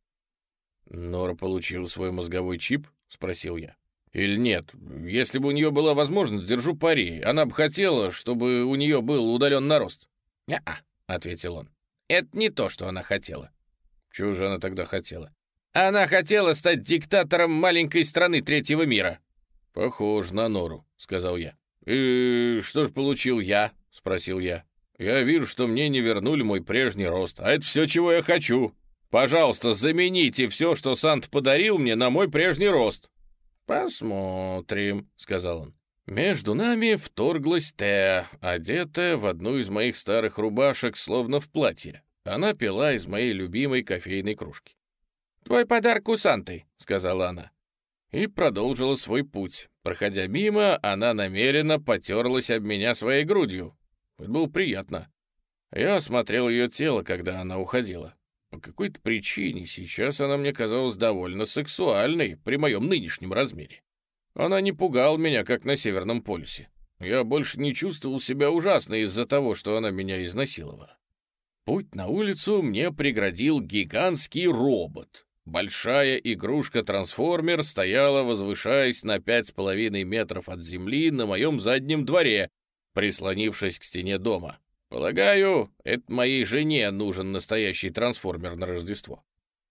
«Нора получила свой мозговой чип?» — спросил я. «Или нет? Если бы у нее была возможность, держу пари, она бы хотела, чтобы у нее был удален нарост». «Не-а», — ответил он. «Это не то, что она хотела. Чего же она тогда хотела? Она хотела стать диктатором маленькой страны третьего мира. Похоже на Нору, сказал я. И что ж получил я? Спросил я. Я вижу, что мне не вернули мой прежний рост, а это все, чего я хочу. Пожалуйста, замените все, что Сант подарил мне, на мой прежний рост. Посмотрим, сказал он. Между нами вторглась Теа, одетая в одну из моих старых рубашек, словно в платье. Она пила из моей любимой кофейной кружки. «Твой подарок у Санты», — сказала она. и продолжила свой путь. Проходя мимо, она намеренно потерлась об меня своей грудью. Это было приятно. Я осмотрел ее тело, когда она уходила. По какой-то причине сейчас она мне казалась довольно сексуальной при моем нынешнем размере. Она не пугала меня, как на Северном полюсе. Я больше не чувствовал себя ужасно из-за того, что она меня изнасиловала. Путь на улицу мне преградил гигантский робот. Большая игрушка-трансформер стояла, возвышаясь на пять с половиной метров от земли на моем заднем дворе, прислонившись к стене дома. Полагаю, это моей жене нужен настоящий трансформер на Рождество.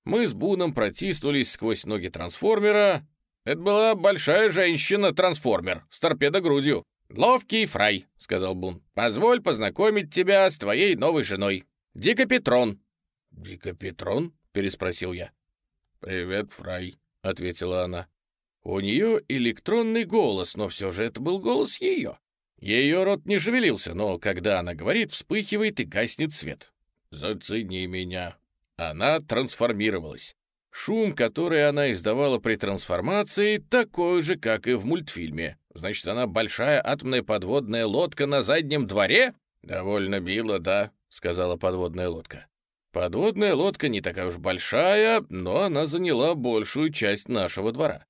Мы с Буном протиснулись сквозь ноги трансформера. Это была большая женщина-трансформер с торпедо-грудью. «Ловкий фрай», — сказал Бун. «Позволь познакомить тебя с твоей новой женой. Дикопетрон». «Дикопетрон?» — переспросил я. «Привет, фрай», — ответила она. У нее электронный голос, но все же это был голос ее. Ее рот не шевелился, но когда она говорит, вспыхивает и гаснет свет. «Зацени меня». Она трансформировалась. Шум, который она издавала при трансформации, такой же, как и в мультфильме. Значит, она большая атомная подводная лодка на заднем дворе? Довольно мило, да, сказала подводная лодка. Подводная лодка не такая уж большая, но она заняла большую часть нашего двора.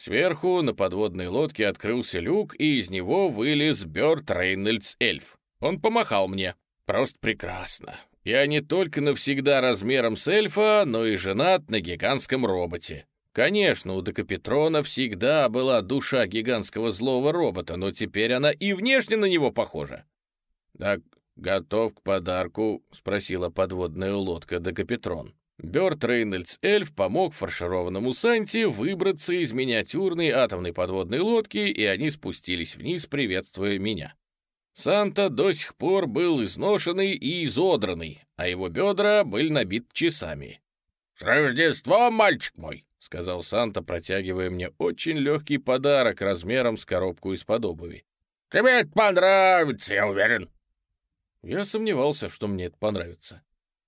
Сверху на подводной лодке открылся люк, и из него вылез Бёрд Рейнольдс Эльф. Он помахал мне. Просто прекрасно. Я не только навсегда размером с эльфа, но и женат на гигантском роботе. Конечно, у Декапетрона всегда была душа гигантского злого робота, но теперь она и внешне на него похожа. «Так, готов к подарку?» — спросила подводная лодка Декапетрон. Бёрд Рейнольдс Эльф помог фаршированному Санте выбраться из миниатюрной атомной подводной лодки, и они спустились вниз, приветствуя меня. Санта до сих пор был изношенный и изодранный, а его бедра были набиты часами. «С Рождеством, мальчик мой!» — сказал Санта, протягивая мне очень легкий подарок размером с коробку из-под обуви. «Тебе это понравится, я уверен». Я сомневался, что мне это понравится.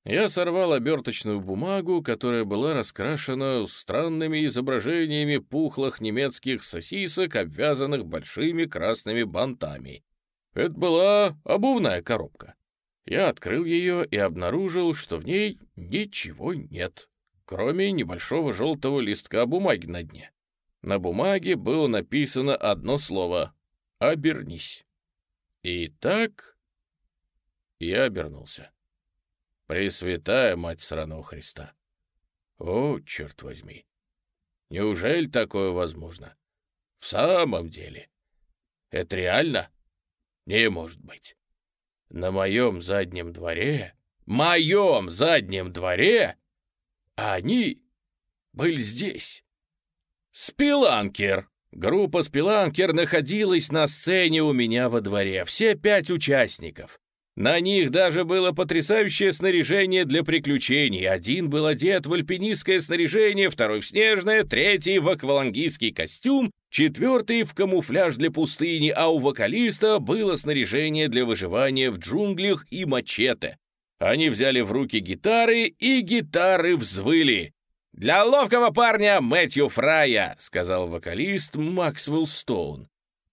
Я сорвал оберточную бумагу, которая была раскрашена странными изображениями пухлых немецких сосисок, обвязанных большими красными бантами. Это была обувная коробка. Я открыл ее и обнаружил, что в ней ничего нет кроме небольшого желтого листка бумаги на дне. На бумаге было написано одно слово «Обернись». И так я обернулся. Пресвятая Мать Сраного Христа! О, черт возьми! Неужели такое возможно? В самом деле? Это реально? Не может быть. На моем заднем дворе, моем заднем дворе они были здесь. Спиланкер. Группа Спиланкер находилась на сцене у меня во дворе, все пять участников. На них даже было потрясающее снаряжение для приключений. Один был одет в альпинистское снаряжение, второй в снежное, третий в аквалангистский костюм, четвертый в камуфляж для пустыни, а у вокалиста было снаряжение для выживания в джунглях и мачете. Они взяли в руки гитары, и гитары взвыли. «Для ловкого парня Мэтью Фрая», — сказал вокалист Максвелл Стоун.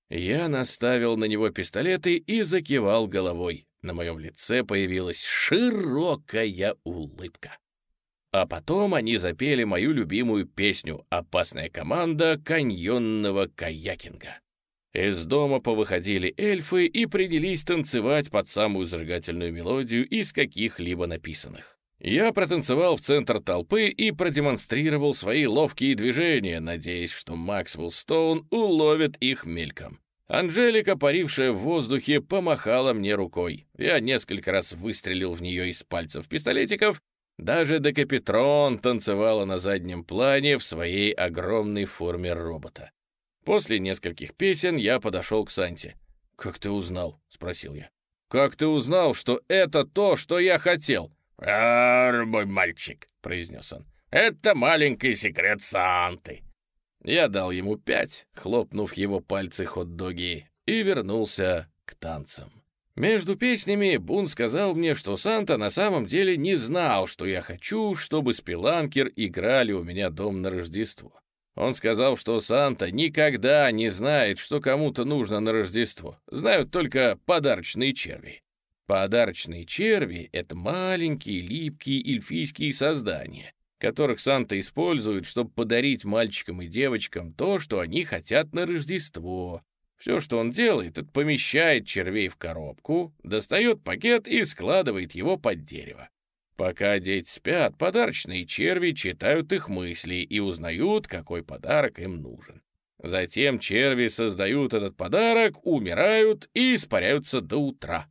Я наставил на него пистолеты и закивал головой. На моем лице появилась широкая улыбка. А потом они запели мою любимую песню «Опасная команда каньонного каякинга». Из дома повыходили эльфы и принялись танцевать под самую зажигательную мелодию из каких-либо написанных. Я протанцевал в центр толпы и продемонстрировал свои ловкие движения, надеясь, что Максвелл Стоун уловит их мельком. Анжелика, парившая в воздухе, помахала мне рукой. Я несколько раз выстрелил в нее из пальцев пистолетиков. Даже Декапетрон танцевала на заднем плане в своей огромной форме робота. После нескольких песен я подошел к Санте. «Как ты узнал?» — спросил я. «Как ты узнал, что это то, что я хотел?» «Ар, мой мальчик», — произнес он, — «это маленький секрет Санты». Я дал ему пять, хлопнув его пальцы хот-доги, и вернулся к танцам. Между песнями Бун сказал мне, что Санта на самом деле не знал, что я хочу, чтобы спиланкер играли у меня дом на Рождество. Он сказал, что Санта никогда не знает, что кому-то нужно на Рождество. Знают только подарочные черви. Подарочные черви — это маленькие, липкие эльфийские создания, которых Санта использует, чтобы подарить мальчикам и девочкам то, что они хотят на Рождество. Все, что он делает, это помещает червей в коробку, достает пакет и складывает его под дерево. Пока дети спят, подарочные черви читают их мысли и узнают, какой подарок им нужен. Затем черви создают этот подарок, умирают и испаряются до утра.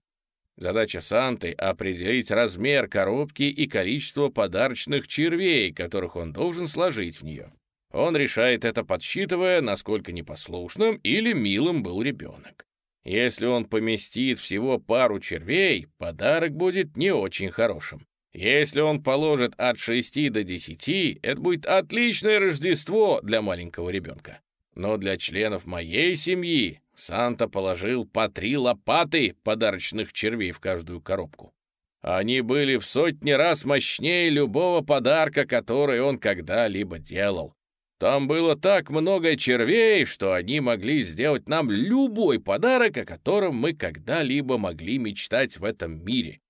Задача Санты — определить размер коробки и количество подарочных червей, которых он должен сложить в нее. Он решает это, подсчитывая, насколько непослушным или милым был ребенок. Если он поместит всего пару червей, подарок будет не очень хорошим. Если он положит от 6 до 10, это будет отличное Рождество для маленького ребенка. Но для членов моей семьи Санта положил по три лопаты подарочных червей в каждую коробку. Они были в сотни раз мощнее любого подарка, который он когда-либо делал. Там было так много червей, что они могли сделать нам любой подарок, о котором мы когда-либо могли мечтать в этом мире.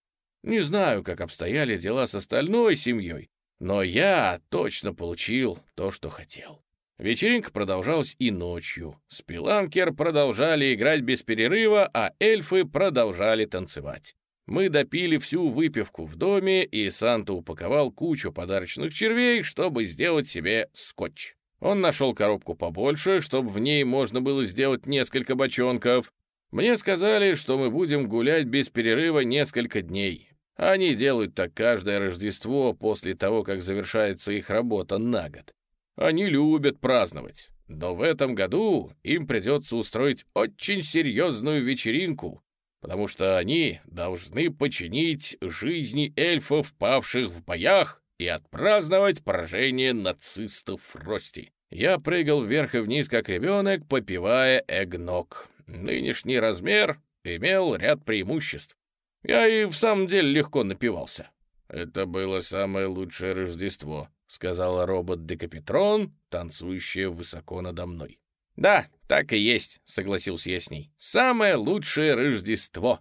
Не знаю, как обстояли дела с остальной семьей, но я точно получил то, что хотел. Вечеринка продолжалась и ночью. Спиланкер продолжали играть без перерыва, а эльфы продолжали танцевать. Мы допили всю выпивку в доме, и Санта упаковал кучу подарочных червей, чтобы сделать себе скотч. Он нашел коробку побольше, чтобы в ней можно было сделать несколько бочонков. Мне сказали, что мы будем гулять без перерыва несколько дней. Они делают так каждое Рождество после того, как завершается их работа на год. Они любят праздновать, но в этом году им придется устроить очень серьезную вечеринку, потому что они должны починить жизни эльфов, павших в боях, и отпраздновать поражение нацистов в Рости. Я прыгал вверх и вниз, как ребенок, попивая эгнок. Нынешний размер имел ряд преимуществ. Я и в самом деле легко напивался. «Это было самое лучшее Рождество», — сказала робот-декапитрон, танцующая высоко надо мной. «Да, так и есть», — согласился я с ней. «Самое лучшее Рождество».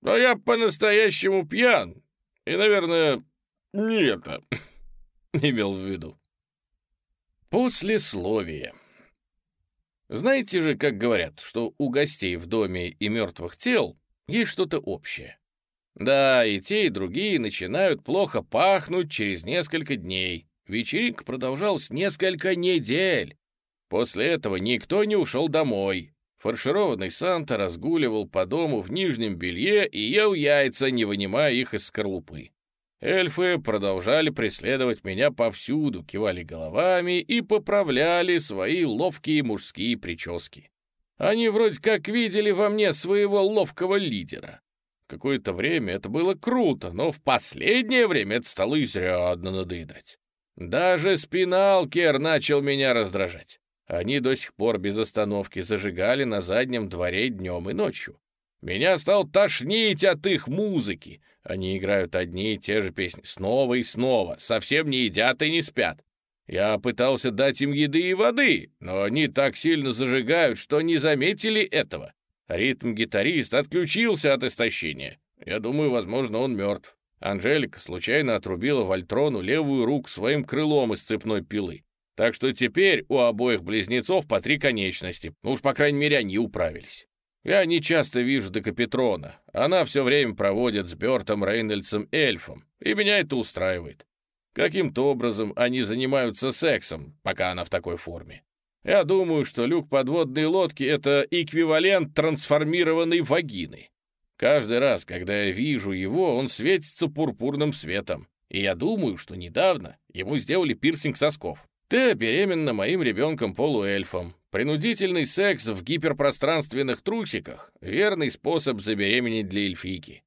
«Но я по-настоящему пьян. И, наверное, не это имел в виду». Послесловие. Знаете же, как говорят, что у гостей в доме и мертвых тел есть что-то общее. Да, и те, и другие начинают плохо пахнуть через несколько дней. Вечеринка продолжалась несколько недель. После этого никто не ушел домой. Фаршированный Санта разгуливал по дому в нижнем белье и ел яйца, не вынимая их из скорлупы. Эльфы продолжали преследовать меня повсюду, кивали головами и поправляли свои ловкие мужские прически. Они вроде как видели во мне своего ловкого лидера. Какое-то время это было круто, но в последнее время это стало изрядно надоедать. Даже спиналкер начал меня раздражать. Они до сих пор без остановки зажигали на заднем дворе днем и ночью. Меня стал тошнить от их музыки. Они играют одни и те же песни снова и снова, совсем не едят и не спят. Я пытался дать им еды и воды, но они так сильно зажигают, что не заметили этого. Ритм-гитарист отключился от истощения. Я думаю, возможно, он мертв. Анжелика случайно отрубила Вольтрону левую руку своим крылом из цепной пилы. Так что теперь у обоих близнецов по три конечности. Ну уж, по крайней мере, они управились. Я не часто вижу Декапитрона. Она все время проводит с Бертом Рейнольдсом эльфом, и меня это устраивает. Каким-то образом они занимаются сексом, пока она в такой форме. Я думаю, что люк подводной лодки — это эквивалент трансформированной вагины. Каждый раз, когда я вижу его, он светится пурпурным светом. И я думаю, что недавно ему сделали пирсинг сосков. Ты беременна моим ребенком-полуэльфом. Принудительный секс в гиперпространственных трусиках — верный способ забеременеть для эльфийки.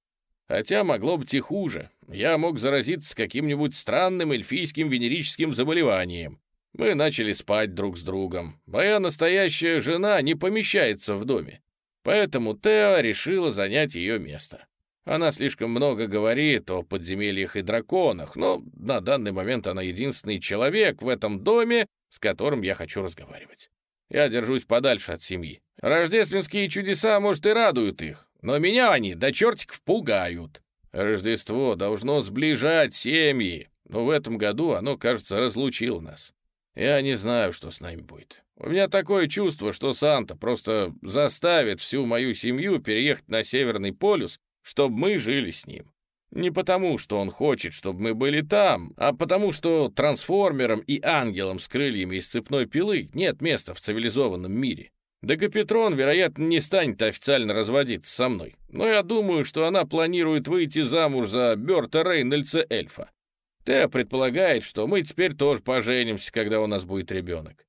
Хотя могло быть и хуже. Я мог заразиться каким-нибудь странным эльфийским венерическим заболеванием. Мы начали спать друг с другом. Моя настоящая жена не помещается в доме. Поэтому Тео решила занять ее место. Она слишком много говорит о подземельях и драконах, но на данный момент она единственный человек в этом доме, с которым я хочу разговаривать. Я держусь подальше от семьи. Рождественские чудеса, может, и радуют их, но меня они до чертиков пугают. Рождество должно сближать семьи, но в этом году оно, кажется, разлучило нас. Я не знаю, что с нами будет. У меня такое чувство, что Санта просто заставит всю мою семью переехать на Северный полюс, чтобы мы жили с ним. Не потому, что он хочет, чтобы мы были там, а потому, что трансформерам и ангелам с крыльями из цепной пилы нет места в цивилизованном мире. Декапетрон, вероятно, не станет официально разводиться со мной, но я думаю, что она планирует выйти замуж за Берта Рейнольдса эльфа. Теа предполагает, что мы теперь тоже поженимся, когда у нас будет ребенок.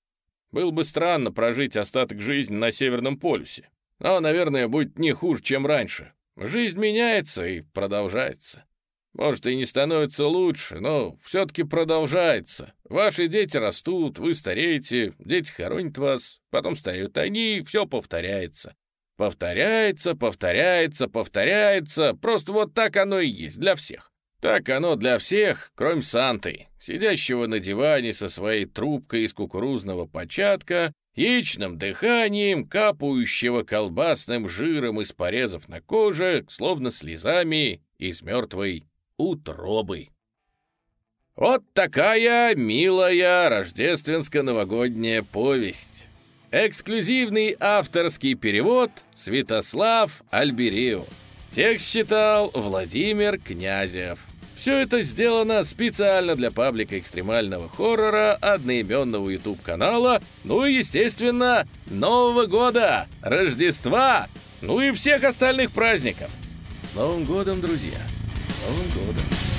Было бы странно прожить остаток жизни на Северном полюсе, но, наверное, будет не хуже, чем раньше. Жизнь меняется и продолжается. Может, и не становится лучше, но все-таки продолжается. Ваши дети растут, вы стареете, дети хоронят вас, потом стареют они, все повторяется. Повторяется, повторяется, повторяется. Просто вот так оно и есть для всех. Так оно для всех, кроме Санты, сидящего на диване со своей трубкой из кукурузного початка, яичным дыханием, капающего колбасным жиром из порезов на коже, словно слезами из мертвой утробы. Вот такая милая рождественско-новогодняя повесть. Эксклюзивный авторский перевод Святослав Альберио. Текст читал Владимир Князев. Все это сделано специально для паблика экстремального хоррора одноименного YouTube-канала, ну и, естественно, Нового года, Рождества, ну и всех остальных праздников. С Новым годом, друзья! Новым годом!